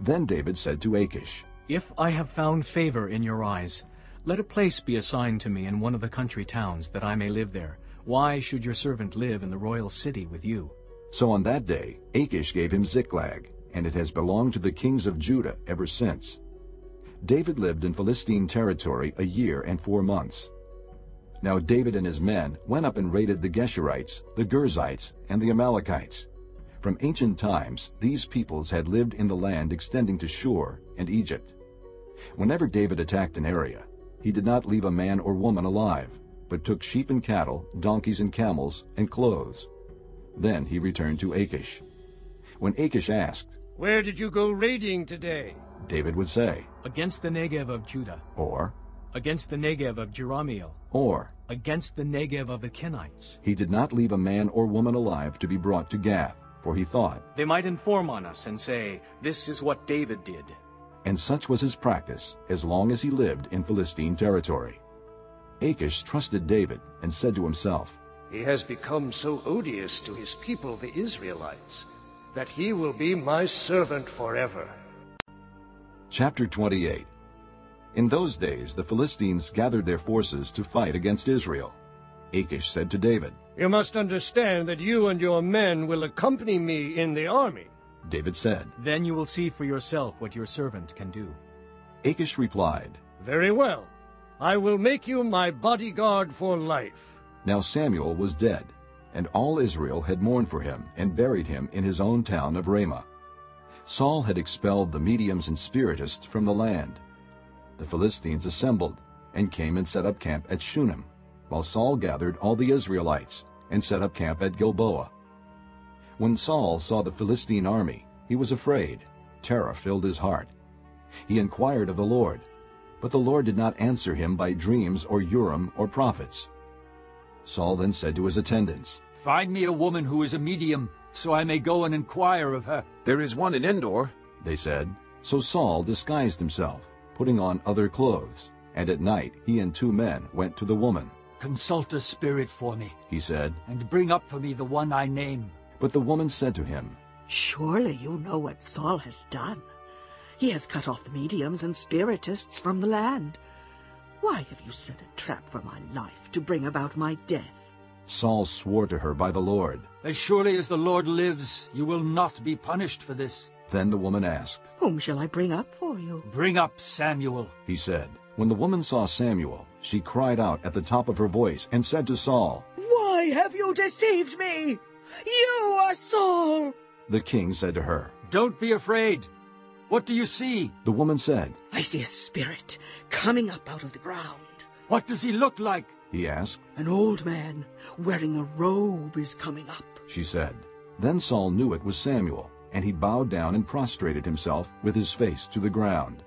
Then David said to Achish, If I have found favor in your eyes, let a place be assigned to me in one of the country towns, that I may live there. Why should your servant live in the royal city with you? So on that day Achish gave him Ziklag, and it has belonged to the kings of Judah ever since. David lived in Philistine territory a year and four months. Now David and his men went up and raided the Geshurites, the Girzites, and the Amalekites. From ancient times, these peoples had lived in the land extending to Shur and Egypt. Whenever David attacked an area, he did not leave a man or woman alive, but took sheep and cattle, donkeys and camels, and clothes. Then he returned to Achish. When Achish asked, Where did you go raiding today? David would say, Against the Negev of Judah, or, against the Negev of Jerahmeel, or, against the Negev of the Kenites. he did not leave a man or woman alive to be brought to Gath, for he thought, They might inform on us and say, This is what David did. and such was his practice as long as he lived in Philistine territory. Achish trusted David and said to himself, He has become so odious to his people, the Israelites, that he will be my servant forever. Chapter 28 In those days the Philistines gathered their forces to fight against Israel. Achish said to David, You must understand that you and your men will accompany me in the army. David said, Then you will see for yourself what your servant can do. Achish replied, Very well. I will make you my bodyguard for life. Now Samuel was dead, and all Israel had mourned for him and buried him in his own town of Ramah. Saul had expelled the mediums and spiritists from the land. The Philistines assembled and came and set up camp at Shunem, while Saul gathered all the Israelites and set up camp at Gilboa. When Saul saw the Philistine army, he was afraid. Terror filled his heart. He inquired of the Lord, but the Lord did not answer him by dreams or Urim or prophets. Saul then said to his attendants, Find me a woman who is a medium, so I may go and inquire of her. There is one in Endor. They said. So Saul disguised himself, putting on other clothes, and at night he and two men went to the woman. Consult a spirit for me, He said, and bring up for me the one I name. but the woman said to him, Surely you know what Saul has done. He has cut off the mediums and spiritists from the land. Why have you set a trap for my life to bring about my death? Saul swore to her by the Lord. As surely as the Lord lives, you will not be punished for this. Then the woman asked. Whom shall I bring up for you? Bring up Samuel. He said. When the woman saw Samuel, she cried out at the top of her voice and said to Saul, Why have you deceived me? You are Saul! The king said to her. Don't be afraid. What do you see? The woman said, I see a spirit coming up out of the ground. What does he look like? He asked. An old man wearing a robe is coming up. She said. Then Saul knew it was Samuel, and he bowed down and prostrated himself with his face to the ground.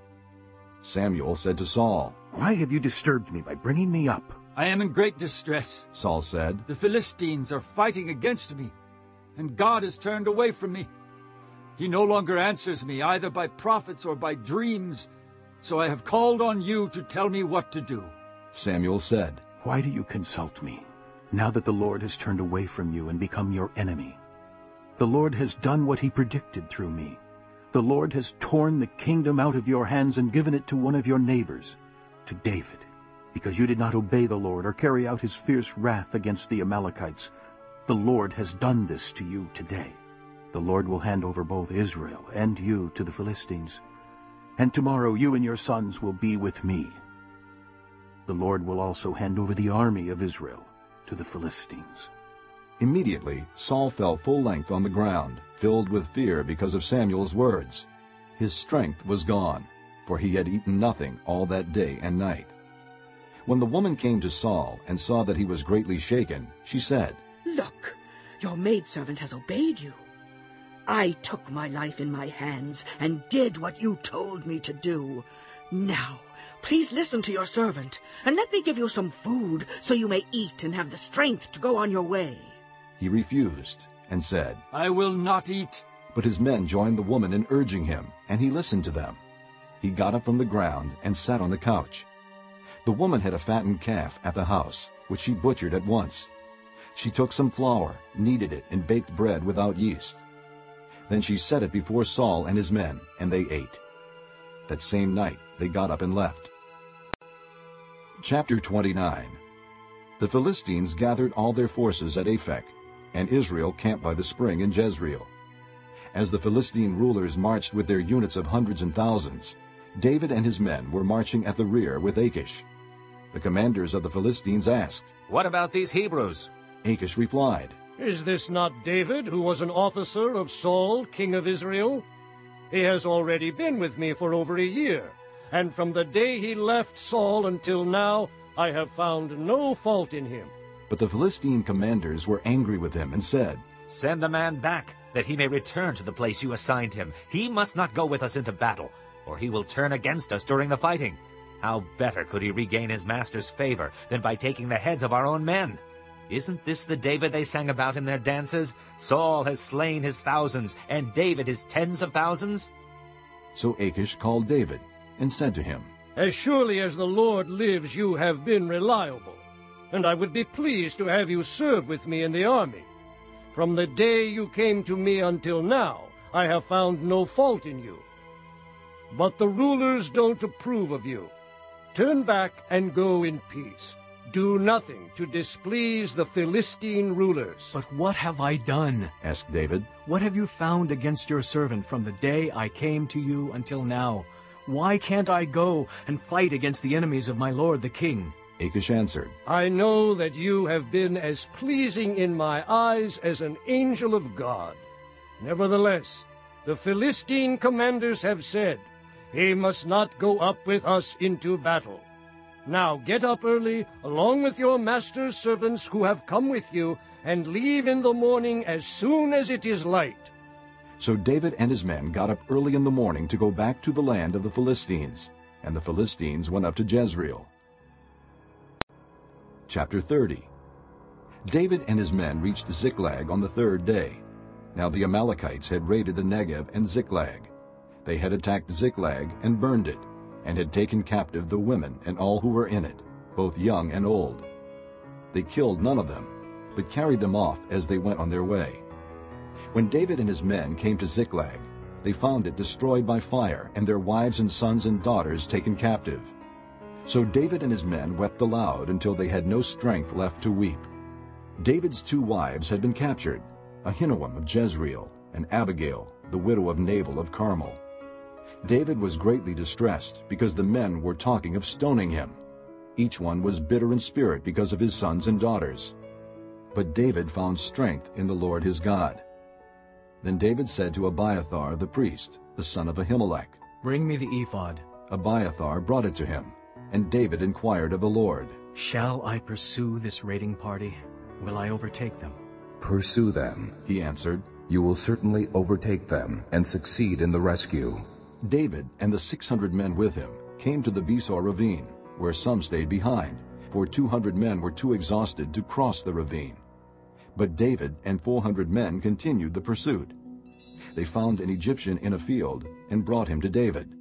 Samuel said to Saul, Why have you disturbed me by bringing me up? I am in great distress. Saul said, The Philistines are fighting against me, and God has turned away from me. He no longer answers me either by prophets or by dreams, so I have called on you to tell me what to do. Samuel said, Why do you consult me, now that the Lord has turned away from you and become your enemy? The Lord has done what he predicted through me. The Lord has torn the kingdom out of your hands and given it to one of your neighbors, to David, because you did not obey the Lord or carry out his fierce wrath against the Amalekites. The Lord has done this to you today. The Lord will hand over both Israel and you to the Philistines, and tomorrow you and your sons will be with me. The Lord will also hand over the army of Israel to the Philistines. Immediately Saul fell full length on the ground, filled with fear because of Samuel's words. His strength was gone, for he had eaten nothing all that day and night. When the woman came to Saul and saw that he was greatly shaken, she said, Look, your maidservant has obeyed you. I took my life in my hands and did what you told me to do. Now, please listen to your servant, and let me give you some food so you may eat and have the strength to go on your way. He refused and said, I will not eat. But his men joined the woman in urging him, and he listened to them. He got up from the ground and sat on the couch. The woman had a fattened calf at the house, which she butchered at once. She took some flour, kneaded it, and baked bread without yeast. Then she set it before Saul and his men, and they ate. That same night they got up and left. Chapter 29 The Philistines gathered all their forces at Aphek, and Israel camped by the spring in Jezreel. As the Philistine rulers marched with their units of hundreds and thousands, David and his men were marching at the rear with Achish. The commanders of the Philistines asked, What about these Hebrews? Achish replied, Is this not David, who was an officer of Saul, king of Israel? He has already been with me for over a year, and from the day he left Saul until now, I have found no fault in him. But the Philistine commanders were angry with him and said, Send the man back, that he may return to the place you assigned him. He must not go with us into battle, or he will turn against us during the fighting. How better could he regain his master's favor than by taking the heads of our own men? Isn't this the David they sang about in their dances? Saul has slain his thousands, and David his tens of thousands? So Achish called David and said to him, As surely as the Lord lives, you have been reliable, and I would be pleased to have you serve with me in the army. From the day you came to me until now, I have found no fault in you. But the rulers don't approve of you. Turn back and go in peace. Do nothing to displease the Philistine rulers. But what have I done? asked David. What have you found against your servant from the day I came to you until now? Why can't I go and fight against the enemies of my lord the king? Achish answered, I know that you have been as pleasing in my eyes as an angel of God. Nevertheless, the Philistine commanders have said, He must not go up with us into battle. Now get up early, along with your master's servants who have come with you, and leave in the morning as soon as it is light. So David and his men got up early in the morning to go back to the land of the Philistines, and the Philistines went up to Jezreel. Chapter 30 David and his men reached Ziklag on the third day. Now the Amalekites had raided the Negev and Ziklag. They had attacked Ziklag and burned it, and had taken captive the women and all who were in it, both young and old. They killed none of them, but carried them off as they went on their way. When David and his men came to Ziklag, they found it destroyed by fire, and their wives and sons and daughters taken captive. So David and his men wept aloud until they had no strength left to weep. David's two wives had been captured, Ahinoam of Jezreel and Abigail, the widow of Nabal of Carmel. David was greatly distressed because the men were talking of stoning him. Each one was bitter in spirit because of his sons and daughters. But David found strength in the Lord his God. Then David said to Abiathar the priest, the son of Ahimelech, Bring me the ephod. Abiathar brought it to him, and David inquired of the Lord, Shall I pursue this raiding party? Will I overtake them? Pursue them, he answered. You will certainly overtake them and succeed in the rescue. David and the six hundred men with him came to the Besor ravine, where some stayed behind, for two hundred men were too exhausted to cross the ravine. But David and four hundred men continued the pursuit. They found an Egyptian in a field and brought him to David.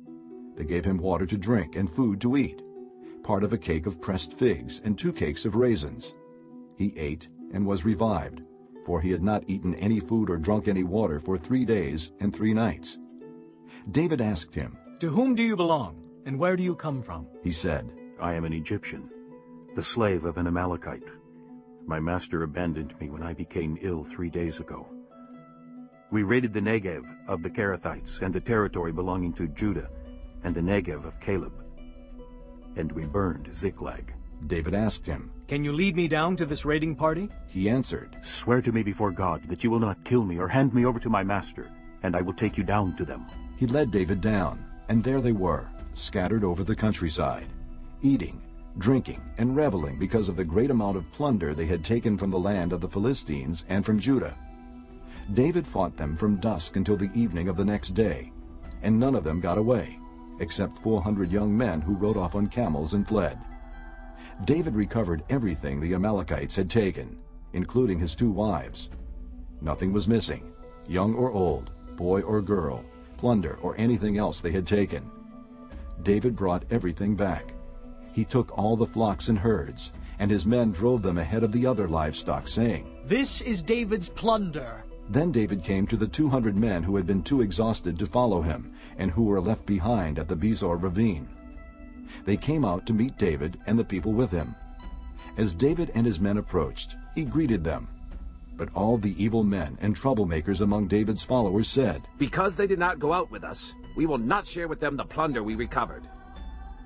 They gave him water to drink and food to eat, part of a cake of pressed figs and two cakes of raisins. He ate and was revived, for he had not eaten any food or drunk any water for three days and three nights. David asked him, To whom do you belong, and where do you come from? He said, I am an Egyptian, the slave of an Amalekite. My master abandoned me when I became ill three days ago. We raided the Negev of the Kerethites and the territory belonging to Judah and the Negev of Caleb. And we burned Ziklag. David asked him, Can you lead me down to this raiding party? He answered, Swear to me before God that you will not kill me or hand me over to my master, and I will take you down to them. He led David down, and there they were, scattered over the countryside, eating, drinking, and reveling because of the great amount of plunder they had taken from the land of the Philistines and from Judah. David fought them from dusk until the evening of the next day, and none of them got away, except 400 young men who rode off on camels and fled. David recovered everything the Amalekites had taken, including his two wives. Nothing was missing, young or old, boy or girl, plunder or anything else they had taken. David brought everything back. He took all the flocks and herds, And his men drove them ahead of the other livestock, saying, This is David's plunder. Then David came to the two hundred men who had been too exhausted to follow him, and who were left behind at the Besor ravine. They came out to meet David and the people with him. As David and his men approached, he greeted them. But all the evil men and troublemakers among David's followers said, Because they did not go out with us, we will not share with them the plunder we recovered.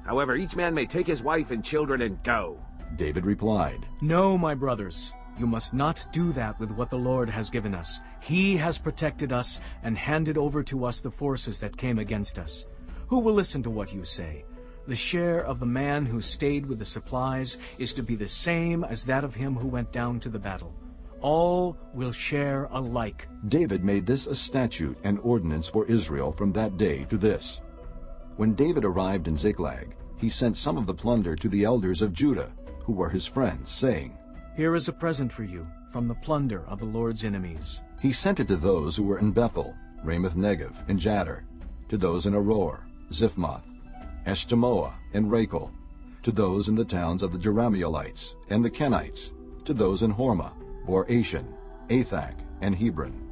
However, each man may take his wife and children and go. David replied, No, my brothers, you must not do that with what the Lord has given us. He has protected us and handed over to us the forces that came against us. Who will listen to what you say? The share of the man who stayed with the supplies is to be the same as that of him who went down to the battle. All will share alike. David made this a statute and ordinance for Israel from that day to this. When David arrived in Ziklag, he sent some of the plunder to the elders of Judah, who were his friends, saying, Here is a present for you from the plunder of the Lord's enemies. He sent it to those who were in Bethel, Ramoth Negev, and Jattir, to those in Aroer, Siphmoth, Eshtemoa, and Rakal, to those in the towns of the Jerahmeelites and the Kenites, to those in Hormah, Bor Ashan, Athak, and Hebron,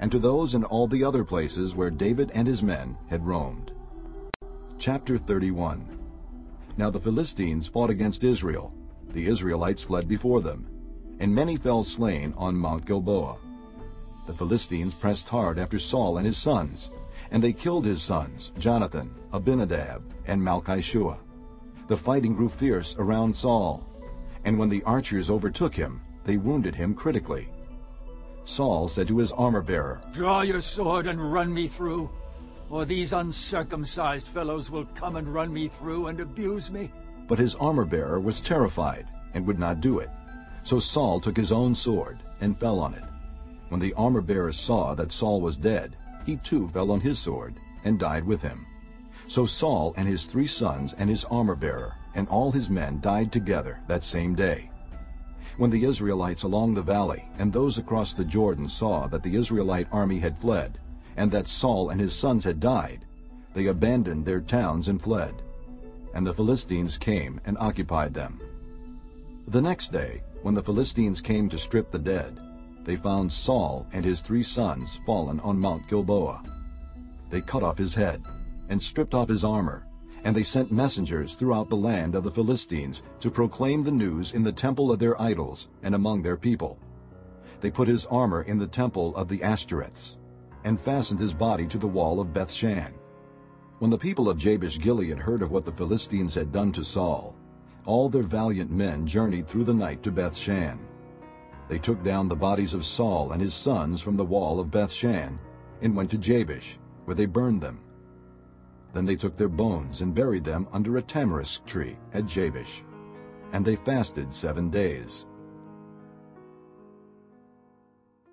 and to those in all the other places where David and his men had roamed. Chapter 31 Now the Philistines fought against Israel. The Israelites fled before them, and many fell slain on Mount Gilboa. The Philistines pressed hard after Saul and his sons, and they killed his sons, Jonathan, Abinadab, and Malchishua. The fighting grew fierce around Saul, and when the archers overtook him, they wounded him critically. Saul said to his armor-bearer, Draw your sword and run me through, or these uncircumcised fellows will come and run me through and abuse me. But his armor-bearer was terrified and would not do it. So Saul took his own sword and fell on it. When the armor-bearer saw that Saul was dead, he too fell on his sword and died with him. So Saul and his three sons and his armor-bearer and all his men died together that same day. When the Israelites along the valley and those across the Jordan saw that the Israelite army had fled, and that Saul and his sons had died, they abandoned their towns and fled. And the Philistines came and occupied them. The next day, when the Philistines came to strip the dead, they found Saul and his three sons fallen on Mount Gilboa. They cut off his head and stripped off his armor, and they sent messengers throughout the land of the Philistines to proclaim the news in the temple of their idols and among their people. They put his armor in the temple of the Ashtoreths, and fastened his body to the wall of Bethshan. When the people of Jabesh Gilead heard of what the Philistines had done to Saul, all their valiant men journeyed through the night to Bethshan. They took down the bodies of Saul and his sons from the wall of Bethshan, and went to Jabesh, where they burned them. Then they took their bones and buried them under a tamarisk tree at Jabesh. And they fasted seven days.